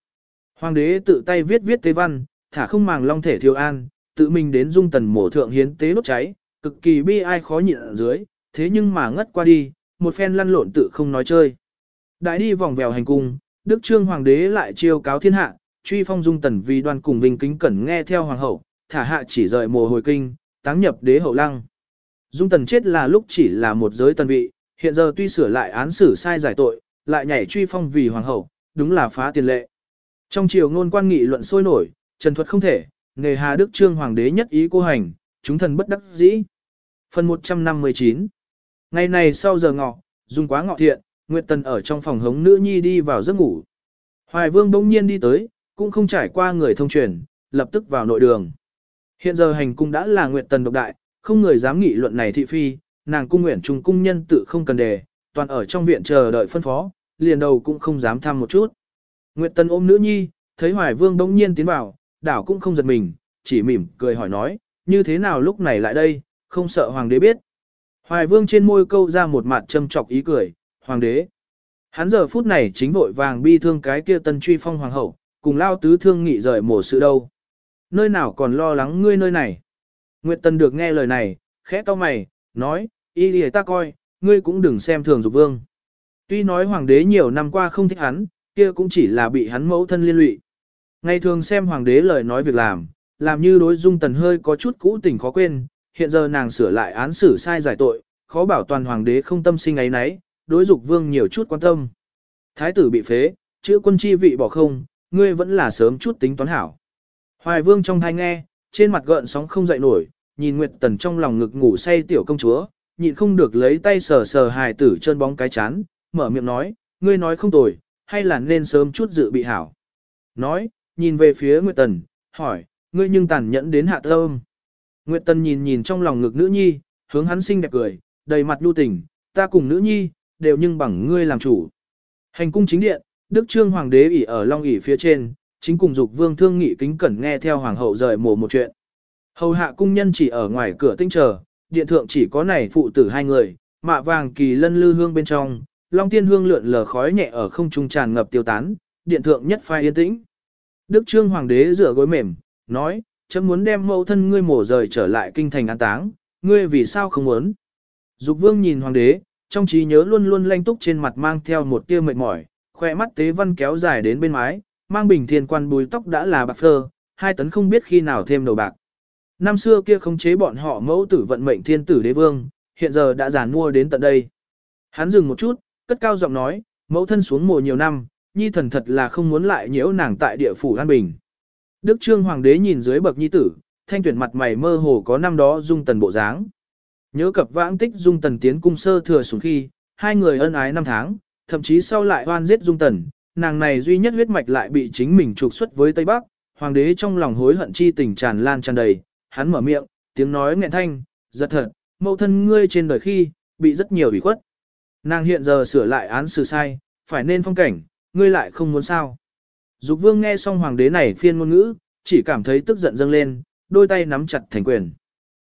Hoàng đế tự tay viết viết tế văn, thả không màng long thể thiêu an, tự mình đến Dung Tần mổ thượng hiến tế đốt cháy, cực kỳ bi ai khó nhịn ở dưới, thế nhưng mà ngất qua đi, một phen lăn lộn tự không nói chơi. Đại đi vòng vèo hành cung, Đức Trương Hoàng đế lại chiêu cáo thiên hạ, truy phong dung tần vì đoan cùng vinh kính cẩn nghe theo hoàng hậu, thả hạ chỉ rời mồ hồi kinh, táng nhập đế hậu lăng. Dung tần chết là lúc chỉ là một giới tần vị, hiện giờ tuy sửa lại án xử sai giải tội, lại nhảy truy phong vì hoàng hậu, đúng là phá tiền lệ. Trong triều ngôn quan nghị luận sôi nổi, trần thuật không thể, nghề hà đức trương hoàng đế nhất ý cô hành, chúng thần bất đắc dĩ. Phần 159 Ngày này sau giờ ngọ, dùng quá ngọ thiện, Nguyệt Tần ở trong phòng hống nữ nhi đi vào giấc ngủ. Hoài Vương bỗng nhiên đi tới, cũng không trải qua người thông truyền, lập tức vào nội đường. Hiện giờ hành cung đã là Nguyệt Tần độc đại, không người dám nghị luận này thị phi, nàng cung nguyện trùng cung nhân tự không cần đề, toàn ở trong viện chờ đợi phân phó, liền đầu cũng không dám thăm một chút. Nguyệt tân ôm nữ nhi, thấy Hoài Vương bỗng nhiên tiến vào, đảo cũng không giật mình, chỉ mỉm cười hỏi nói, như thế nào lúc này lại đây, không sợ hoàng đế biết. Hoài Vương trên môi câu ra một mặt châm chọc ý cười, hoàng đế. Hắn giờ phút này chính vội vàng bi thương cái kia tân truy phong hoàng hậu, cùng lao tứ thương nghị rời mổ sự đâu. Nơi nào còn lo lắng ngươi nơi này. Nguyệt Tần được nghe lời này, khẽ to mày, nói, y lìa ta coi, ngươi cũng đừng xem thường dục vương. Tuy nói hoàng đế nhiều năm qua không thích hắn, kia cũng chỉ là bị hắn mẫu thân liên lụy. Ngày thường xem hoàng đế lời nói việc làm, làm như đối dung tần hơi có chút cũ tình khó quên, hiện giờ nàng sửa lại án xử sai giải tội, khó bảo toàn hoàng đế không tâm sinh ấy nấy, đối dục vương nhiều chút quan tâm. Thái tử bị phế, chữ quân chi vị bỏ không, ngươi vẫn là sớm chút tính toán hảo. Hoài vương trong thai nghe, trên mặt gợn sóng không dậy nổi, nhìn Nguyệt Tần trong lòng ngực ngủ say tiểu công chúa, nhịn không được lấy tay sờ sờ hài tử chân bóng cái chán, mở miệng nói, ngươi nói không tồi, hay là nên sớm chút dự bị hảo. Nói, nhìn về phía Nguyệt Tần, hỏi, ngươi nhưng tàn nhẫn đến hạ tâm. Nguyệt Tần nhìn nhìn trong lòng ngực nữ nhi, hướng hắn xinh đẹp cười, đầy mặt lưu tình, ta cùng nữ nhi, đều nhưng bằng ngươi làm chủ. Hành cung chính điện, Đức Trương Hoàng đế ỉ ở Long ỉ phía trên, chính cùng dục vương thương nghị kính cẩn nghe theo Hoàng hậu rời mồ một chuyện. Hầu hạ cung nhân chỉ ở ngoài cửa tinh chờ, điện thượng chỉ có này phụ tử hai người, mạ vàng kỳ lân lư hương bên trong, long tiên hương lượn lờ khói nhẹ ở không trung tràn ngập tiêu tán, điện thượng nhất phai yên tĩnh. Đức Trương Hoàng đế rửa gối mềm, nói, chấm muốn đem mẫu thân ngươi mổ rời trở lại kinh thành an táng, ngươi vì sao không muốn? Dục vương nhìn hoàng đế, trong trí nhớ luôn luôn lanh túc trên mặt mang theo một tia mệt mỏi, khoe mắt tế văn kéo dài đến bên mái, mang bình thiên quan bùi tóc đã là bạc phơ, hai tấn không biết khi nào thêm đầu bạc. Năm xưa kia không chế bọn họ mẫu tử vận mệnh thiên tử đế vương, hiện giờ đã giàn mua đến tận đây. Hắn dừng một chút, cất cao giọng nói, mẫu thân xuống mùa nhiều năm, nhi thần thật là không muốn lại nhiễu nàng tại địa phủ an bình. Đức trương hoàng đế nhìn dưới bậc nhi tử, thanh tuyển mặt mày mơ hồ có năm đó dung tần bộ dáng. Nhớ cập vãng tích dung tần tiến cung sơ thừa xuống khi, hai người ân ái năm tháng, thậm chí sau lại hoan giết dung tần, nàng này duy nhất huyết mạch lại bị chính mình trục xuất với Tây Bắc, hoàng đế trong lòng hối hận chi tình tràn lan tràn đầy, hắn mở miệng, tiếng nói nghẹn thanh, giật thật, mẫu thân ngươi trên đời khi, bị rất nhiều ủy khuất. Nàng hiện giờ sửa lại án xử sai, phải nên phong cảnh, ngươi lại không muốn sao. Dục vương nghe xong hoàng đế này phiên ngôn ngữ, chỉ cảm thấy tức giận dâng lên, đôi tay nắm chặt thành quyền.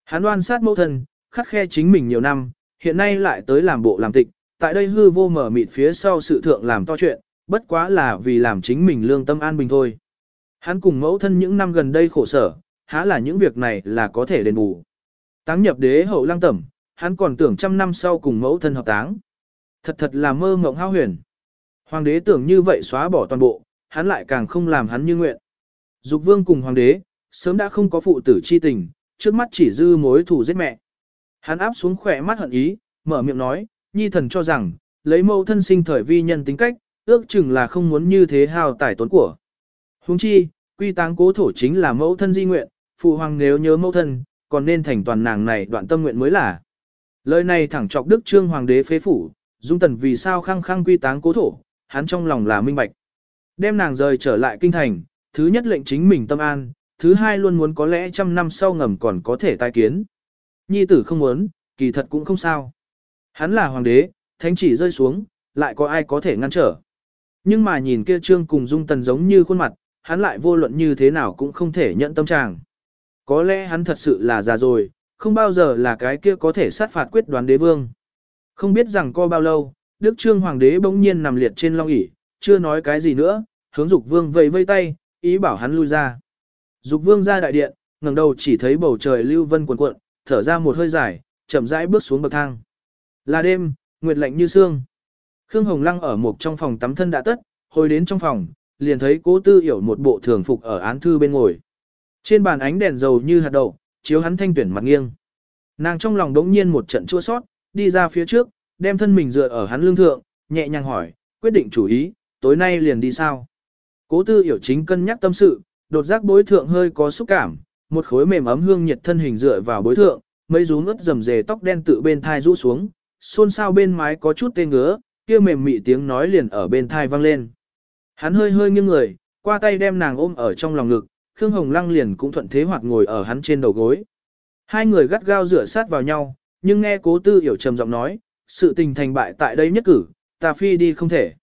Hắn oan sát mẫu thân, khắc khe chính mình nhiều năm, hiện nay lại tới làm bộ làm tịch, tại đây hư vô mở mịt phía sau sự thượng làm to chuyện, bất quá là vì làm chính mình lương tâm an bình thôi. Hắn cùng mẫu thân những năm gần đây khổ sở, há là những việc này là có thể đền bù. Táng nhập đế hậu lang tẩm, hắn còn tưởng trăm năm sau cùng mẫu thân hợp táng. Thật thật là mơ mộng hao huyền. Hoàng đế tưởng như vậy xóa bỏ toàn bộ, hắn lại càng không làm hắn như nguyện. Dục vương cùng hoàng đế, sớm đã không có phụ tử chi tình, trước mắt chỉ dư mối thù giết mẹ. Hắn áp xuống khỏe mắt hận ý, mở miệng nói, nhi thần cho rằng, lấy mẫu thân sinh thời vi nhân tính cách, ước chừng là không muốn như thế hào tải tốn của. Huống chi, quy táng cố thổ chính là mẫu thân di nguyện, phụ hoàng nếu nhớ mẫu thân, còn nên thành toàn nàng này đoạn tâm nguyện mới là. Lời này thẳng chọc đức trương hoàng đế phế phủ, dung tần vì sao khăng khăng quy táng cố thổ, hắn trong lòng là minh bạch. Đem nàng rời trở lại kinh thành, thứ nhất lệnh chính mình tâm an, thứ hai luôn muốn có lẽ trăm năm sau ngầm còn có thể tai kiến. Nhi tử không muốn, kỳ thật cũng không sao. Hắn là hoàng đế, thánh chỉ rơi xuống, lại có ai có thể ngăn trở. Nhưng mà nhìn kia trương cùng dung tần giống như khuôn mặt, hắn lại vô luận như thế nào cũng không thể nhận tâm trạng. Có lẽ hắn thật sự là già rồi, không bao giờ là cái kia có thể sát phạt quyết đoán đế vương. Không biết rằng co bao lâu, Đức Trương Hoàng đế bỗng nhiên nằm liệt trên long ỷ, chưa nói cái gì nữa, hướng Dục Vương vẫy vây tay, ý bảo hắn lui ra. Dục Vương ra đại điện, ngẩng đầu chỉ thấy bầu trời lưu vân cuộn cuộn, thở ra một hơi dài, chậm rãi bước xuống bậc thang. Là đêm, nguyệt lạnh như sương. Khương Hồng Lăng ở một trong phòng tắm thân đã tất, hồi đến trong phòng, liền thấy Cố Tư hiểu một bộ thường phục ở án thư bên ngồi. Trên bàn ánh đèn dầu như hạt đậu, chiếu hắn thanh tuyển mặt nghiêng. Nàng trong lòng đống nhiên một trận chua sót, đi ra phía trước, đem thân mình dựa ở hắn lương thượng, nhẹ nhàng hỏi, quyết định chủ ý, tối nay liền đi sao? Cố tư hiểu chính cân nhắc tâm sự, đột giác bối thượng hơi có xúc cảm, một khối mềm ấm hương nhiệt thân hình dựa vào bối thượng, mấy rú ướt rầm rề tóc đen tự bên thai rũ xuống, xôn xao bên mái có chút tê ngứa, kia mềm mị tiếng nói liền ở bên thai vang lên. Hắn hơi hơi nghiêng người, qua tay đem nàng ôm ở trong lòng ngực, Khương Hồng Lăng liền cũng thuận thế hoạt ngồi ở hắn trên đầu gối. Hai người gắt gao rửa sát vào nhau, nhưng nghe cố tư hiểu trầm giọng nói, sự tình thành bại tại đây nhất cử, ta phi đi không thể.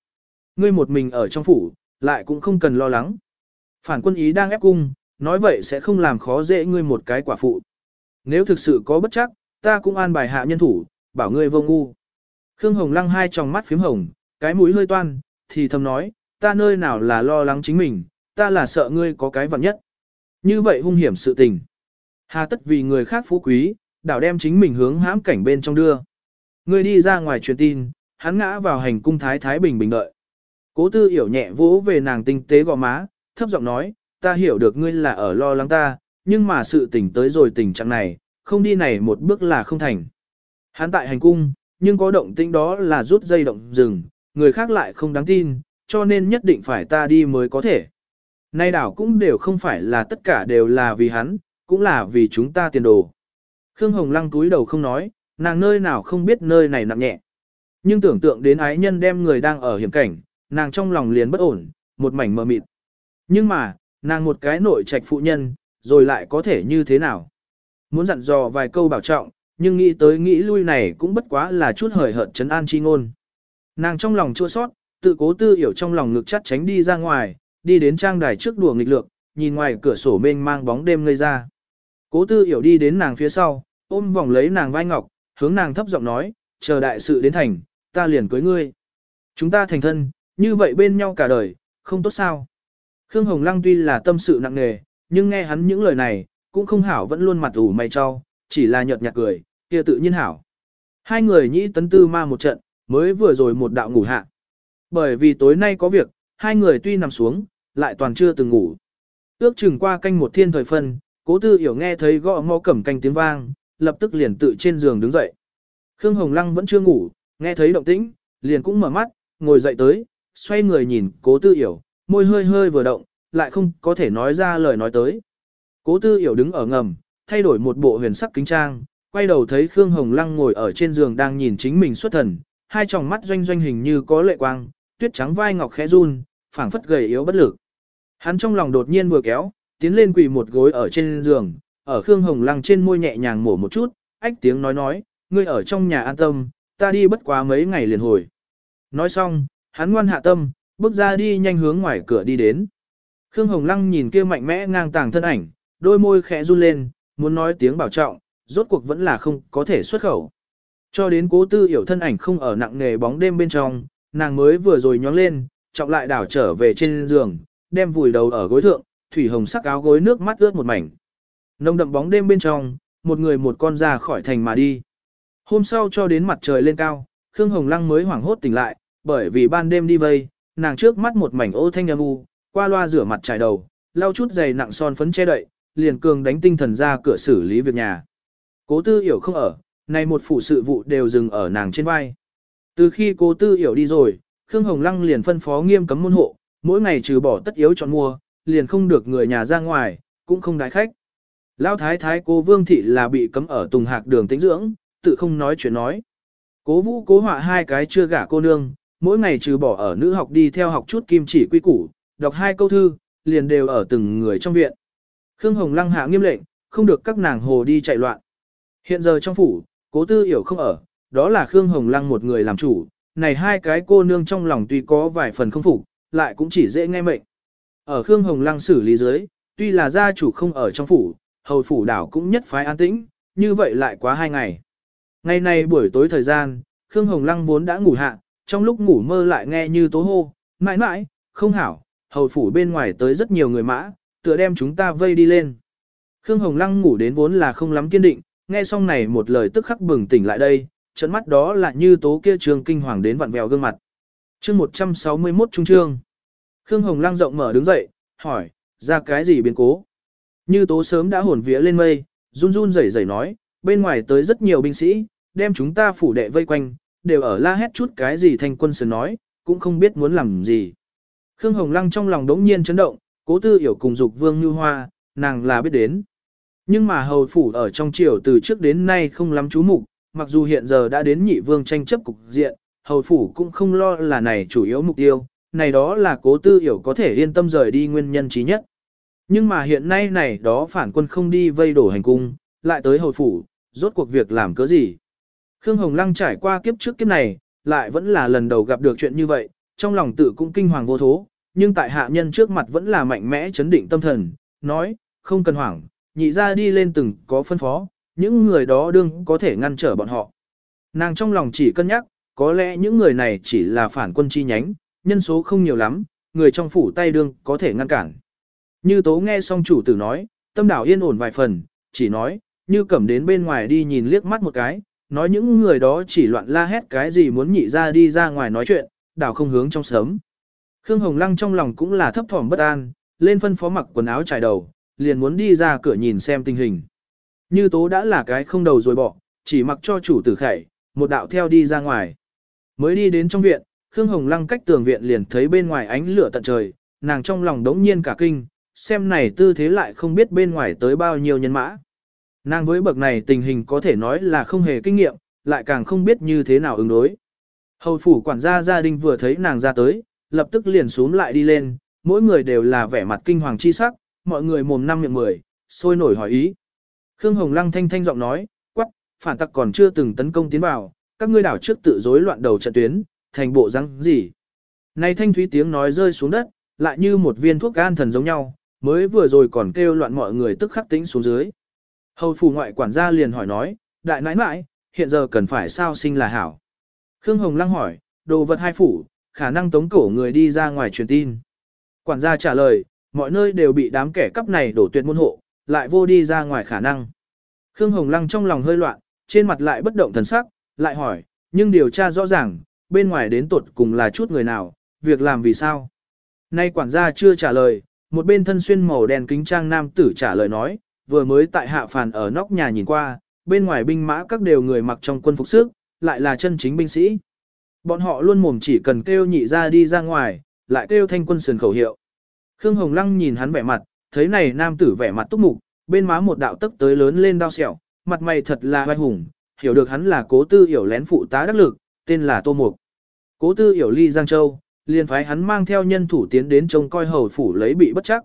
Ngươi một mình ở trong phủ, lại cũng không cần lo lắng. Phản quân ý đang ép cung, nói vậy sẽ không làm khó dễ ngươi một cái quả phụ. Nếu thực sự có bất chắc, ta cũng an bài hạ nhân thủ, bảo ngươi vô ngu. Khương Hồng Lăng hai tròng mắt phím hồng, cái mũi hơi toan, thì thầm nói, ta nơi nào là lo lắng chính mình, ta là sợ ngươi có cái vật nhất. Như vậy hung hiểm sự tình. Hà tất vì người khác phú quý, đảo đem chính mình hướng hãm cảnh bên trong đưa. Ngươi đi ra ngoài truyền tin, hắn ngã vào hành cung thái thái bình bình đợi. Cố tư hiểu nhẹ vỗ về nàng tinh tế gò má, thấp giọng nói, ta hiểu được ngươi là ở lo lắng ta, nhưng mà sự tình tới rồi tình trạng này, không đi này một bước là không thành. Hắn tại hành cung, nhưng có động tĩnh đó là rút dây động rừng, người khác lại không đáng tin, cho nên nhất định phải ta đi mới có thể. Nay đảo cũng đều không phải là tất cả đều là vì hắn, cũng là vì chúng ta tiền đồ. Khương Hồng Lăng túi đầu không nói, nàng nơi nào không biết nơi này nặng nhẹ. Nhưng tưởng tượng đến ái nhân đem người đang ở hiểm cảnh, nàng trong lòng liền bất ổn, một mảnh mờ mịt. Nhưng mà, nàng một cái nội trạch phụ nhân, rồi lại có thể như thế nào? Muốn dặn dò vài câu bảo trọng, nhưng nghĩ tới nghĩ lui này cũng bất quá là chút hời hợt chấn an chi ngôn. Nàng trong lòng chua sót, tự cố tư hiểu trong lòng ngực chắt tránh đi ra ngoài, đi đến trang đài trước đùa nghịch lược, nhìn ngoài cửa sổ mênh mang bóng đêm ngây ra. Cố tư hiểu đi đến nàng phía sau, ôm vòng lấy nàng vai ngọc, hướng nàng thấp giọng nói, chờ đại sự đến thành, ta liền cưới ngươi. Chúng ta thành thân, như vậy bên nhau cả đời, không tốt sao. Khương Hồng Lăng tuy là tâm sự nặng nề, nhưng nghe hắn những lời này, cũng không hảo vẫn luôn mặt ủ mày cho, chỉ là nhợt nhạt cười, kia tự nhiên hảo. Hai người nhĩ tấn tư ma một trận, mới vừa rồi một đạo ngủ hạ. Bởi vì tối nay có việc, hai người tuy nằm xuống, lại toàn chưa từng ngủ. Ước chừng qua canh một thiên thời phân, cố tư hiểu nghe thấy gõ mõ cẩm canh tiếng vang, lập tức liền tự trên giường đứng dậy. Khương Hồng Lăng vẫn chưa ngủ, nghe thấy động tĩnh, liền cũng mở mắt, ngồi dậy tới, xoay người nhìn cố tư hiểu, môi hơi hơi vừa động, lại không có thể nói ra lời nói tới. Cố tư hiểu đứng ở ngầm, thay đổi một bộ huyền sắc kính trang, quay đầu thấy Khương Hồng Lăng ngồi ở trên giường đang nhìn chính mình xuất thần, hai tròng mắt doanh doanh hình như có lệ quang, tuyết trắng vai ngọc khẽ run, phảng phất gầy yếu bất lực. Hắn trong lòng đột nhiên vừa kéo, tiến lên quỳ một gối ở trên giường, ở Khương Hồng Lăng trên môi nhẹ nhàng mổ một chút, ách tiếng nói nói, ngươi ở trong nhà an tâm, ta đi bất quá mấy ngày liền hồi. Nói xong, hắn ngoan hạ tâm, bước ra đi nhanh hướng ngoài cửa đi đến. Khương Hồng Lăng nhìn kia mạnh mẽ ngang tàng thân ảnh, đôi môi khẽ run lên, muốn nói tiếng bảo trọng, rốt cuộc vẫn là không có thể xuất khẩu. Cho đến cố tư hiểu thân ảnh không ở nặng nghề bóng đêm bên trong, nàng mới vừa rồi nhóng lên, trọng lại đảo trở về trên giường, đem vùi đầu ở gối thượng, thủy hồng sắc áo gối nước mắt ướt một mảnh. Nông đậm bóng đêm bên trong, một người một con ra khỏi thành mà đi. Hôm sau cho đến mặt trời lên cao, Khương Hồng Lăng mới hoảng hốt tỉnh lại, bởi vì ban đêm đi vây, nàng trước mắt một mảnh ô thanh âm u, qua loa rửa mặt trải đầu, lau chút giày nặng son phấn che đậy, liền cường đánh tinh thần ra cửa xử lý việc nhà. Cố tư hiểu không ở, này một phủ sự vụ đều dừng ở nàng trên vai. Từ khi cố tư hiểu đi rồi, Khương Hồng Lăng liền phân phó nghiêm cấm môn hộ, mỗi ngày trừ bỏ tất yếu chọn mua, liền không được người nhà ra ngoài, cũng không đái khách. Lão thái thái cố vương thị là bị cấm ở tùng hạc đường tĩnh dưỡng, tự không nói chuyện nói. Cố vũ cố họa hai cái chưa gả cô nương, mỗi ngày trừ bỏ ở nữ học đi theo học chút kim chỉ quy củ, đọc hai câu thư, liền đều ở từng người trong viện. Khương Hồng Lăng hạ nghiêm lệnh, không được các nàng hồ đi chạy loạn. Hiện giờ trong phủ, cố tư hiểu không ở, đó là Khương Hồng Lăng một người làm chủ, này hai cái cô nương trong lòng tuy có vài phần không phục, lại cũng chỉ dễ nghe mệnh. Ở Khương Hồng Lăng xử lý dưới, tuy là gia chủ không ở trong phủ, hầu phủ đảo cũng nhất phái an tĩnh, như vậy lại quá hai ngày. Ngày này buổi tối thời gian, Khương Hồng Lăng vốn đã ngủ hạ, trong lúc ngủ mơ lại nghe như tố hô, mãi mãi, không hảo, hầu phủ bên ngoài tới rất nhiều người mã, tựa đem chúng ta vây đi lên. Khương Hồng Lăng ngủ đến vốn là không lắm kiên định, nghe xong này một lời tức khắc bừng tỉnh lại đây, trận mắt đó là như tố kia trường kinh hoàng đến vặn vẹo gương mặt. chương 161 trung trương. Khương Hồng Lăng rộng mở đứng dậy, hỏi, ra cái gì biến cố? Như tố sớm đã hồn vía lên mây, run run rẩy rẩy nói, bên ngoài tới rất nhiều binh sĩ, đem chúng ta phủ đệ vây quanh, đều ở la hét chút cái gì thanh quân sớm nói, cũng không biết muốn làm gì. Khương Hồng Lăng trong lòng đống nhiên chấn động, cố tư hiểu cùng dục vương như hoa, nàng là biết đến. Nhưng mà hầu phủ ở trong triều từ trước đến nay không lắm chú mục, mặc dù hiện giờ đã đến nhị vương tranh chấp cục diện, hầu phủ cũng không lo là này chủ yếu mục tiêu, này đó là cố tư hiểu có thể yên tâm rời đi nguyên nhân trí nhất. Nhưng mà hiện nay này đó phản quân không đi vây đổ hành cung, lại tới hầu phủ, rốt cuộc việc làm cớ gì. Khương Hồng Lăng trải qua kiếp trước kiếp này, lại vẫn là lần đầu gặp được chuyện như vậy, trong lòng tự cũng kinh hoàng vô thố, nhưng tại hạ nhân trước mặt vẫn là mạnh mẽ chấn định tâm thần, nói, không cần hoảng, nhị ra đi lên từng có phân phó, những người đó đương có thể ngăn trở bọn họ. Nàng trong lòng chỉ cân nhắc, có lẽ những người này chỉ là phản quân chi nhánh, nhân số không nhiều lắm, người trong phủ tay đương có thể ngăn cản. Như tố nghe xong chủ tử nói, tâm đảo yên ổn vài phần, chỉ nói, như cẩm đến bên ngoài đi nhìn liếc mắt một cái, nói những người đó chỉ loạn la hét cái gì muốn nhị ra đi ra ngoài nói chuyện, đảo không hướng trong sớm. Khương Hồng Lăng trong lòng cũng là thấp thỏm bất an, lên phân phó mặc quần áo trải đầu, liền muốn đi ra cửa nhìn xem tình hình. Như tố đã là cái không đầu rồi bỏ, chỉ mặc cho chủ tử khẩy, một đạo theo đi ra ngoài. Mới đi đến trong viện, Khương Hồng Lăng cách tường viện liền thấy bên ngoài ánh lửa tận trời, nàng trong lòng đống nhiên cả kinh, xem này tư thế lại không biết bên ngoài tới bao nhiêu nhân mã. Nàng với bậc này tình hình có thể nói là không hề kinh nghiệm, lại càng không biết như thế nào ứng đối. Hầu phủ quản gia gia đình vừa thấy nàng ra tới, lập tức liền xuống lại đi lên, mỗi người đều là vẻ mặt kinh hoàng chi sắc, mọi người mồm năm miệng mười, sôi nổi hỏi ý. Khương Hồng Lăng thanh thanh giọng nói, quắc, phản tặc còn chưa từng tấn công tiến vào, các ngươi đảo trước tự rối loạn đầu trận tuyến, thành bộ răng gì. Này thanh thúy tiếng nói rơi xuống đất, lại như một viên thuốc gan thần giống nhau, mới vừa rồi còn kêu loạn mọi người tức khắc tĩnh xuống dưới. Hầu phủ ngoại quản gia liền hỏi nói, đại nãi nãi, hiện giờ cần phải sao sinh là hảo. Khương Hồng Lăng hỏi, đồ vật hai phủ, khả năng tống cổ người đi ra ngoài truyền tin. Quản gia trả lời, mọi nơi đều bị đám kẻ cắp này đổ tuyệt môn hộ, lại vô đi ra ngoài khả năng. Khương Hồng Lăng trong lòng hơi loạn, trên mặt lại bất động thần sắc, lại hỏi, nhưng điều tra rõ ràng, bên ngoài đến tột cùng là chút người nào, việc làm vì sao? Nay quản gia chưa trả lời, một bên thân xuyên màu đen kính trang nam tử trả lời nói, vừa mới tại hạ phàn ở nóc nhà nhìn qua, bên ngoài binh mã các đều người mặc trong quân phục sức, lại là chân chính binh sĩ. Bọn họ luôn mồm chỉ cần kêu nhị ra đi ra ngoài, lại kêu thanh quân sườn khẩu hiệu. Khương Hồng Lăng nhìn hắn vẻ mặt, thấy này nam tử vẻ mặt túc mục, bên má một đạo tức tới lớn lên đau sẹo, mặt mày thật là vai hùng, hiểu được hắn là cố tư hiểu lén phụ tá đắc lực, tên là Tô Mục. Cố tư hiểu ly Giang Châu, liền phái hắn mang theo nhân thủ tiến đến trông coi hầu phủ lấy bị bất chắc.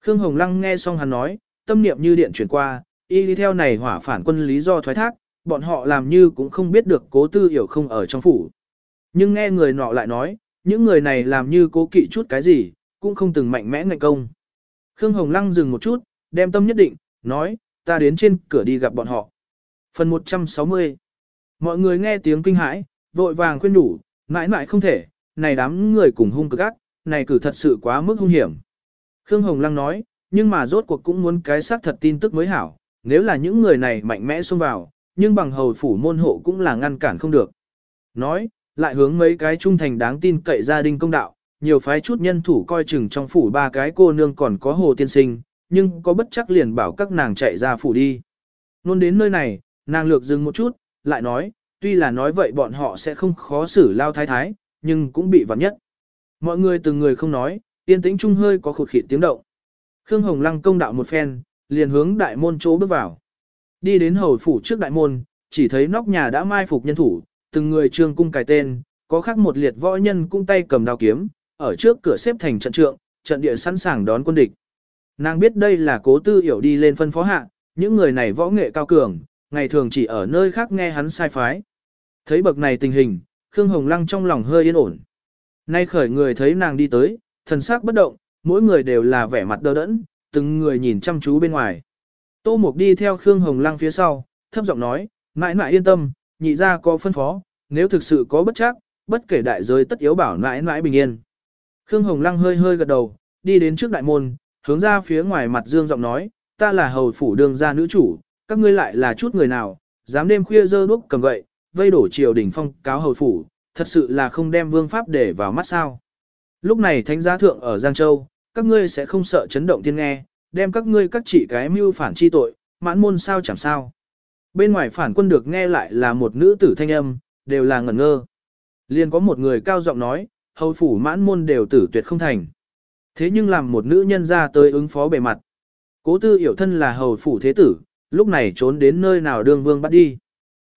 Khương Hồng Lăng nghe xong hắn nói, tâm niệm như điện chuyển qua, y đi theo này hỏa phản quân lý do thoái thác, bọn họ làm như cũng không biết được cố tư hiểu không ở trong phủ. Nhưng nghe người nọ lại nói, những người này làm như cố kỵ chút cái gì, cũng không từng mạnh mẽ ngạnh công. Khương Hồng Lăng dừng một chút, đem tâm nhất định, nói, ta đến trên cửa đi gặp bọn họ. Phần 160 Mọi người nghe tiếng kinh hãi, vội vàng khuyên đủ, mãi mãi không thể, này đám người cùng hung cực ác, này cử thật sự quá mức hung hiểm. Khương Hồng Lăng nói, nhưng mà rốt cuộc cũng muốn cái xác thật tin tức mới hảo, nếu là những người này mạnh mẽ xông vào, nhưng bằng hầu phủ môn hộ cũng là ngăn cản không được. Nói, lại hướng mấy cái trung thành đáng tin cậy gia đình công đạo, nhiều phái chút nhân thủ coi chừng trong phủ ba cái cô nương còn có hồ tiên sinh, nhưng có bất chắc liền bảo các nàng chạy ra phủ đi. Nôn đến nơi này, nàng lược dừng một chút, lại nói, tuy là nói vậy bọn họ sẽ không khó xử lao thái thái, nhưng cũng bị vặn nhất. Mọi người từng người không nói, yên tĩnh chung hơi có khụt khịt tiếng động. Khương Hồng Lăng công đạo một phen, liền hướng đại môn chỗ bước vào. Đi đến hầu phủ trước đại môn, chỉ thấy nóc nhà đã mai phục nhân thủ, từng người trương cung cài tên, có khác một liệt võ nhân cung tay cầm đao kiếm, ở trước cửa xếp thành trận trượng, trận địa sẵn sàng đón quân địch. Nàng biết đây là cố tư hiểu đi lên phân phó hạ, những người này võ nghệ cao cường, ngày thường chỉ ở nơi khác nghe hắn sai phái. Thấy bậc này tình hình, Khương Hồng Lăng trong lòng hơi yên ổn. Nay khởi người thấy nàng đi tới, thần sắc bất động, mỗi người đều là vẻ mặt đờ đẫn, từng người nhìn chăm chú bên ngoài. Tô Mục đi theo Khương Hồng Lăng phía sau, thấp giọng nói, mãi mãi yên tâm, nhị ra có phân phó, nếu thực sự có bất chắc, bất kể đại giới tất yếu bảo mãi mãi bình yên. Khương Hồng Lăng hơi hơi gật đầu, đi đến trước đại môn, hướng ra phía ngoài mặt dương giọng nói, ta là hầu phủ đường gia nữ chủ, các ngươi lại là chút người nào, dám đêm khuya dơ đuốc cầm gậy, vây đổ triều đình phong cáo hầu phủ, thật sự là không đem vương pháp để vào mắt sao. Lúc này thánh giá thượng ở Giang Châu, các ngươi sẽ không sợ chấn động thiên nghe, đem các ngươi các chỉ cái mưu phản chi tội, mãn môn sao chẳng sao. Bên ngoài phản quân được nghe lại là một nữ tử thanh âm, đều là ngẩn ngơ. Liền có một người cao giọng nói, hầu phủ mãn môn đều tử tuyệt không thành. Thế nhưng làm một nữ nhân ra tới ứng phó bề mặt. Cố tư hiểu thân là hầu phủ thế tử, lúc này trốn đến nơi nào đương vương bắt đi.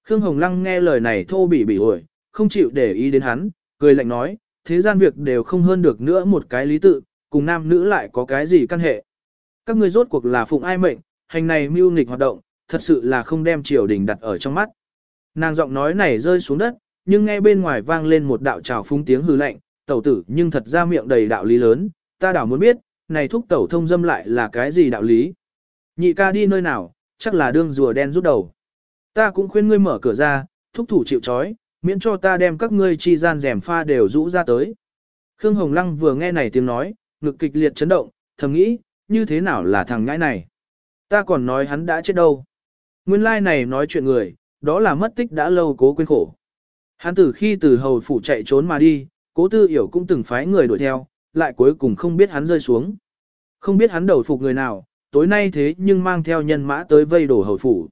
Khương Hồng Lăng nghe lời này thô bỉ bỉ ổi, không chịu để ý đến hắn, cười lạnh nói, thế gian việc đều không hơn được nữa một cái lý tự, cùng nam nữ lại có cái gì căn hệ. Các ngươi rốt cuộc là phụng ai mệnh, hành này mưu nghịch hoạt động, thật sự là không đem triều đình đặt ở trong mắt. Nàng giọng nói này rơi xuống đất, nhưng nghe bên ngoài vang lên một đạo trào phúng tiếng hư lạnh, tẩu tử nhưng thật ra miệng đầy đạo lý lớn, ta đảo muốn biết, này thúc tẩu thông dâm lại là cái gì đạo lý. Nhị ca đi nơi nào, chắc là đương rùa đen rút đầu. Ta cũng khuyên ngươi mở cửa ra, thúc thủ chịu trói, miễn cho ta đem các ngươi chi gian rèm pha đều rũ ra tới. Khương Hồng Lăng vừa nghe này tiếng nói, ngực kịch liệt chấn động, thầm nghĩ, như thế nào là thằng ngãi này. Ta còn nói hắn đã chết đâu. Nguyên lai like này nói chuyện người, đó là mất tích đã lâu cố quên khổ. Hắn từ khi từ hầu phủ chạy trốn mà đi, cố tư hiểu cũng từng phái người đuổi theo, lại cuối cùng không biết hắn rơi xuống. Không biết hắn đầu phục người nào, tối nay thế nhưng mang theo nhân mã tới vây đổ hầu phủ.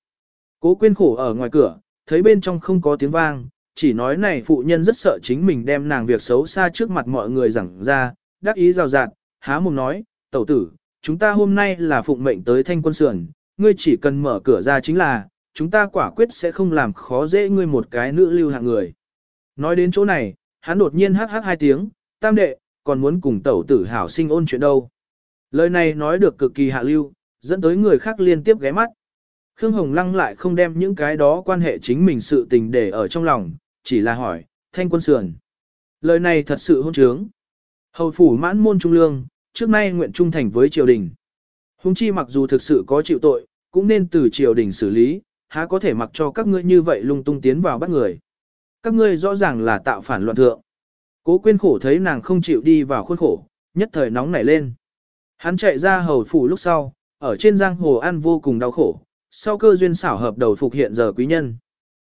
Cố Quyên khổ ở ngoài cửa, thấy bên trong không có tiếng vang, chỉ nói này phụ nhân rất sợ chính mình đem nàng việc xấu xa trước mặt mọi người rằng ra, đắc ý rào rạt, há mồm nói, tẩu tử, chúng ta hôm nay là phụng mệnh tới thanh quân sườn, ngươi chỉ cần mở cửa ra chính là, chúng ta quả quyết sẽ không làm khó dễ ngươi một cái nữ lưu hạng người. Nói đến chỗ này, hắn đột nhiên hắc hắc hai tiếng, tam đệ, còn muốn cùng tẩu tử hảo sinh ôn chuyện đâu. Lời này nói được cực kỳ hạ lưu, dẫn tới người khác liên tiếp ghé mắt. Khương Hồng Lăng lại không đem những cái đó quan hệ chính mình sự tình để ở trong lòng, chỉ là hỏi, thanh quân sườn. Lời này thật sự hôn trướng. Hầu phủ mãn môn trung lương, trước nay nguyện trung thành với triều đình. Hùng chi mặc dù thực sự có chịu tội, cũng nên từ triều đình xử lý, há có thể mặc cho các ngươi như vậy lung tung tiến vào bắt người. Các ngươi rõ ràng là tạo phản loạn thượng. Cố quyên khổ thấy nàng không chịu đi vào khuôn khổ, nhất thời nóng nảy lên. Hắn chạy ra hầu phủ lúc sau, ở trên giang hồ ăn vô cùng đau khổ, sau cơ duyên xảo hợp đầu phục hiện giờ quý nhân.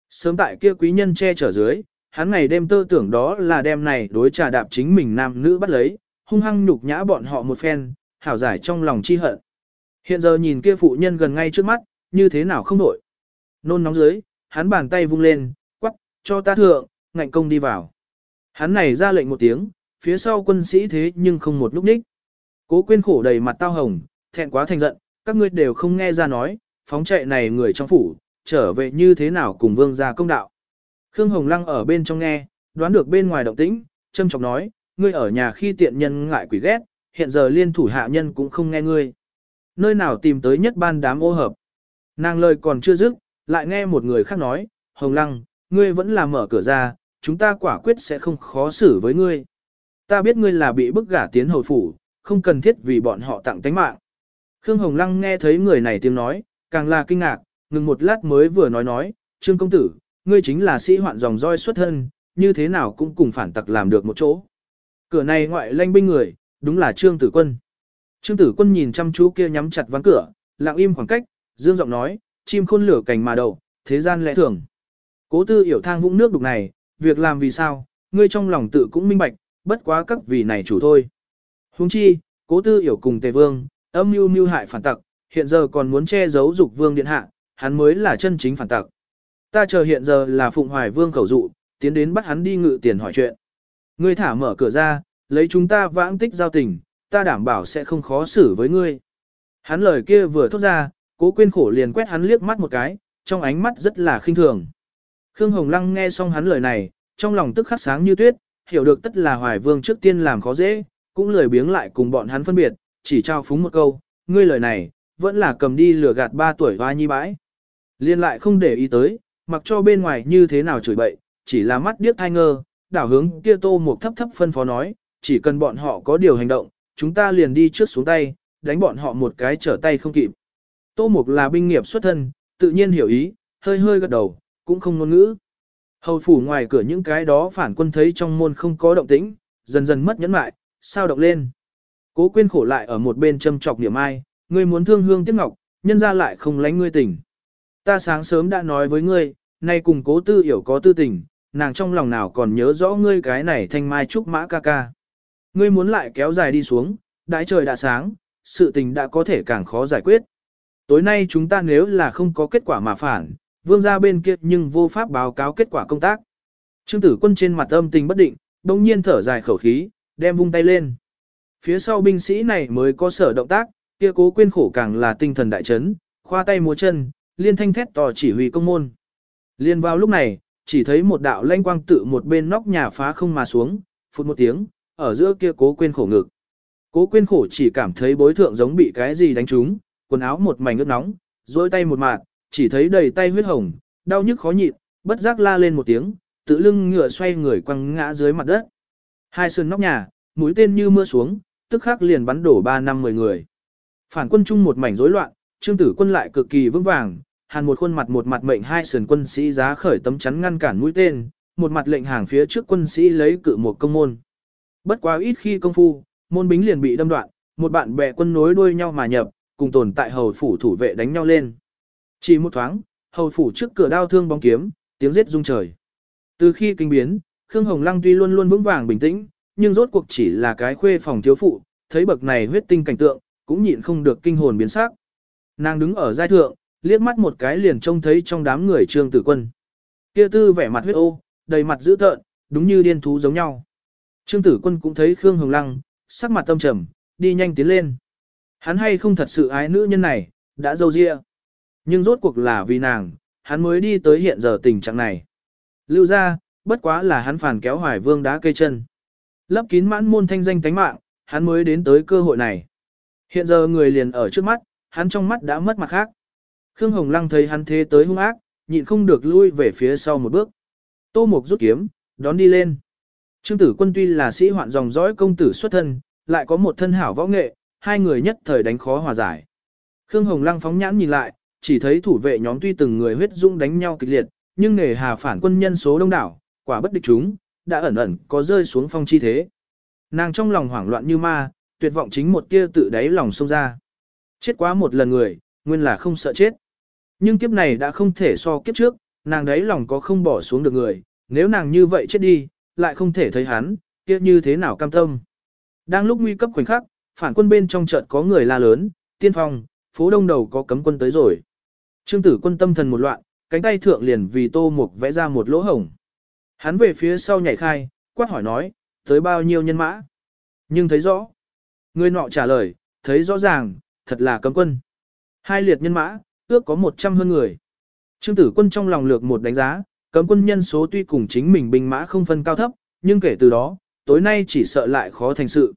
Sớm tại kia quý nhân che chở dưới, hắn ngày đêm tơ tưởng đó là đêm này đối trà đạp chính mình nam nữ bắt lấy, hung hăng nhục nhã bọn họ một phen, hảo giải trong lòng chi hận. Hiện giờ nhìn kia phụ nhân gần ngay trước mắt, như thế nào không nổi, Nôn nóng dưới, hắn bàn tay vung lên, cho ta thượng, ngạnh công đi vào. Hắn này ra lệnh một tiếng, phía sau quân sĩ thế nhưng không một lúc ních. Cố quyên khổ đầy mặt tao hồng, thẹn quá thành giận, các ngươi đều không nghe ra nói, phóng chạy này người trong phủ, trở về như thế nào cùng vương gia công đạo. Khương Hồng Lăng ở bên trong nghe, đoán được bên ngoài động tĩnh, châm chọc nói, ngươi ở nhà khi tiện nhân ngại quỷ ghét, hiện giờ liên thủ hạ nhân cũng không nghe ngươi. Nơi nào tìm tới nhất ban đám ô hợp. Nàng lời còn chưa dứt, lại nghe một người khác nói, Hồng Lăng, ngươi vẫn là mở cửa ra, chúng ta quả quyết sẽ không khó xử với ngươi. Ta biết ngươi là bị bức gả tiến hồi phủ, không cần thiết vì bọn họ tặng tánh mạng. Khương Hồng Lăng nghe thấy người này tiếng nói, càng là kinh ngạc, ngừng một lát mới vừa nói nói, Trương Công Tử, ngươi chính là sĩ hoạn dòng roi xuất thân, như thế nào cũng cùng phản tặc làm được một chỗ. Cửa này ngoại lanh binh người, đúng là Trương Tử Quân. Trương Tử Quân nhìn chăm chú kia nhắm chặt ván cửa, lặng im khoảng cách, dương giọng nói, chim khôn lửa cành mà đầu, thế gian lẽ thường. Cố tư hiểu thang vũng nước đục này, việc làm vì sao, ngươi trong lòng tự cũng minh bạch, bất quá các vì này chủ thôi. Huống chi, cố tư hiểu cùng tề vương, âm mưu mưu hại phản tặc, hiện giờ còn muốn che giấu dục vương điện hạ, hắn mới là chân chính phản tặc. Ta chờ hiện giờ là phụng hoài vương khẩu dụ, tiến đến bắt hắn đi ngự tiền hỏi chuyện. Ngươi thả mở cửa ra, lấy chúng ta vãng tích giao tình, ta đảm bảo sẽ không khó xử với ngươi. Hắn lời kia vừa thốt ra, cố quên khổ liền quét hắn liếc mắt một cái, trong ánh mắt rất là khinh thường. Khương Hồng Lăng nghe xong hắn lời này, trong lòng tức khắc sáng như tuyết, hiểu được tất là hoài vương trước tiên làm khó dễ, cũng lười biếng lại cùng bọn hắn phân biệt, chỉ trao phúng một câu, ngươi lời này, vẫn là cầm đi lừa gạt ba tuổi hoa nhi bãi. Liên lại không để ý tới, mặc cho bên ngoài như thế nào chửi bậy, chỉ là mắt điếc thai ngơ, đảo hướng kia tô một thấp thấp phân phó nói, chỉ cần bọn họ có điều hành động, chúng ta liền đi trước xuống tay, đánh bọn họ một cái trở tay không kịp. Tô Mục là binh nghiệp xuất thân, tự nhiên hiểu ý, hơi hơi gật đầu, cũng không ngôn ngữ. Hầu phủ ngoài cửa những cái đó phản quân thấy trong môn không có động tĩnh, dần dần mất nhẫn mại, sao động lên. Cố quyên khổ lại ở một bên châm trọc niệm ai, ngươi muốn thương hương tiếc ngọc, nhân ra lại không lánh ngươi tình. Ta sáng sớm đã nói với ngươi, nay cùng cố tư hiểu có tư tình, nàng trong lòng nào còn nhớ rõ ngươi cái này thanh mai trúc mã ca ca. Ngươi muốn lại kéo dài đi xuống, đại trời đã sáng, sự tình đã có thể càng khó giải quyết. Tối nay chúng ta nếu là không có kết quả mà phản, vương gia bên kia nhưng vô pháp báo cáo kết quả công tác. Trương tử quân trên mặt âm tình bất định, đồng nhiên thở dài khẩu khí, đem vung tay lên. Phía sau binh sĩ này mới có sở động tác, kia cố quên khổ càng là tinh thần đại chấn, khoa tay múa chân, liên thanh thét tỏ chỉ huy công môn. Liên vào lúc này, chỉ thấy một đạo lanh quang tự một bên nóc nhà phá không mà xuống, phút một tiếng, ở giữa kia cố quên khổ ngực. Cố quên khổ chỉ cảm thấy bối thượng giống bị cái gì đánh trúng, quần áo một mảnh ướt nóng, dôi tay một mạt, chỉ thấy đầy tay huyết hồng, đau nhức khó nhịn, bất giác la lên một tiếng, tự lưng ngựa xoay người quăng ngã dưới mặt đất. Hai sườn nóc nhà, mũi tên như mưa xuống, tức khắc liền bắn đổ ba năm mười người. Phản quân chung một mảnh rối loạn, trương tử quân lại cực kỳ vững vàng, hàn một khuôn mặt một mặt mệnh hai sườn quân sĩ giá khởi tấm chắn ngăn cản mũi tên, một mặt lệnh hàng phía trước quân sĩ lấy cự một công môn. Bất quá ít khi công phu, môn bính liền bị đâm đoạn, một bạn bè quân nối đuôi nhau mà nhập, cùng tồn tại hầu phủ thủ vệ đánh nhau lên. Chỉ một thoáng, hầu phủ trước cửa đao thương bóng kiếm, tiếng giết rung trời. Từ khi kinh biến, Khương Hồng Lăng tuy luôn luôn vững vàng bình tĩnh, nhưng rốt cuộc chỉ là cái khuê phòng thiếu phụ, thấy bậc này huyết tinh cảnh tượng, cũng nhịn không được kinh hồn biến sắc. Nàng đứng ở giai thượng, liếc mắt một cái liền trông thấy trong đám người trương tử quân. Kia tư vẻ mặt huyết ô, đầy mặt dữ tợn, đúng như điên thú giống nhau. Trương tử quân cũng thấy Khương Hồng Lăng, sắc mặt tâm trầm, đi nhanh tiến lên. Hắn hay không thật sự ái nữ nhân này, đã dâu dịa. Nhưng rốt cuộc là vì nàng, hắn mới đi tới hiện giờ tình trạng này. Lưu ra, bất quá là hắn phản kéo hoài vương đá cây chân. Lấp kín mãn môn thanh danh tánh mạng, hắn mới đến tới cơ hội này. Hiện giờ người liền ở trước mắt, hắn trong mắt đã mất mặt khác. Khương Hồng Lăng thấy hắn thế tới hung ác, nhịn không được lui về phía sau một bước. Tô Mục rút kiếm, đón đi lên. Trương tử quân tuy là sĩ hoạn dòng dõi công tử xuất thân, lại có một thân hảo võ nghệ, hai người nhất thời đánh khó hòa giải. Khương Hồng Lăng phóng nhãn nhìn lại, chỉ thấy thủ vệ nhóm tuy từng người huyết dung đánh nhau kịch liệt, nhưng nề hà phản quân nhân số đông đảo, quả bất địch chúng, đã ẩn ẩn có rơi xuống phong chi thế. Nàng trong lòng hoảng loạn như ma, tuyệt vọng chính một tia tự đáy lòng xông ra. Chết quá một lần người, nguyên là không sợ chết. Nhưng kiếp này đã không thể so kiếp trước, nàng đáy lòng có không bỏ xuống được người, nếu nàng như vậy chết đi, lại không thể thấy hắn, kia như thế nào cam tâm. Đang lúc nguy cấp khoảnh khắc, phản quân bên trong chợt có người la lớn, tiên phong, phố đông đầu có cấm quân tới rồi. Trương tử quân tâm thần một loạn, cánh tay thượng liền vì tô mục vẽ ra một lỗ hổng. Hắn về phía sau nhảy khai, quát hỏi nói, tới bao nhiêu nhân mã. Nhưng thấy rõ. Người nọ trả lời, thấy rõ ràng, thật là cấm quân. Hai liệt nhân mã, ước có 100 hơn người. Trương tử quân trong lòng lược một đánh giá, cấm quân nhân số tuy cùng chính mình binh mã không phân cao thấp, nhưng kể từ đó, tối nay chỉ sợ lại khó thành sự.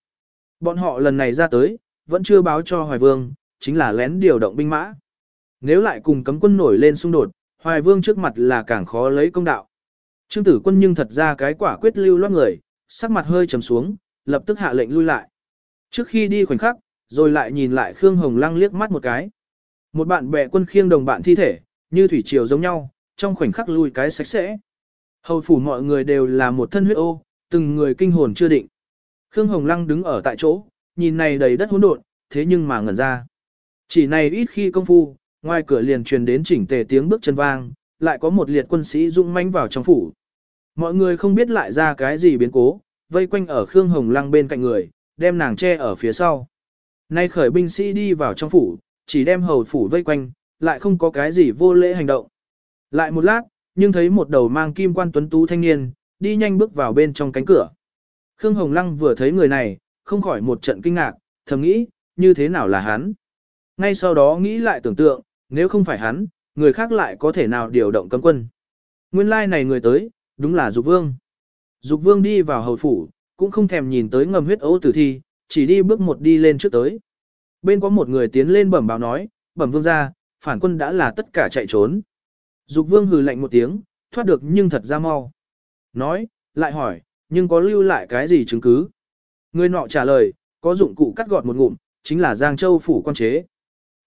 Bọn họ lần này ra tới, vẫn chưa báo cho Hoài Vương, chính là lén điều động binh mã. Nếu lại cùng cấm quân nổi lên xung đột, Hoài Vương trước mặt là càng khó lấy công đạo. Trương tử quân nhưng thật ra cái quả quyết lưu loát người, sắc mặt hơi trầm xuống, lập tức hạ lệnh lui lại. Trước khi đi khoảnh khắc, rồi lại nhìn lại Khương Hồng Lăng liếc mắt một cái. Một bạn bè quân khiêng đồng bạn thi thể, như thủy triều giống nhau, trong khoảnh khắc lui cái sạch sẽ. Hầu phủ mọi người đều là một thân huyết ô, từng người kinh hồn chưa định. Khương Hồng Lăng đứng ở tại chỗ, nhìn này đầy đất hỗn độn, thế nhưng mà ngẩn ra. Chỉ này ít khi công phu, ngoài cửa liền truyền đến chỉnh tề tiếng bước chân vang, lại có một liệt quân sĩ dũng manh vào trong phủ. Mọi người không biết lại ra cái gì biến cố, vây quanh ở Khương Hồng Lăng bên cạnh người, đem nàng che ở phía sau. Nay khởi binh sĩ đi vào trong phủ, chỉ đem hầu phủ vây quanh, lại không có cái gì vô lễ hành động. Lại một lát, nhưng thấy một đầu mang kim quan tuấn tú thanh niên, đi nhanh bước vào bên trong cánh cửa. Khương Hồng Lăng vừa thấy người này, không khỏi một trận kinh ngạc, thầm nghĩ, như thế nào là hắn. Ngay sau đó nghĩ lại tưởng tượng, nếu không phải hắn, người khác lại có thể nào điều động cấm quân. Nguyên lai này người tới, đúng là Dục Vương. Dục Vương đi vào hầu phủ, cũng không thèm nhìn tới ngầm huyết ấu tử thi, chỉ đi bước một đi lên trước tới. Bên có một người tiến lên bẩm báo nói, bẩm vương ra, phản quân đã là tất cả chạy trốn. Dục vương hừ lạnh một tiếng, thoát được nhưng thật ra mau. Nói, lại hỏi, nhưng có lưu lại cái gì chứng cứ? Người nọ trả lời, có dụng cụ cắt gọt một ngụm, chính là Giang Châu phủ quan chế.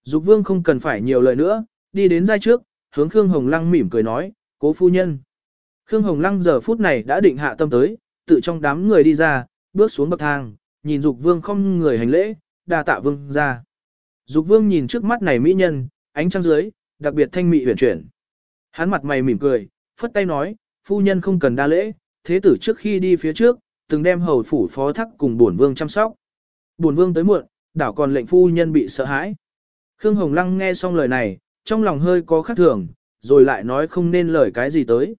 Dục vương không cần phải nhiều lời nữa, đi đến giai trước, hướng Khương Hồng Lăng mỉm cười nói, cố phu nhân. Khương Hồng Lăng giờ phút này đã định hạ tâm tới, tự trong đám người đi ra, bước xuống bậc thang, nhìn Dục vương không người hành lễ, đa tạ vương ra. Dục vương nhìn trước mắt này mỹ nhân, ánh trăng dưới, đặc biệt thanh mị huyền chuyển. Hắn mặt mày mỉm cười, phất tay nói, phu nhân không cần đa lễ, thế tử trước khi đi phía trước, từng đem hầu phủ phó thắc cùng bổn vương chăm sóc. Bổn vương tới muộn, đảo còn lệnh phu nhân bị sợ hãi. Khương Hồng Lăng nghe xong lời này, trong lòng hơi có khắc thường, rồi lại nói không nên lời cái gì tới.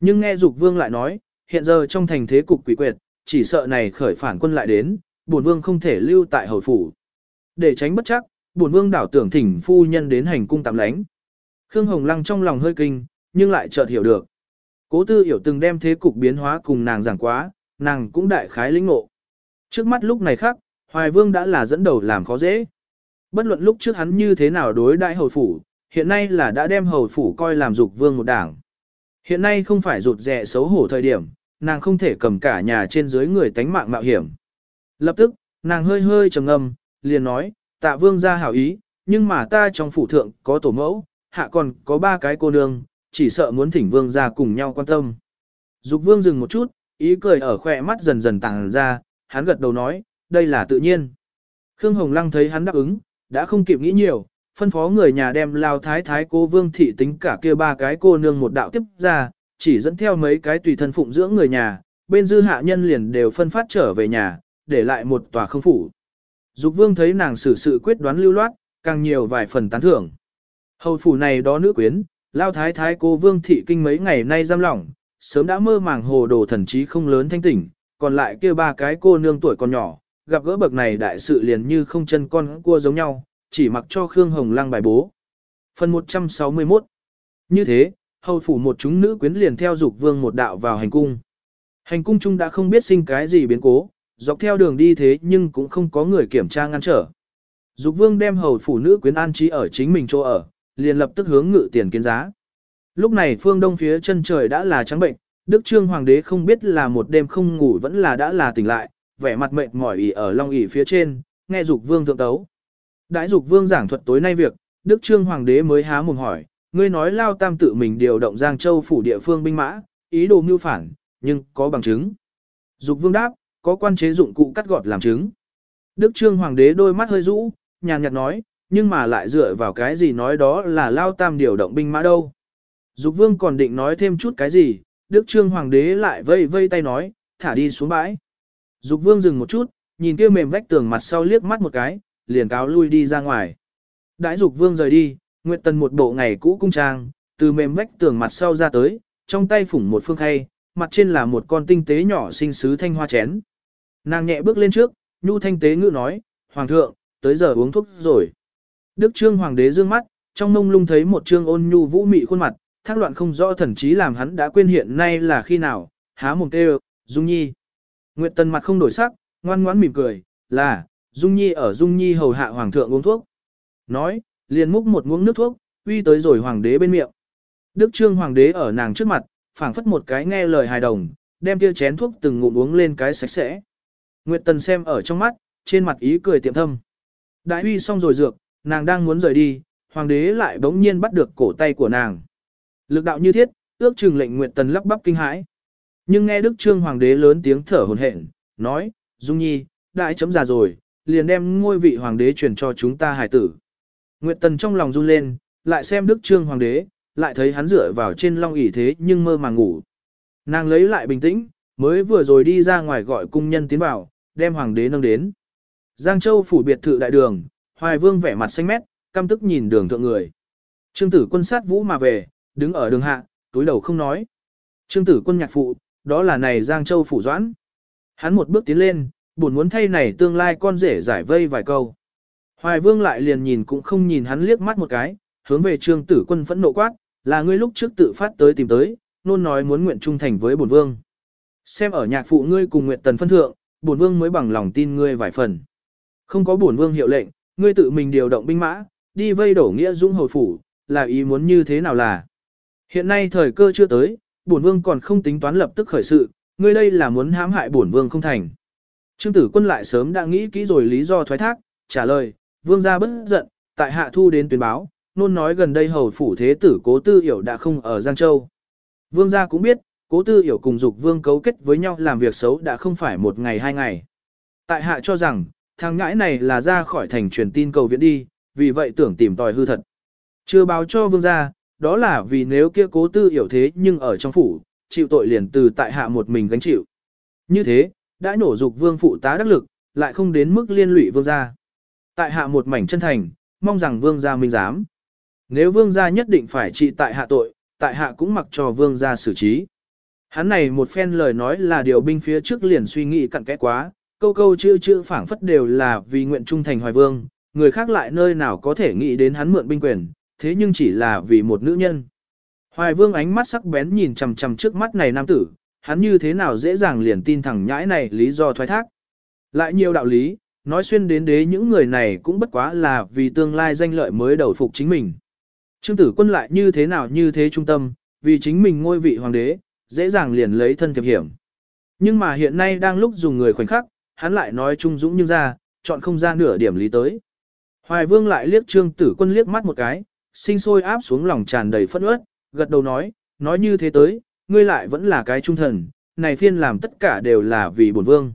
Nhưng nghe Dục Vương lại nói, hiện giờ trong thành thế cục quỷ quyệt, chỉ sợ này khởi phản quân lại đến, bổn vương không thể lưu tại hồi phủ. Để tránh bất chắc, bổn vương đảo tưởng thỉnh phu nhân đến hành cung tạm lánh. Khương Hồng Lăng trong lòng hơi kinh, nhưng lại chợt hiểu được. Cố tư hiểu từng đem thế cục biến hóa cùng nàng giảng quá, nàng cũng đại khái lĩnh ngộ. Trước mắt lúc này khác, Hoài Vương đã là dẫn đầu làm khó dễ. Bất luận lúc trước hắn như thế nào đối đại hầu phủ, hiện nay là đã đem hầu phủ coi làm dục vương một đảng. Hiện nay không phải rụt rẻ xấu hổ thời điểm, nàng không thể cầm cả nhà trên dưới người tánh mạng mạo hiểm. Lập tức, nàng hơi hơi trầm ngâm, liền nói, tạ vương ra hảo ý, nhưng mà ta trong phủ thượng có tổ mẫu, hạ còn có ba cái cô nương, chỉ sợ muốn thỉnh vương ra cùng nhau quan tâm. Dục vương dừng một chút, ý cười ở khỏe mắt dần dần tàng ra, hắn gật đầu nói, đây là tự nhiên. Khương Hồng Lăng thấy hắn đáp ứng, đã không kịp nghĩ nhiều, phân phó người nhà đem lao thái thái cô vương thị tính cả kia ba cái cô nương một đạo tiếp ra, chỉ dẫn theo mấy cái tùy thân phụng dưỡng người nhà, bên dư hạ nhân liền đều phân phát trở về nhà, để lại một tòa không phủ. Dục vương thấy nàng xử sự quyết đoán lưu loát, càng nhiều vài phần tán thưởng. Hầu phủ này đó nữ quyến, lao thái thái cô vương thị kinh mấy ngày nay giam lỏng, sớm đã mơ màng hồ đồ thần trí không lớn thanh tỉnh, còn lại kia ba cái cô nương tuổi còn nhỏ, gặp gỡ bậc này đại sự liền như không chân con cua giống nhau, chỉ mặc cho Khương Hồng Lăng bài bố. Phần 161 Như thế, hầu phủ một chúng nữ quyến liền theo dục vương một đạo vào hành cung. Hành cung chung đã không biết sinh cái gì biến cố, dọc theo đường đi thế nhưng cũng không có người kiểm tra ngăn trở. Dục vương đem hầu phủ nữ quyến an trí ở chính mình chỗ ở, liền lập tức hướng ngự tiền kiến giá. Lúc này phương đông phía chân trời đã là trắng bệnh, Đức Trương Hoàng đế không biết là một đêm không ngủ vẫn là đã là tỉnh lại, vẻ mặt mệt mỏi ỉ ở long ỉ phía trên, nghe dục vương thượng tấu. Đại dục vương giảng thuật tối nay việc, Đức Trương Hoàng đế mới há mồm hỏi, ngươi nói lao tam tự mình điều động Giang Châu phủ địa phương binh mã, ý đồ mưu phản, nhưng có bằng chứng. Dục vương đáp, có quan chế dụng cụ cắt gọt làm chứng. Đức Trương Hoàng đế đôi mắt hơi rũ, nhàn nhạt nói, nhưng mà lại dựa vào cái gì nói đó là lao tam điều động binh mã đâu. Dục vương còn định nói thêm chút cái gì, Đức Trương Hoàng đế lại vây vây tay nói, thả đi xuống bãi. Dục vương dừng một chút, nhìn kia mềm vách tường mặt sau liếc mắt một cái, liền cáo lui đi ra ngoài. Đãi dục vương rời đi, Nguyệt Tần một bộ ngày cũ cung trang, từ mềm vách tường mặt sau ra tới, trong tay phủng một phương khay, mặt trên là một con tinh tế nhỏ xinh sứ thanh hoa chén. Nàng nhẹ bước lên trước, nhu thanh tế ngữ nói, Hoàng thượng, tới giờ uống thuốc rồi. Đức trương hoàng đế dương mắt, trong mông lung thấy một trương ôn nhu vũ mị khuôn mặt, thác loạn không rõ thần trí làm hắn đã quên hiện nay là khi nào, há mồm kêu, Dung Nhi. Nguyệt Tần mặt không đổi sắc, ngoan ngoãn mỉm cười, là, Dung Nhi ở Dung Nhi hầu hạ hoàng thượng uống thuốc. Nói, liền múc một muỗng nước thuốc, uy tới rồi hoàng đế bên miệng. Đức trương hoàng đế ở nàng trước mặt, phảng phất một cái nghe lời hài đồng, đem kia chén thuốc từng ngụm uống lên cái sạch sẽ. Nguyệt Tần xem ở trong mắt, trên mặt ý cười tiệm thâm. Đại uy xong rồi dược, nàng đang muốn rời đi, hoàng đế lại bỗng nhiên bắt được cổ tay của nàng. Lực đạo như thiết, ước chừng lệnh Nguyệt Tần lắp bắp kinh hãi. Nhưng nghe Đức Trương hoàng đế lớn tiếng thở hổn hển, nói, Dung Nhi, đại chấm già rồi, liền đem ngôi vị hoàng đế truyền cho chúng ta hải tử. Nguyệt Tần trong lòng run lên, lại xem Đức Trương hoàng đế, lại thấy hắn dựa vào trên long ỷ thế nhưng mơ màng ngủ. Nàng lấy lại bình tĩnh, mới vừa rồi đi ra ngoài gọi cung nhân tiến vào, đem hoàng đế nâng đến. Giang Châu phủ biệt thự đại đường, Hoài Vương vẻ mặt xanh mét, căm tức nhìn đường thượng người. Trương tử quân sát vũ mà về, đứng ở đường hạ, túi đầu không nói. Trương tử quân nhạc phụ, đó là này Giang Châu phủ doãn. Hắn một bước tiến lên, buồn muốn thay này tương lai con rể giải vây vài câu. Hoài Vương lại liền nhìn cũng không nhìn hắn liếc mắt một cái, hướng về Trương tử quân phẫn nộ quát, là ngươi lúc trước tự phát tới tìm tới, nôn nói muốn nguyện trung thành với bổn vương. Xem ở nhạc phụ ngươi cùng nguyện tần phân thượng, bổn vương mới bằng lòng tin ngươi vài phần. Không có bổn vương hiệu lệnh, ngươi tự mình điều động binh mã, đi vây đổ nghĩa dũng hồi phủ, là ý muốn như thế nào là. Hiện nay thời cơ chưa tới, bổn vương còn không tính toán lập tức khởi sự, ngươi đây là muốn hãm hại bổn vương không thành. Trương tử quân lại sớm đã nghĩ kỹ rồi lý do thoái thác, trả lời, vương gia bất giận, tại hạ thu đến tuyên báo, nôn nói gần đây hầu phủ thế tử cố tư hiểu đã không ở Giang Châu. Vương gia cũng biết, cố tư hiểu cùng dục vương cấu kết với nhau làm việc xấu đã không phải một ngày hai ngày. Tại hạ cho rằng, thằng ngãi này là ra khỏi thành truyền tin cầu viện đi, vì vậy tưởng tìm tòi hư thật. Chưa báo cho vương gia, đó là vì nếu kia cố tư hiểu thế nhưng ở trong phủ, chịu tội liền từ tại hạ một mình gánh chịu. Như thế, đã nổ dục vương phụ tá đắc lực, lại không đến mức liên lụy vương gia. Tại hạ một mảnh chân thành, mong rằng vương gia minh giám. Nếu vương gia nhất định phải trị tại hạ tội, tại hạ cũng mặc cho vương gia xử trí. Hắn này một phen lời nói là điều binh phía trước liền suy nghĩ cặn kẽ quá, câu câu chữ chữ phảng phất đều là vì nguyện trung thành hoài vương, người khác lại nơi nào có thể nghĩ đến hắn mượn binh quyền, thế nhưng chỉ là vì một nữ nhân. Hoài vương ánh mắt sắc bén nhìn chằm chằm trước mắt này nam tử, hắn như thế nào dễ dàng liền tin thẳng nhãi này lý do thoái thác. Lại nhiều đạo lý, nói xuyên đến đế những người này cũng bất quá là vì tương lai danh lợi mới đầu phục chính mình. Trương tử quân lại như thế nào như thế trung tâm, vì chính mình ngôi vị hoàng đế, dễ dàng liền lấy thân thiệp hiểm. Nhưng mà hiện nay đang lúc dùng người khoảnh khắc, hắn lại nói trung dũng nhưng ra, chọn không ra nửa điểm lý tới. Hoài vương lại liếc trương tử quân liếc mắt một cái, sinh sôi áp xuống lòng tràn đầy phẫn uất, gật đầu nói, nói như thế tới, ngươi lại vẫn là cái trung thần, này phiên làm tất cả đều là vì bổn vương.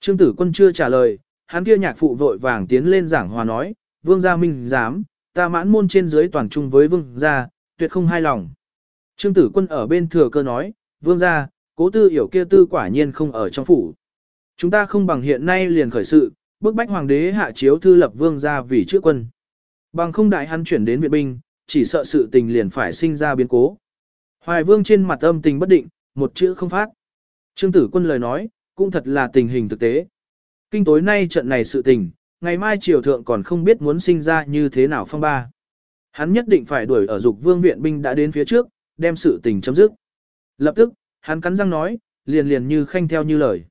Trương tử quân chưa trả lời, hắn kia nhạc phụ vội vàng tiến lên giảng hòa nói, vương gia minh dám, ta mãn môn trên dưới toàn trung với vương gia, tuyệt không hai lòng. Trương tử quân ở bên thừa cơ nói, vương gia, cố tư hiểu kia tư quả nhiên không ở trong phủ. Chúng ta không bằng hiện nay liền khởi sự, bức bách hoàng đế hạ chiếu thư lập vương gia vì trước quân. Bằng không đại hắn chuyển đến viện binh, chỉ sợ sự tình liền phải sinh ra biến cố. Hoài vương trên mặt âm tình bất định, một chữ không phát. Trương tử quân lời nói, cũng thật là tình hình thực tế. Kinh tối nay trận này sự tình, ngày mai triều thượng còn không biết muốn sinh ra như thế nào phong ba. Hắn nhất định phải đuổi ở dục vương viện binh đã đến phía trước, đem sự tình chấm dứt. Lập tức, hắn cắn răng nói, liền liền như khanh theo như lời.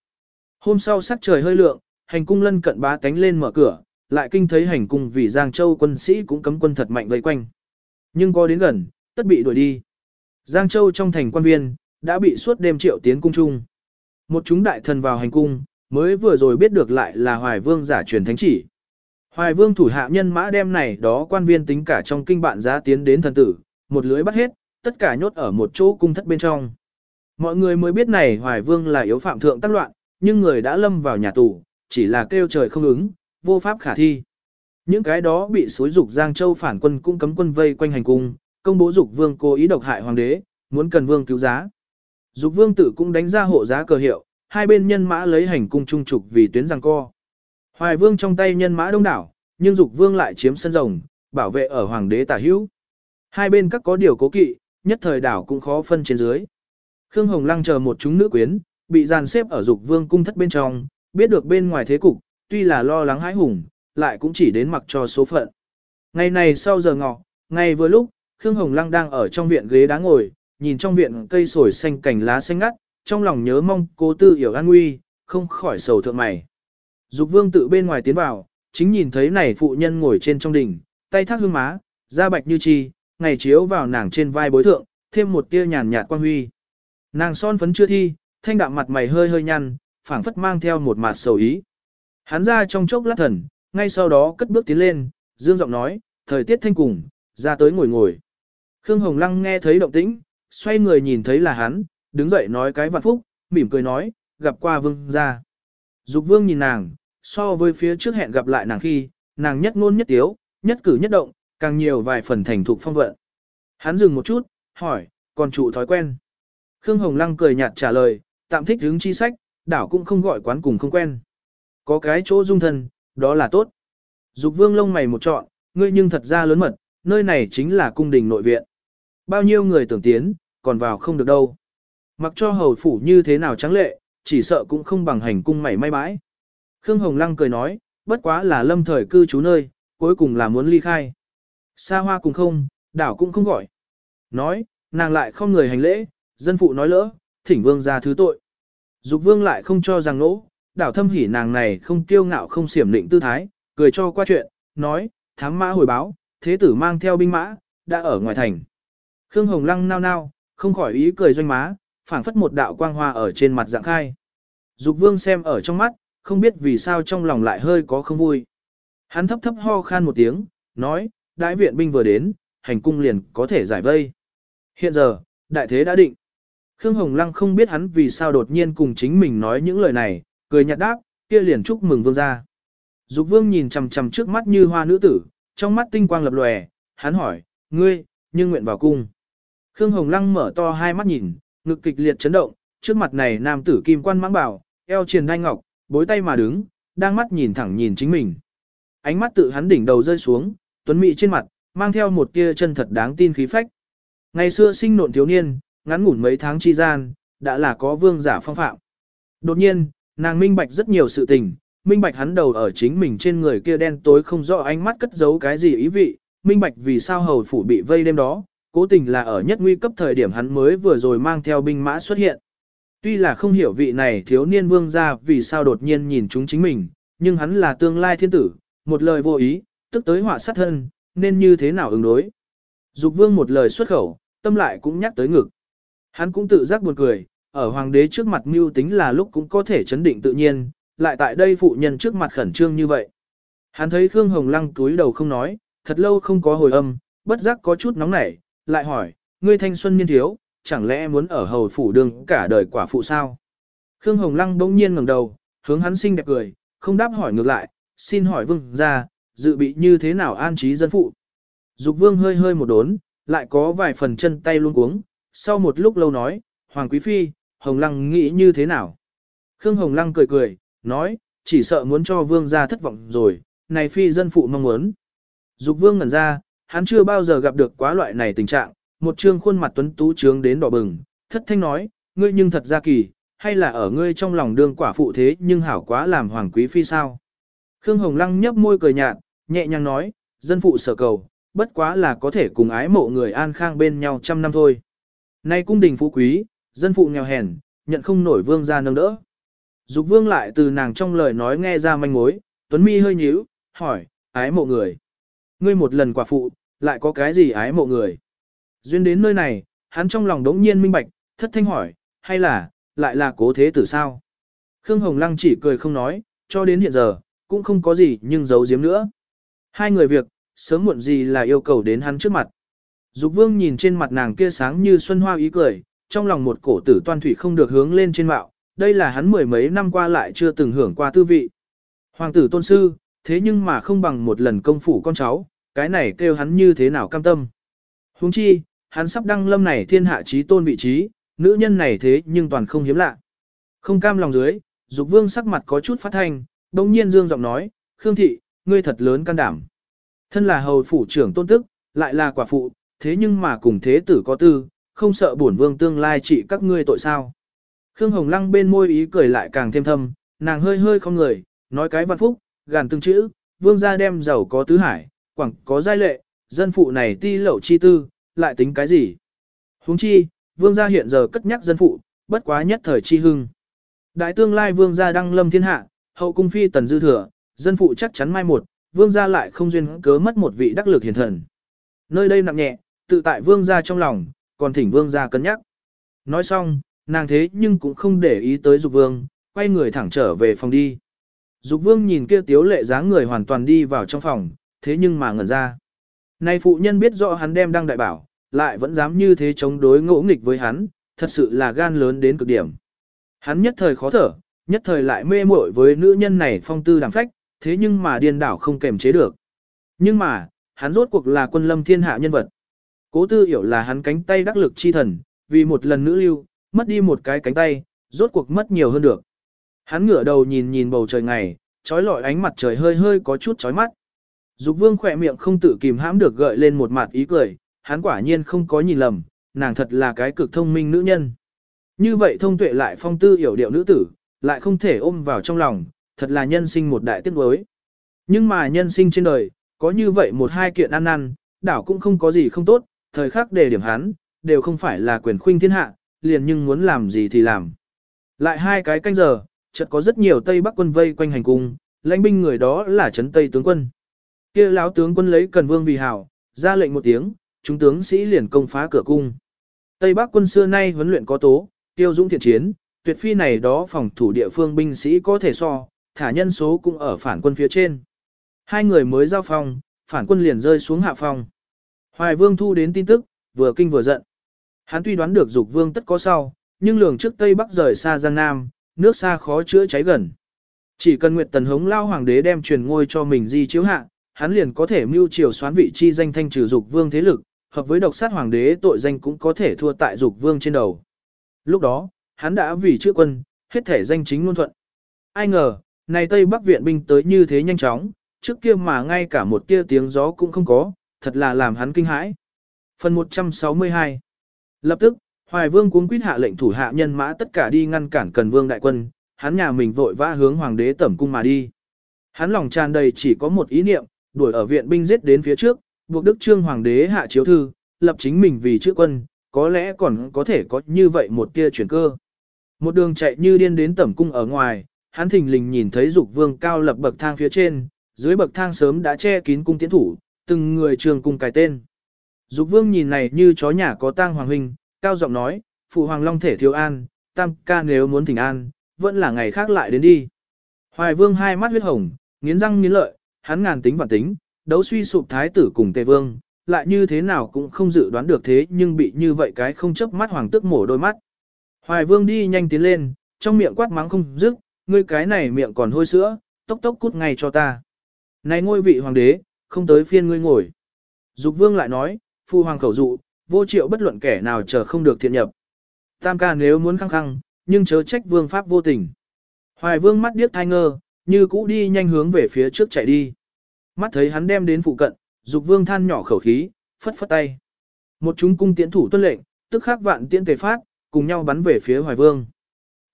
Hôm sau sắc trời hơi lượng, hành cung lân cận bá tánh lên mở cửa, lại kinh thấy hành cung vì Giang Châu quân sĩ cũng cấm quân thật mạnh vây quanh. Nhưng có đến gần, tất bị đuổi đi. Giang Châu trong thành quan viên, đã bị suốt đêm triệu tiến cung trung. Một chúng đại thần vào hành cung, mới vừa rồi biết được lại là Hoài Vương giả truyền thánh chỉ. Hoài Vương thủ hạ nhân mã đem này đó quan viên tính cả trong kinh bạn giá tiến đến thần tử, một lưới bắt hết, tất cả nhốt ở một chỗ cung thất bên trong. Mọi người mới biết này Hoài Vương là yếu phạm thượng tác loạn, nhưng người đã lâm vào nhà tù, chỉ là kêu trời không ứng, vô pháp khả thi. Những cái đó bị xối dục Giang Châu phản quân cũng cấm quân vây quanh hành cung, công bố dục vương cố ý độc hại hoàng đế, muốn cần vương cứu giá. Dục vương tử cũng đánh ra hộ giá cờ hiệu, hai bên nhân mã lấy hành cung trung trục vì tuyến giằng co. Hoài vương trong tay nhân mã đông đảo, nhưng dục vương lại chiếm sân rồng, bảo vệ ở hoàng đế tả hữu. Hai bên các có điều cố kỵ, nhất thời đảo cũng khó phân trên dưới. Khương Hồng Lăng chờ một chúng nữ quyến, bị dàn xếp ở dục vương cung thất bên trong, biết được bên ngoài thế cục, tuy là lo lắng hãi hùng, lại cũng chỉ đến mặc cho số phận. Ngày này sau giờ ngọ, ngày vừa lúc, Khương Hồng Lăng đang ở trong viện ghế đá ngồi, nhìn trong viện cây sồi xanh cành lá xanh ngắt, trong lòng nhớ mong cô tư hiểu an nguy, không khỏi sầu thượng mày. Dục vương tự bên ngoài tiến vào, chính nhìn thấy này phụ nhân ngồi trên trong đỉnh, tay thác hương má, da bạch như chi, ngày chiếu vào nàng trên vai bối thượng, thêm một tia nhàn nhạt quan huy. Nàng son phấn chưa thi, thanh đạm mặt mày hơi hơi nhăn, phảng phất mang theo một mặt sầu ý. Hắn ra trong chốc lát thần, ngay sau đó cất bước tiến lên, dương giọng nói, thời tiết thanh cùng, ra tới ngồi ngồi. Khương Hồng Lăng nghe thấy động tĩnh, xoay người nhìn thấy là hắn, đứng dậy nói cái vạn phúc, mỉm cười nói, gặp qua vương ra. Dục vương nhìn nàng, so với phía trước hẹn gặp lại nàng khi, nàng nhất ngôn nhất tiếu, nhất cử nhất động, càng nhiều vài phần thành thục phong vận. Hắn dừng một chút, hỏi, còn trụ thói quen. Khương Hồng Lăng cười nhạt trả lời, tạm thích hướng chi sách, đảo cũng không gọi quán cùng không quen. Có cái chỗ dung thân, đó là tốt. Dục vương lông mày một trọn, ngươi nhưng thật ra lớn mật, nơi này chính là cung đình nội viện. Bao nhiêu người tưởng tiến, còn vào không được đâu. Mặc cho hầu phủ như thế nào trắng lệ, chỉ sợ cũng không bằng hành cung mảy may bãi. Khương Hồng Lăng cười nói, bất quá là lâm thời cư trú nơi, cuối cùng là muốn ly khai. Xa hoa cùng không, đảo cũng không gọi. Nói, nàng lại không người hành lễ, dân phụ nói lỡ, thỉnh vương ra thứ tội. Dục vương lại không cho rằng nỗ, đảo thâm hỉ nàng này không kiêu ngạo không xiểm định tư thái, cười cho qua chuyện, nói, thám mã hồi báo, thế tử mang theo binh mã, đã ở ngoài thành. Khương Hồng Lăng nao nao, không khỏi ý cười doanh má, phảng phất một đạo quang hoa ở trên mặt dạng khai. Dục vương xem ở trong mắt, không biết vì sao trong lòng lại hơi có không vui. Hắn thấp thấp ho khan một tiếng, nói, đại viện binh vừa đến, hành cung liền có thể giải vây. Hiện giờ, đại thế đã định. Khương Hồng Lăng không biết hắn vì sao đột nhiên cùng chính mình nói những lời này, cười nhạt đáp, kia liền chúc mừng vương gia. Dục vương nhìn chằm chằm trước mắt như hoa nữ tử, trong mắt tinh quang lập lòe, hắn hỏi, ngươi, nhưng nguyện vào cung. Khương Hồng Lăng mở to hai mắt nhìn, ngực kịch liệt chấn động, trước mặt này nam tử kim quan mãng bảo, eo triền đai ngọc, bối tay mà đứng, đang mắt nhìn thẳng nhìn chính mình. Ánh mắt tự hắn đỉnh đầu rơi xuống, tuấn mỹ trên mặt, mang theo một tia chân thật đáng tin khí phách. Ngày xưa sinh nộn thiếu niên, ngắn ngủn mấy tháng chi gian, đã là có vương giả phong phạm. Đột nhiên, nàng minh bạch rất nhiều sự tình, minh bạch hắn đầu ở chính mình trên người kia đen tối không rõ ánh mắt cất giấu cái gì ý vị, minh bạch vì sao hầu phủ bị vây đêm đó, cố tình là ở nhất nguy cấp thời điểm hắn mới vừa rồi mang theo binh mã xuất hiện. Tuy là không hiểu vị này thiếu niên vương gia vì sao đột nhiên nhìn chúng chính mình, nhưng hắn là tương lai thiên tử, một lời vô ý, tức tới họa sát thân, nên như thế nào ứng đối. Dục vương một lời xuất khẩu, tâm lại cũng nhắc tới ngực. Hắn cũng tự giác buồn cười, ở hoàng đế trước mặt mưu tính là lúc cũng có thể chấn định tự nhiên, lại tại đây phụ nhân trước mặt khẩn trương như vậy. Hắn thấy Khương Hồng Lăng túi đầu không nói, thật lâu không có hồi âm, bất giác có chút nóng nảy, lại hỏi, ngươi thanh xuân niên thiếu, chẳng lẽ muốn ở hầu phủ đường cả đời quả phụ sao? Khương Hồng Lăng bỗng nhiên ngẩng đầu, hướng hắn xinh đẹp cười, không đáp hỏi ngược lại, xin hỏi vương ra, dự bị như thế nào an trí dân phụ? Dục vương hơi hơi một đốn, lại có vài phần chân tay luôn cuống, sau một lúc lâu nói, Hoàng Quý Phi, Hồng Lăng nghĩ như thế nào? Khương Hồng Lăng cười cười, nói, chỉ sợ muốn cho vương gia thất vọng rồi, này Phi dân phụ mong muốn. Dục vương ngẩn ra, hắn chưa bao giờ gặp được quá loại này tình trạng, một trương khuôn mặt tuấn tú trướng đến đỏ bừng, thất thanh nói, ngươi nhưng thật ra kỳ, hay là ở ngươi trong lòng đương quả phụ thế nhưng hảo quá làm hoàng quý phi sao. Khương Hồng Lăng nhấp môi cười nhạt, nhẹ nhàng nói, dân phụ sở cầu, bất quá là có thể cùng ái mộ người an khang bên nhau trăm năm thôi. Nay cung đình phú quý, dân phụ nghèo hèn, nhận không nổi vương gia nâng đỡ. Dục vương lại từ nàng trong lời nói nghe ra manh mối, tuấn mi hơi nhíu, hỏi, ái mộ người. Ngươi một lần quả phụ, lại có cái gì ái mộ người. Duyên đến nơi này, hắn trong lòng đống nhiên minh bạch, thất thanh hỏi, hay là, lại là cố thế tử sao? Khương Hồng Lăng chỉ cười không nói, cho đến hiện giờ, cũng không có gì nhưng giấu giếm nữa. Hai người việc, sớm muộn gì là yêu cầu đến hắn trước mặt. Dục vương nhìn trên mặt nàng kia sáng như xuân hoa ý cười, trong lòng một cổ tử toan thủy không được hướng lên trên mạo, đây là hắn mười mấy năm qua lại chưa từng hưởng qua tư vị. Hoàng tử tôn sư, thế nhưng mà không bằng một lần công phủ con cháu, cái này kêu hắn như thế nào cam tâm. Huống chi, hắn sắp đăng lâm này thiên hạ trí tôn vị trí, nữ nhân này thế nhưng toàn không hiếm lạ. Không cam lòng dưới, Dục Vương sắc mặt có chút phát thanh, đồng nhiên dương giọng nói, Khương Thị, ngươi thật lớn can đảm. Thân là hầu phủ trưởng tôn tức, lại là quả phụ, thế nhưng mà cùng thế tử có tư, không sợ bổn vương tương lai trị các ngươi tội sao. Khương Hồng Lăng bên môi ý cười lại càng thêm thâm, nàng hơi hơi không người, nói cái văn phúc, gàn từng chữ, vương gia đem giàu có tứ hải, quảng có giai lệ, dân phụ này ti lậu chi tư, lại tính cái gì? Huống chi, vương gia hiện giờ cất nhắc dân phụ, bất quá nhất thời chi hưng. Đại tương lai vương gia đăng lâm thiên hạ, hậu cung phi tần dư thừa, dân phụ chắc chắn mai một, vương gia lại không duyên cớ mất một vị đắc lực hiền thần. Nơi đây nặng nhẹ, tự tại vương gia trong lòng, còn thỉnh vương ra cân nhắc. Nói xong, nàng thế nhưng cũng không để ý tới dục vương, quay người thẳng trở về phòng đi. Dục vương nhìn kia tiếu lệ dáng người hoàn toàn đi vào trong phòng, thế nhưng mà ngẩn ra. Nay phụ nhân biết rõ hắn đem đăng đại bảo, lại vẫn dám như thế chống đối ngỗ nghịch với hắn, thật sự là gan lớn đến cực điểm. Hắn nhất thời khó thở, nhất thời lại mê muội với nữ nhân này phong tư đàm phách, thế nhưng mà điên đảo không kềm chế được. Nhưng mà, hắn rốt cuộc là quân lâm thiên hạ nhân vật. Cố tư hiểu là hắn cánh tay đắc lực chi thần, vì một lần nữ lưu, mất đi một cái cánh tay, rốt cuộc mất nhiều hơn được. Hắn ngửa đầu nhìn nhìn bầu trời ngày, trói lọi ánh mặt trời hơi hơi có chút chói mắt. Dục vương khỏe miệng không tự kìm hãm được gợi lên một mặt ý cười, hắn quả nhiên không có nhìn lầm, nàng thật là cái cực thông minh nữ nhân. Như vậy thông tuệ lại phong tư hiểu điệu nữ tử, lại không thể ôm vào trong lòng, thật là nhân sinh một đại tiết đối. Nhưng mà nhân sinh trên đời, có như vậy một hai kiện ăn năn, đảo cũng không có gì không tốt, thời khắc đề điểm hắn, đều không phải là quyền khuynh thiên hạ, liền nhưng muốn làm gì thì làm. Lại hai cái canh giờ, chợt có rất nhiều Tây Bắc quân vây quanh hành cung, lãnh binh người đó là trấn Tây tướng quân. Kia lão tướng quân lấy Cần Vương vì hảo, ra lệnh một tiếng, chúng tướng sĩ liền công phá cửa cung. Tây Bắc quân xưa nay huấn luyện có tố, tiêu dũng thiện chiến, tuyệt phi này đó phòng thủ địa phương binh sĩ có thể so, thả nhân số cũng ở phản quân phía trên. Hai người mới giao phòng, phản quân liền rơi xuống hạ phòng. Hoài Vương thu đến tin tức, vừa kinh vừa giận. Hắn tuy đoán được dục vương tất có sau, nhưng lường trước Tây Bắc rời xa Giang Nam, nước xa khó chữa cháy gần. Chỉ cần Nguyệt Tần hống lao hoàng đế đem truyền ngôi cho mình di chiếu hạ, hắn liền có thể mưu triều xoán vị chi danh thanh trừ dục vương thế lực, hợp với độc sát hoàng đế tội danh cũng có thể thua tại dục vương trên đầu. Lúc đó, hắn đã vì chữa quân, hết thể danh chính luôn thuận. Ai ngờ, này Tây Bắc viện binh tới như thế nhanh chóng, trước kia mà ngay cả một tia tiếng gió cũng không có, thật là làm hắn kinh hãi. Phần 162 Lập tức, Hoài Vương cuống quýt hạ lệnh thủ hạ nhân mã tất cả đi ngăn cản Cần Vương đại quân, hắn nhà mình vội vã hướng hoàng đế tẩm cung mà đi. Hắn lòng tràn đầy chỉ có một ý niệm, đuổi ở viện binh giết đến phía trước, buộc Đức Trương hoàng đế hạ chiếu thư, lập chính mình vì chữ quân, có lẽ còn có thể có như vậy một tia chuyển cơ. Một đường chạy như điên đến tẩm cung ở ngoài, hắn thình lình nhìn thấy dục vương cao lập bậc thang phía trên, dưới bậc thang sớm đã che kín cung tiến thủ, từng người trường cùng cài tên. Dục vương nhìn này như chó nhà có tang hoàng huynh, cao giọng nói, phụ hoàng long thể thiếu an, tam ca nếu muốn thỉnh an, vẫn là ngày khác lại đến đi. Hoài vương hai mắt huyết hồng, nghiến răng nghiến lợi, hắn ngàn tính và tính, đấu suy sụp thái tử cùng tề vương, lại như thế nào cũng không dự đoán được thế nhưng bị như vậy cái không chấp mắt hoàng tức mổ đôi mắt. Hoài vương đi nhanh tiến lên, trong miệng quát mắng không dứt, ngươi cái này miệng còn hôi sữa, tốc tốc cút ngay cho ta. Này ngôi vị hoàng đế, không tới phiên ngươi ngồi. Dục vương lại nói, phu hoàng khẩu dụ, vô triệu bất luận kẻ nào chờ không được thiện nhập. Tam ca nếu muốn khăng khăng, nhưng chớ trách vương pháp vô tình. Hoài vương mắt điếc thai ngơ, như cũ đi nhanh hướng về phía trước chạy đi. Mắt thấy hắn đem đến phụ cận, dục vương than nhỏ khẩu khí, phất phất tay. Một chúng cung tiễn thủ tuân lệnh, tức khắc vạn tiễn tề phát, cùng nhau bắn về phía hoài vương.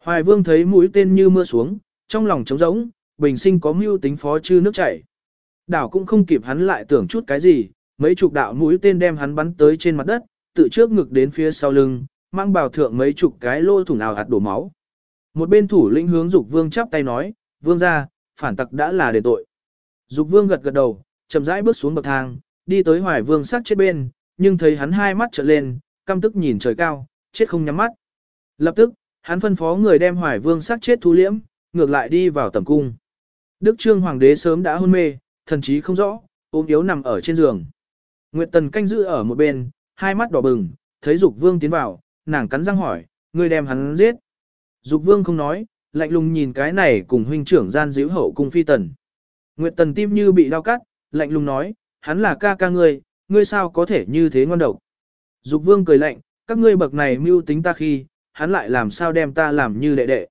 Hoài vương thấy mũi tên như mưa xuống, trong lòng trống rỗng, bình sinh có mưu tính phó chư nước chảy. Đảo cũng không kịp hắn lại tưởng chút cái gì, mấy chục đạo mũi tên đem hắn bắn tới trên mặt đất, tự trước ngực đến phía sau lưng, mang bào thượng mấy chục cái lô thủng nào hạt đổ máu. Một bên thủ lĩnh hướng dục vương chắp tay nói, vương ra, phản tặc đã là đền tội. Dục vương gật gật đầu, chậm rãi bước xuống bậc thang, đi tới hoài vương sát chết bên, nhưng thấy hắn hai mắt trợn lên, căm tức nhìn trời cao, chết không nhắm mắt. Lập tức, hắn phân phó người đem hoài vương sát chết thu liễm, ngược lại đi vào tầm cung. Đức trương hoàng đế sớm đã hôn mê, thần chí không rõ, ôm yếu nằm ở trên giường. Nguyệt tần canh giữ ở một bên, hai mắt đỏ bừng, thấy dục vương tiến vào, nàng cắn răng hỏi, ngươi đem hắn giết. Dục vương không nói, lạnh lùng nhìn cái này cùng huynh trưởng gian díu hậu cung phi tần. Nguyệt tần tim như bị đau cắt, lạnh lùng nói, hắn là ca ca ngươi, ngươi sao có thể như thế ngon độc. Dục vương cười lạnh, các ngươi bậc này mưu tính ta khi, hắn lại làm sao đem ta làm như đệ đệ.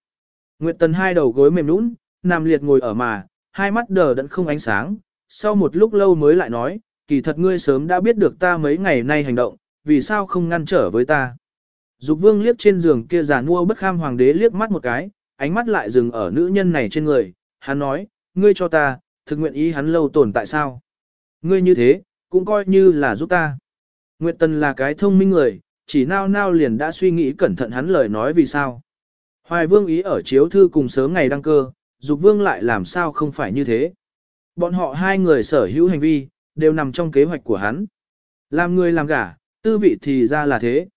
Nguyệt tần hai đầu gối mềm nũng, nằm liệt ngồi ở mà, hai mắt đờ đẫn không ánh sáng, sau một lúc lâu mới lại nói, kỳ thật ngươi sớm đã biết được ta mấy ngày nay hành động, vì sao không ngăn trở với ta. Dục vương liếc trên giường kia giả nua bất kham hoàng đế liếc mắt một cái, ánh mắt lại dừng ở nữ nhân này trên người, hắn nói, ngươi cho ta, thực nguyện ý hắn lâu tồn tại sao. Ngươi như thế, cũng coi như là giúp ta. Nguyệt Tần là cái thông minh người, chỉ nao nao liền đã suy nghĩ cẩn thận hắn lời nói vì sao. Hoài vương ý ở chiếu thư cùng sớm ngày đăng cơ, dục vương lại làm sao không phải như thế. Bọn họ hai người sở hữu hành vi, đều nằm trong kế hoạch của hắn. Làm người làm gả, tư vị thì ra là thế.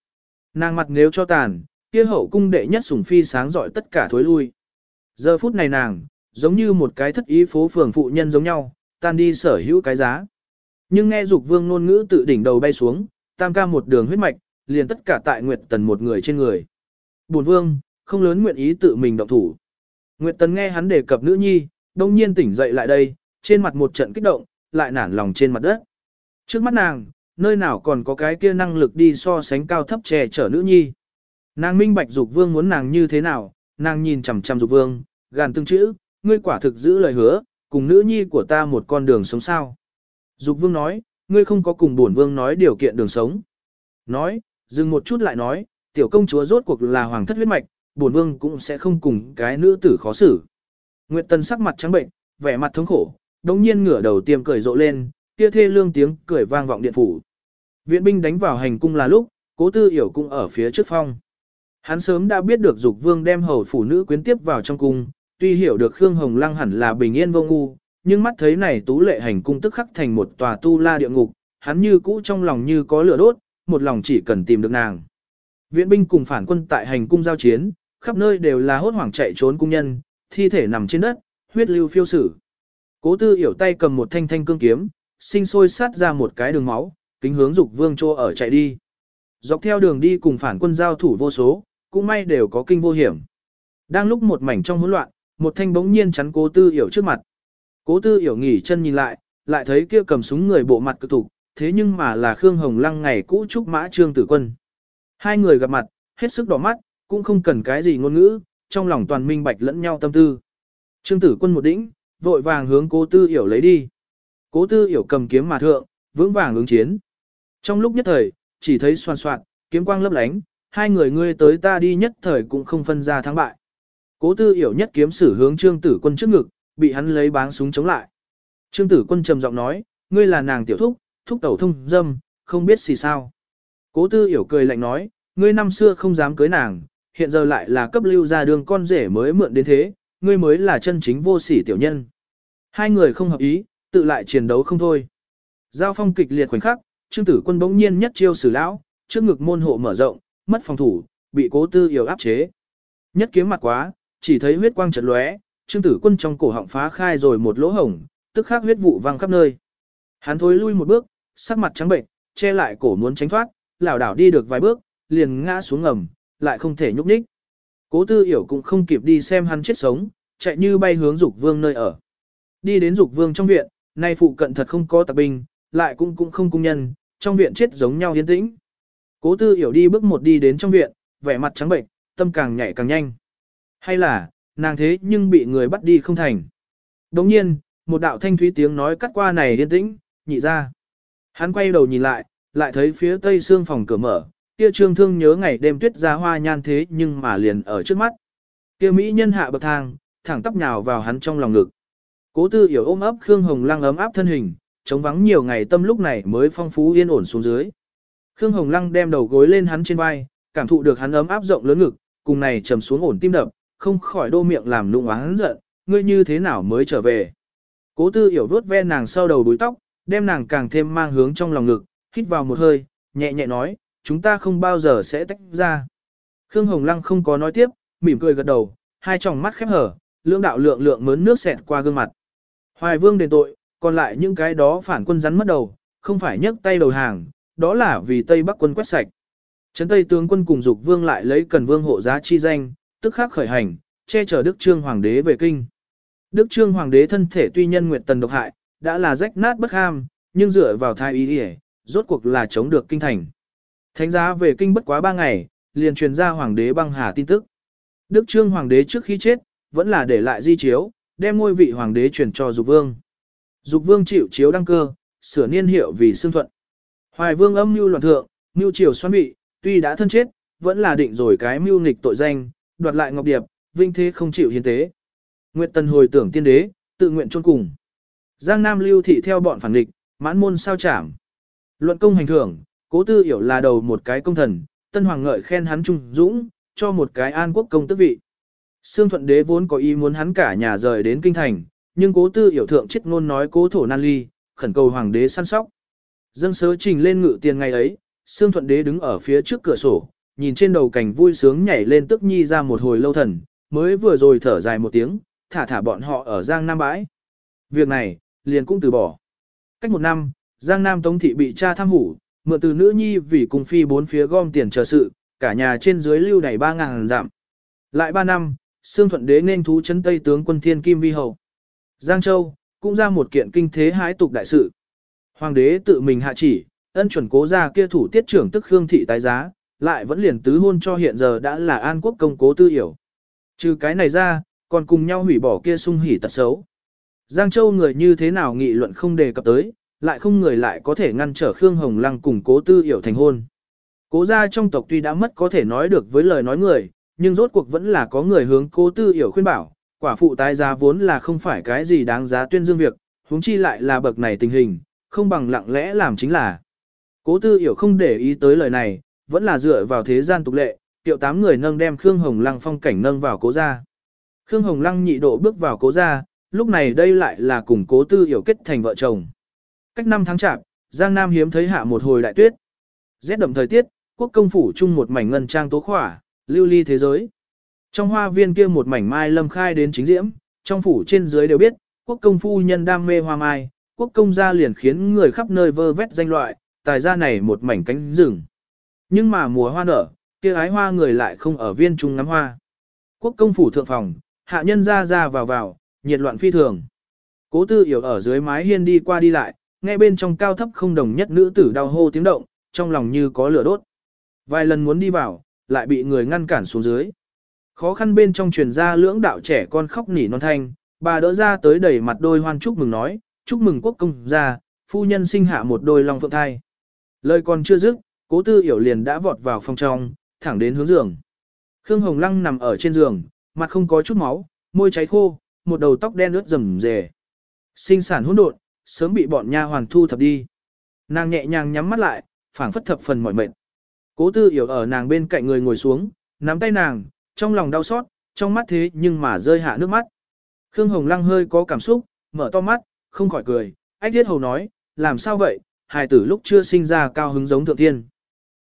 Nàng mặt nếu cho tàn, kia hậu cung đệ nhất sủng phi sáng giỏi tất cả thối lui. Giờ phút này nàng, giống như một cái thất ý phố phường phụ nhân giống nhau, tan đi sở hữu cái giá. Nhưng nghe dục vương ngôn ngữ tự đỉnh đầu bay xuống, tam ca một đường huyết mạch, liền tất cả tại Nguyệt Tần một người trên người. Bổn vương, không lớn nguyện ý tự mình động thủ. Nguyệt Tần nghe hắn đề cập nữ nhi, đông nhiên tỉnh dậy lại đây, trên mặt một trận kích động, lại nản lòng trên mặt đất. Trước mắt nàng, nơi nào còn có cái kia năng lực đi so sánh cao thấp trẻ chở nữ nhi. Nàng minh bạch dục vương muốn nàng như thế nào, nàng nhìn chằm chằm dục vương, gàn từng chữ, ngươi quả thực giữ lời hứa, cùng nữ nhi của ta một con đường sống sao. Dục vương nói, ngươi không có cùng bổn vương nói điều kiện đường sống. Nói, dừng một chút lại nói, tiểu công chúa rốt cuộc là hoàng thất huyết mạch, bổn vương cũng sẽ không cùng cái nữ tử khó xử. Nguyệt Tần sắc mặt trắng bệnh, vẻ mặt thống khổ, đồng nhiên ngửa đầu tiêm cười rộ lên, kia thê lương tiếng cười vang vọng điện phủ. Viện binh đánh vào hành cung là lúc, cố tư hiểu cũng ở phía trước phong. Hắn sớm đã biết được dục vương đem hầu phụ nữ quyến tiếp vào trong cung, tuy hiểu được Khương Hồng Lăng hẳn là bình yên vô ngu, nhưng mắt thấy này tú lệ hành cung tức khắc thành một tòa tu la địa ngục, hắn như cũ trong lòng như có lửa đốt, một lòng chỉ cần tìm được nàng. Viện binh cùng phản quân tại hành cung giao chiến, khắp nơi đều là hốt hoảng chạy trốn cung nhân, thi thể nằm trên đất, huyết lưu phiêu sử. Cố tư hiểu tay cầm một thanh thanh cương kiếm, sinh sôi sát ra một cái đường máu, kính hướng dục vương trô ở chạy đi. Dọc theo đường đi cùng phản quân giao thủ vô số, cũng may đều có kinh vô hiểm. Đang lúc một mảnh trong hỗn loạn, một thanh bỗng nhiên chắn cố tư hiểu trước mặt. Cố tư hiểu nghỉ chân nhìn lại, lại thấy kia cầm súng người bộ mặt cực thủ, thế nhưng mà là Khương Hồng Lăng ngày cũ trúc mã trương tử quân. Hai người gặp mặt, hết sức đỏ mắt, cũng không cần cái gì ngôn ngữ, trong lòng toàn minh bạch lẫn nhau tâm tư. Trương tử quân một đĩnh, vội vàng hướng cố tư hiểu lấy đi. Cố tư hiểu cầm kiếm mà thượng, vững vàng ứng chiến. Trong lúc nhất thời, chỉ thấy xoan soạn, kiếm quang lấp lánh, hai người ngươi tới ta đi nhất thời cũng không phân ra thắng bại. Cố tư hiểu nhất kiếm sử hướng trương tử quân trước ngực, bị hắn lấy báng súng chống lại. Trương tử quân trầm giọng nói, ngươi là nàng tiểu thúc, thúc tẩu thông dâm, không biết gì sao. Cố tư hiểu cười lạnh nói, ngươi năm xưa không dám cưới nàng, hiện giờ lại là cấp lưu ra đường con rể mới mượn đến thế, ngươi mới là chân chính vô sỉ tiểu nhân. Hai người không hợp ý, tự lại chiến đấu không thôi. Giao phong kịch liệt khoảnh khắc, trương tử quân bỗng nhiên nhất chiêu xử lão, trước ngực môn hộ mở rộng, mất phòng thủ, bị cố tư hiểu áp chế. Nhất kiếm mặt quá, chỉ thấy huyết quang chợt lóe, trương tử quân trong cổ họng phá khai rồi một lỗ hổng, tức khắc huyết vụ văng khắp nơi. Hắn thối lui một bước, sắc mặt trắng bệnh, che lại cổ muốn tránh thoát, lảo đảo đi được vài bước, liền ngã xuống ngầm, lại không thể nhúc nhích. Cố tư hiểu cũng không kịp đi xem hắn chết sống, chạy như bay hướng dục vương nơi ở. Đi đến dục vương trong viện, nay phụ cận thật không có tạp binh, lại cũng cũng không cung nhân, trong viện chết giống nhau yên tĩnh. Cố tư hiểu đi bước một đi đến trong viện, vẻ mặt trắng bệnh, tâm càng nhảy càng nhanh. Hay là, nàng thế nhưng bị người bắt đi không thành. Đồng nhiên, một đạo thanh thúy tiếng nói cắt qua này yên tĩnh, nhị ra. Hắn quay đầu nhìn lại, lại thấy phía tây xương phòng cửa mở, kia trương thương nhớ ngày đêm tuyết ra hoa nhan thế nhưng mà liền ở trước mắt. Kia mỹ nhân hạ bậc thang, thẳng tắp nhào vào hắn trong lòng ngực. Cố tư hiểu ôm ấp Khương Hồng Lăng ấm áp thân hình, chống vắng nhiều ngày tâm lúc này mới phong phú yên ổn xuống dưới. Khương Hồng Lăng đem đầu gối lên hắn trên vai, cảm thụ được hắn ấm áp rộng lớn ngực, cùng này trầm xuống ổn tim đập, không khỏi đô miệng làm nụng hắn giận, ngươi như thế nào mới trở về. Cố tư hiểu vuốt ve nàng sau đầu đuôi tóc, đem nàng càng thêm mang hướng trong lòng ngực, hít vào một hơi, nhẹ nhẹ nói, chúng ta không bao giờ sẽ tách ra. Khương Hồng Lăng không có nói tiếp, mỉm cười gật đầu, hai tròng mắt khép hở, lưỡng đạo lượng lượng mớn nước xẹt qua gương mặt. Hoài Vương đền tội, còn lại những cái đó phản quân rắn mất đầu, không phải nhấc tay đầu hàng, đó là vì Tây Bắc quân quét sạch. Trấn Tây tướng quân cùng dục vương lại lấy cần vương hộ giá chi danh, tức khắc khởi hành, che chở Đức Trương Hoàng đế về kinh. Đức Trương Hoàng đế thân thể tuy nhân nguyện tần độc hại, đã là rách nát bất ham, nhưng dựa vào thái ý ý rốt cuộc là chống được kinh thành. Thánh giá về kinh bất quá ba ngày, liền truyền ra Hoàng đế băng hà tin tức. Đức Trương Hoàng đế trước khi chết, vẫn là để lại di chiếu, đem ngôi vị Hoàng đế truyền cho Dục Vương. Dục Vương chịu chiếu đăng cơ, sửa niên hiệu vì xương Thuận. Hoài Vương âm mưu loạn thượng, mưu triều xoan bị, tuy đã thân chết, vẫn là định rồi cái mưu nghịch tội danh, đoạt lại Ngọc Điệp, vinh thế không chịu hiến tế. Nguyệt Tần hồi tưởng tiên đế, tự nguyện chôn cùng. Giang Nam lưu thị theo bọn phản nghịch, mãn môn sao chảm. Luận công hành thưởng, cố tư hiểu là đầu một cái công thần, tân hoàng ngợi khen hắn trung dũng, cho một cái an quốc công tước vị. Sương thuận đế vốn có ý muốn hắn cả nhà rời đến kinh thành, nhưng cố tư hiểu thượng chết ngôn nói cố thổ nan ly, khẩn cầu hoàng đế săn sóc. Dâng sớ trình lên ngự tiền ngày ấy, Sương thuận đế đứng ở phía trước cửa sổ, nhìn trên đầu cảnh vui sướng nhảy lên tức nhi ra một hồi lâu thần, mới vừa rồi thở dài một tiếng, thả thả bọn họ ở Giang Nam bãi. Việc này, liền cũng từ bỏ. Cách một năm, Giang Nam Tống Thị bị cha tham hủ, mượn từ nữ nhi vì cùng phi bốn phía gom tiền chờ sự, cả nhà trên dưới lưu đẩy 3.000 giảm Lại 3 năm, Sương Thuận Đế nên thú chấn Tây tướng quân Thiên Kim Vi Hầu. Giang Châu, cũng ra một kiện kinh thế hái tục đại sự. Hoàng đế tự mình hạ chỉ, ân chuẩn cố ra kia thủ tiết trưởng tức Khương Thị tái giá, lại vẫn liền tứ hôn cho hiện giờ đã là an quốc công cố tư hiểu. Trừ cái này ra, còn cùng nhau hủy bỏ kia sung hỉ tật xấu. Giang Châu người như thế nào nghị luận không đề cập tới, lại không người lại có thể ngăn trở Khương Hồng Lăng cùng cố tư hiểu thành hôn. Cố gia trong tộc tuy đã mất có thể nói được với lời nói người, nhưng rốt cuộc vẫn là có người hướng cố tư hiểu khuyên bảo, quả phụ tái giá vốn là không phải cái gì đáng giá tuyên dương việc, huống chi lại là bậc này tình hình, không bằng lặng lẽ làm chính là. Cố tư hiểu không để ý tới lời này, vẫn là dựa vào thế gian tục lệ, tiệu tám người nâng đem Khương Hồng Lăng phong cảnh nâng vào cố gia. Khương Hồng Lăng nhị độ bước vào cố gia, lúc này đây lại là cùng cố tư hiểu kết thành vợ chồng. Cách năm tháng chạp, Giang Nam hiếm thấy hạ một hồi đại tuyết. Rét đậm thời tiết, quốc công phủ chung một mảnh ngân trang tố khỏa, lưu ly thế giới. Trong hoa viên kia một mảnh mai lâm khai đến chính diễm, trong phủ trên dưới đều biết, quốc công phu nhân đam mê hoa mai, quốc công gia liền khiến người khắp nơi vơ vét danh loại, tài ra này một mảnh cánh rừng. Nhưng mà mùa hoa nở, kia ái hoa người lại không ở viên trung ngắm hoa. Quốc công phủ thượng phòng, hạ nhân ra ra vào vào, nhiệt loạn phi thường. Cố tư hiểu ở dưới mái hiên đi qua đi lại, nghe bên trong cao thấp không đồng nhất nữ tử đau hô tiếng động, trong lòng như có lửa đốt. Vài lần muốn đi vào, lại bị người ngăn cản xuống dưới. Khó khăn bên trong truyền ra lưỡng đạo trẻ con khóc nỉ non thanh, bà đỡ ra tới đẩy mặt đôi hoan chúc mừng nói, chúc mừng quốc công gia, phu nhân sinh hạ một đôi long phượng thai. Lời còn chưa dứt, cố tư hiểu liền đã vọt vào phòng trong, thẳng đến hướng giường. Khương Hồng Lăng nằm ở trên giường, mặt không có chút máu, môi cháy khô, một đầu tóc đen ướt rầm rề. Sinh sản hỗn độn, sớm bị bọn nha hoàn thu thập đi. Nàng nhẹ nhàng nhắm mắt lại, phảng phất thập phần mỏi mệt. Cố tư hiểu ở nàng bên cạnh người ngồi xuống, nắm tay nàng, trong lòng đau xót, trong mắt thế nhưng mà rơi hạ nước mắt. Khương Hồng Lăng hơi có cảm xúc, mở to mắt, không khỏi cười, ách thiết hầu nói, làm sao vậy, hài tử lúc chưa sinh ra cao hứng giống thượng tiên.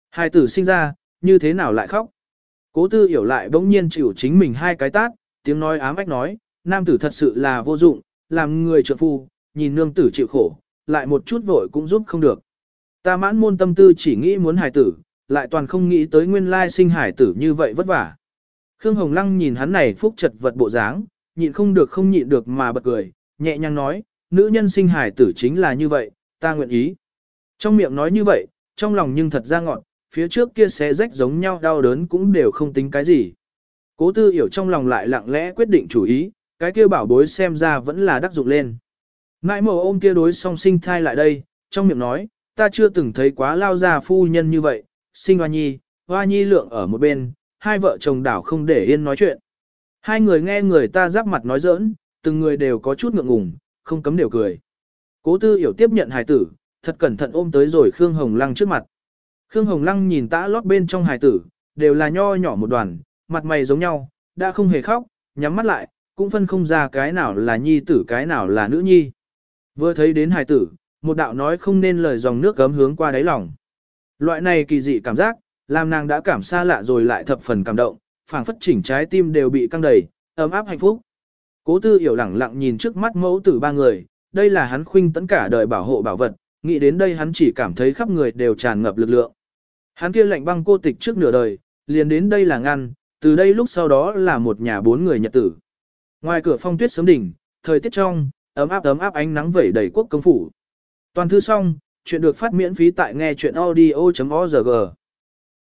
Hài tử sinh ra, như thế nào lại khóc? Cố tư hiểu lại bỗng nhiên chịu chính mình hai cái tát, tiếng nói ám ách nói, nam tử thật sự là vô dụng, làm người trợ phu, nhìn nương tử chịu khổ, lại một chút vội cũng giúp không được. Ta mãn môn tâm tư chỉ nghĩ muốn hài tử, lại toàn không nghĩ tới nguyên lai sinh hải tử như vậy vất vả. Khương Hồng Lăng nhìn hắn này phúc chật vật bộ dáng, nhịn không được không nhịn được mà bật cười, nhẹ nhàng nói, nữ nhân sinh hải tử chính là như vậy, ta nguyện ý. Trong miệng nói như vậy, trong lòng nhưng thật ra ngọn, phía trước kia xé rách giống nhau đau đớn cũng đều không tính cái gì. Cố tư hiểu trong lòng lại lặng lẽ quyết định chủ ý, cái kia bảo bối xem ra vẫn là đắc dụng lên. Ngại mồ ôm kia đối song sinh thai lại đây, trong miệng nói, ta chưa từng thấy quá lao già phu nhân như vậy, sinh hoa nhi, hoa nhi lượng ở một bên, hai vợ chồng đảo không để yên nói chuyện. Hai người nghe người ta giáp mặt nói giỡn, từng người đều có chút ngượng ngùng, không cấm đều cười. Cố tư hiểu tiếp nhận hài tử, thật cẩn thận ôm tới rồi Khương Hồng Lăng trước mặt. Khương Hồng Lăng nhìn tã lót bên trong hài tử, đều là nho nhỏ một đoàn, mặt mày giống nhau, đã không hề khóc, nhắm mắt lại, cũng phân không ra cái nào là nhi tử cái nào là nữ nhi. Vừa thấy đến hài tử, một đạo nói không nên lời dòng nước gấm hướng qua đáy lòng. Loại này kỳ dị cảm giác, làm nàng đã cảm xa lạ rồi lại thập phần cảm động, phảng phất chỉnh trái tim đều bị căng đầy, ấm áp hạnh phúc. Cố tư hiểu lẳng lặng nhìn trước mắt mẫu tử ba người, đây là hắn khuynh tấn cả đời bảo hộ bảo vật, nghĩ đến đây hắn chỉ cảm thấy khắp người đều tràn ngập lực lượng. Hắn kia lạnh băng cô tịch trước nửa đời, liền đến đây là ngăn, từ đây lúc sau đó là một nhà bốn người nhật tử. Ngoài cửa phong tuyết sớm đỉnh, thời tiết trong, ấm áp ấm áp ánh nắng vẩy đầy quốc công phủ. Toàn thư xong, chuyện được phát miễn phí tại nghe chuyện audio.org.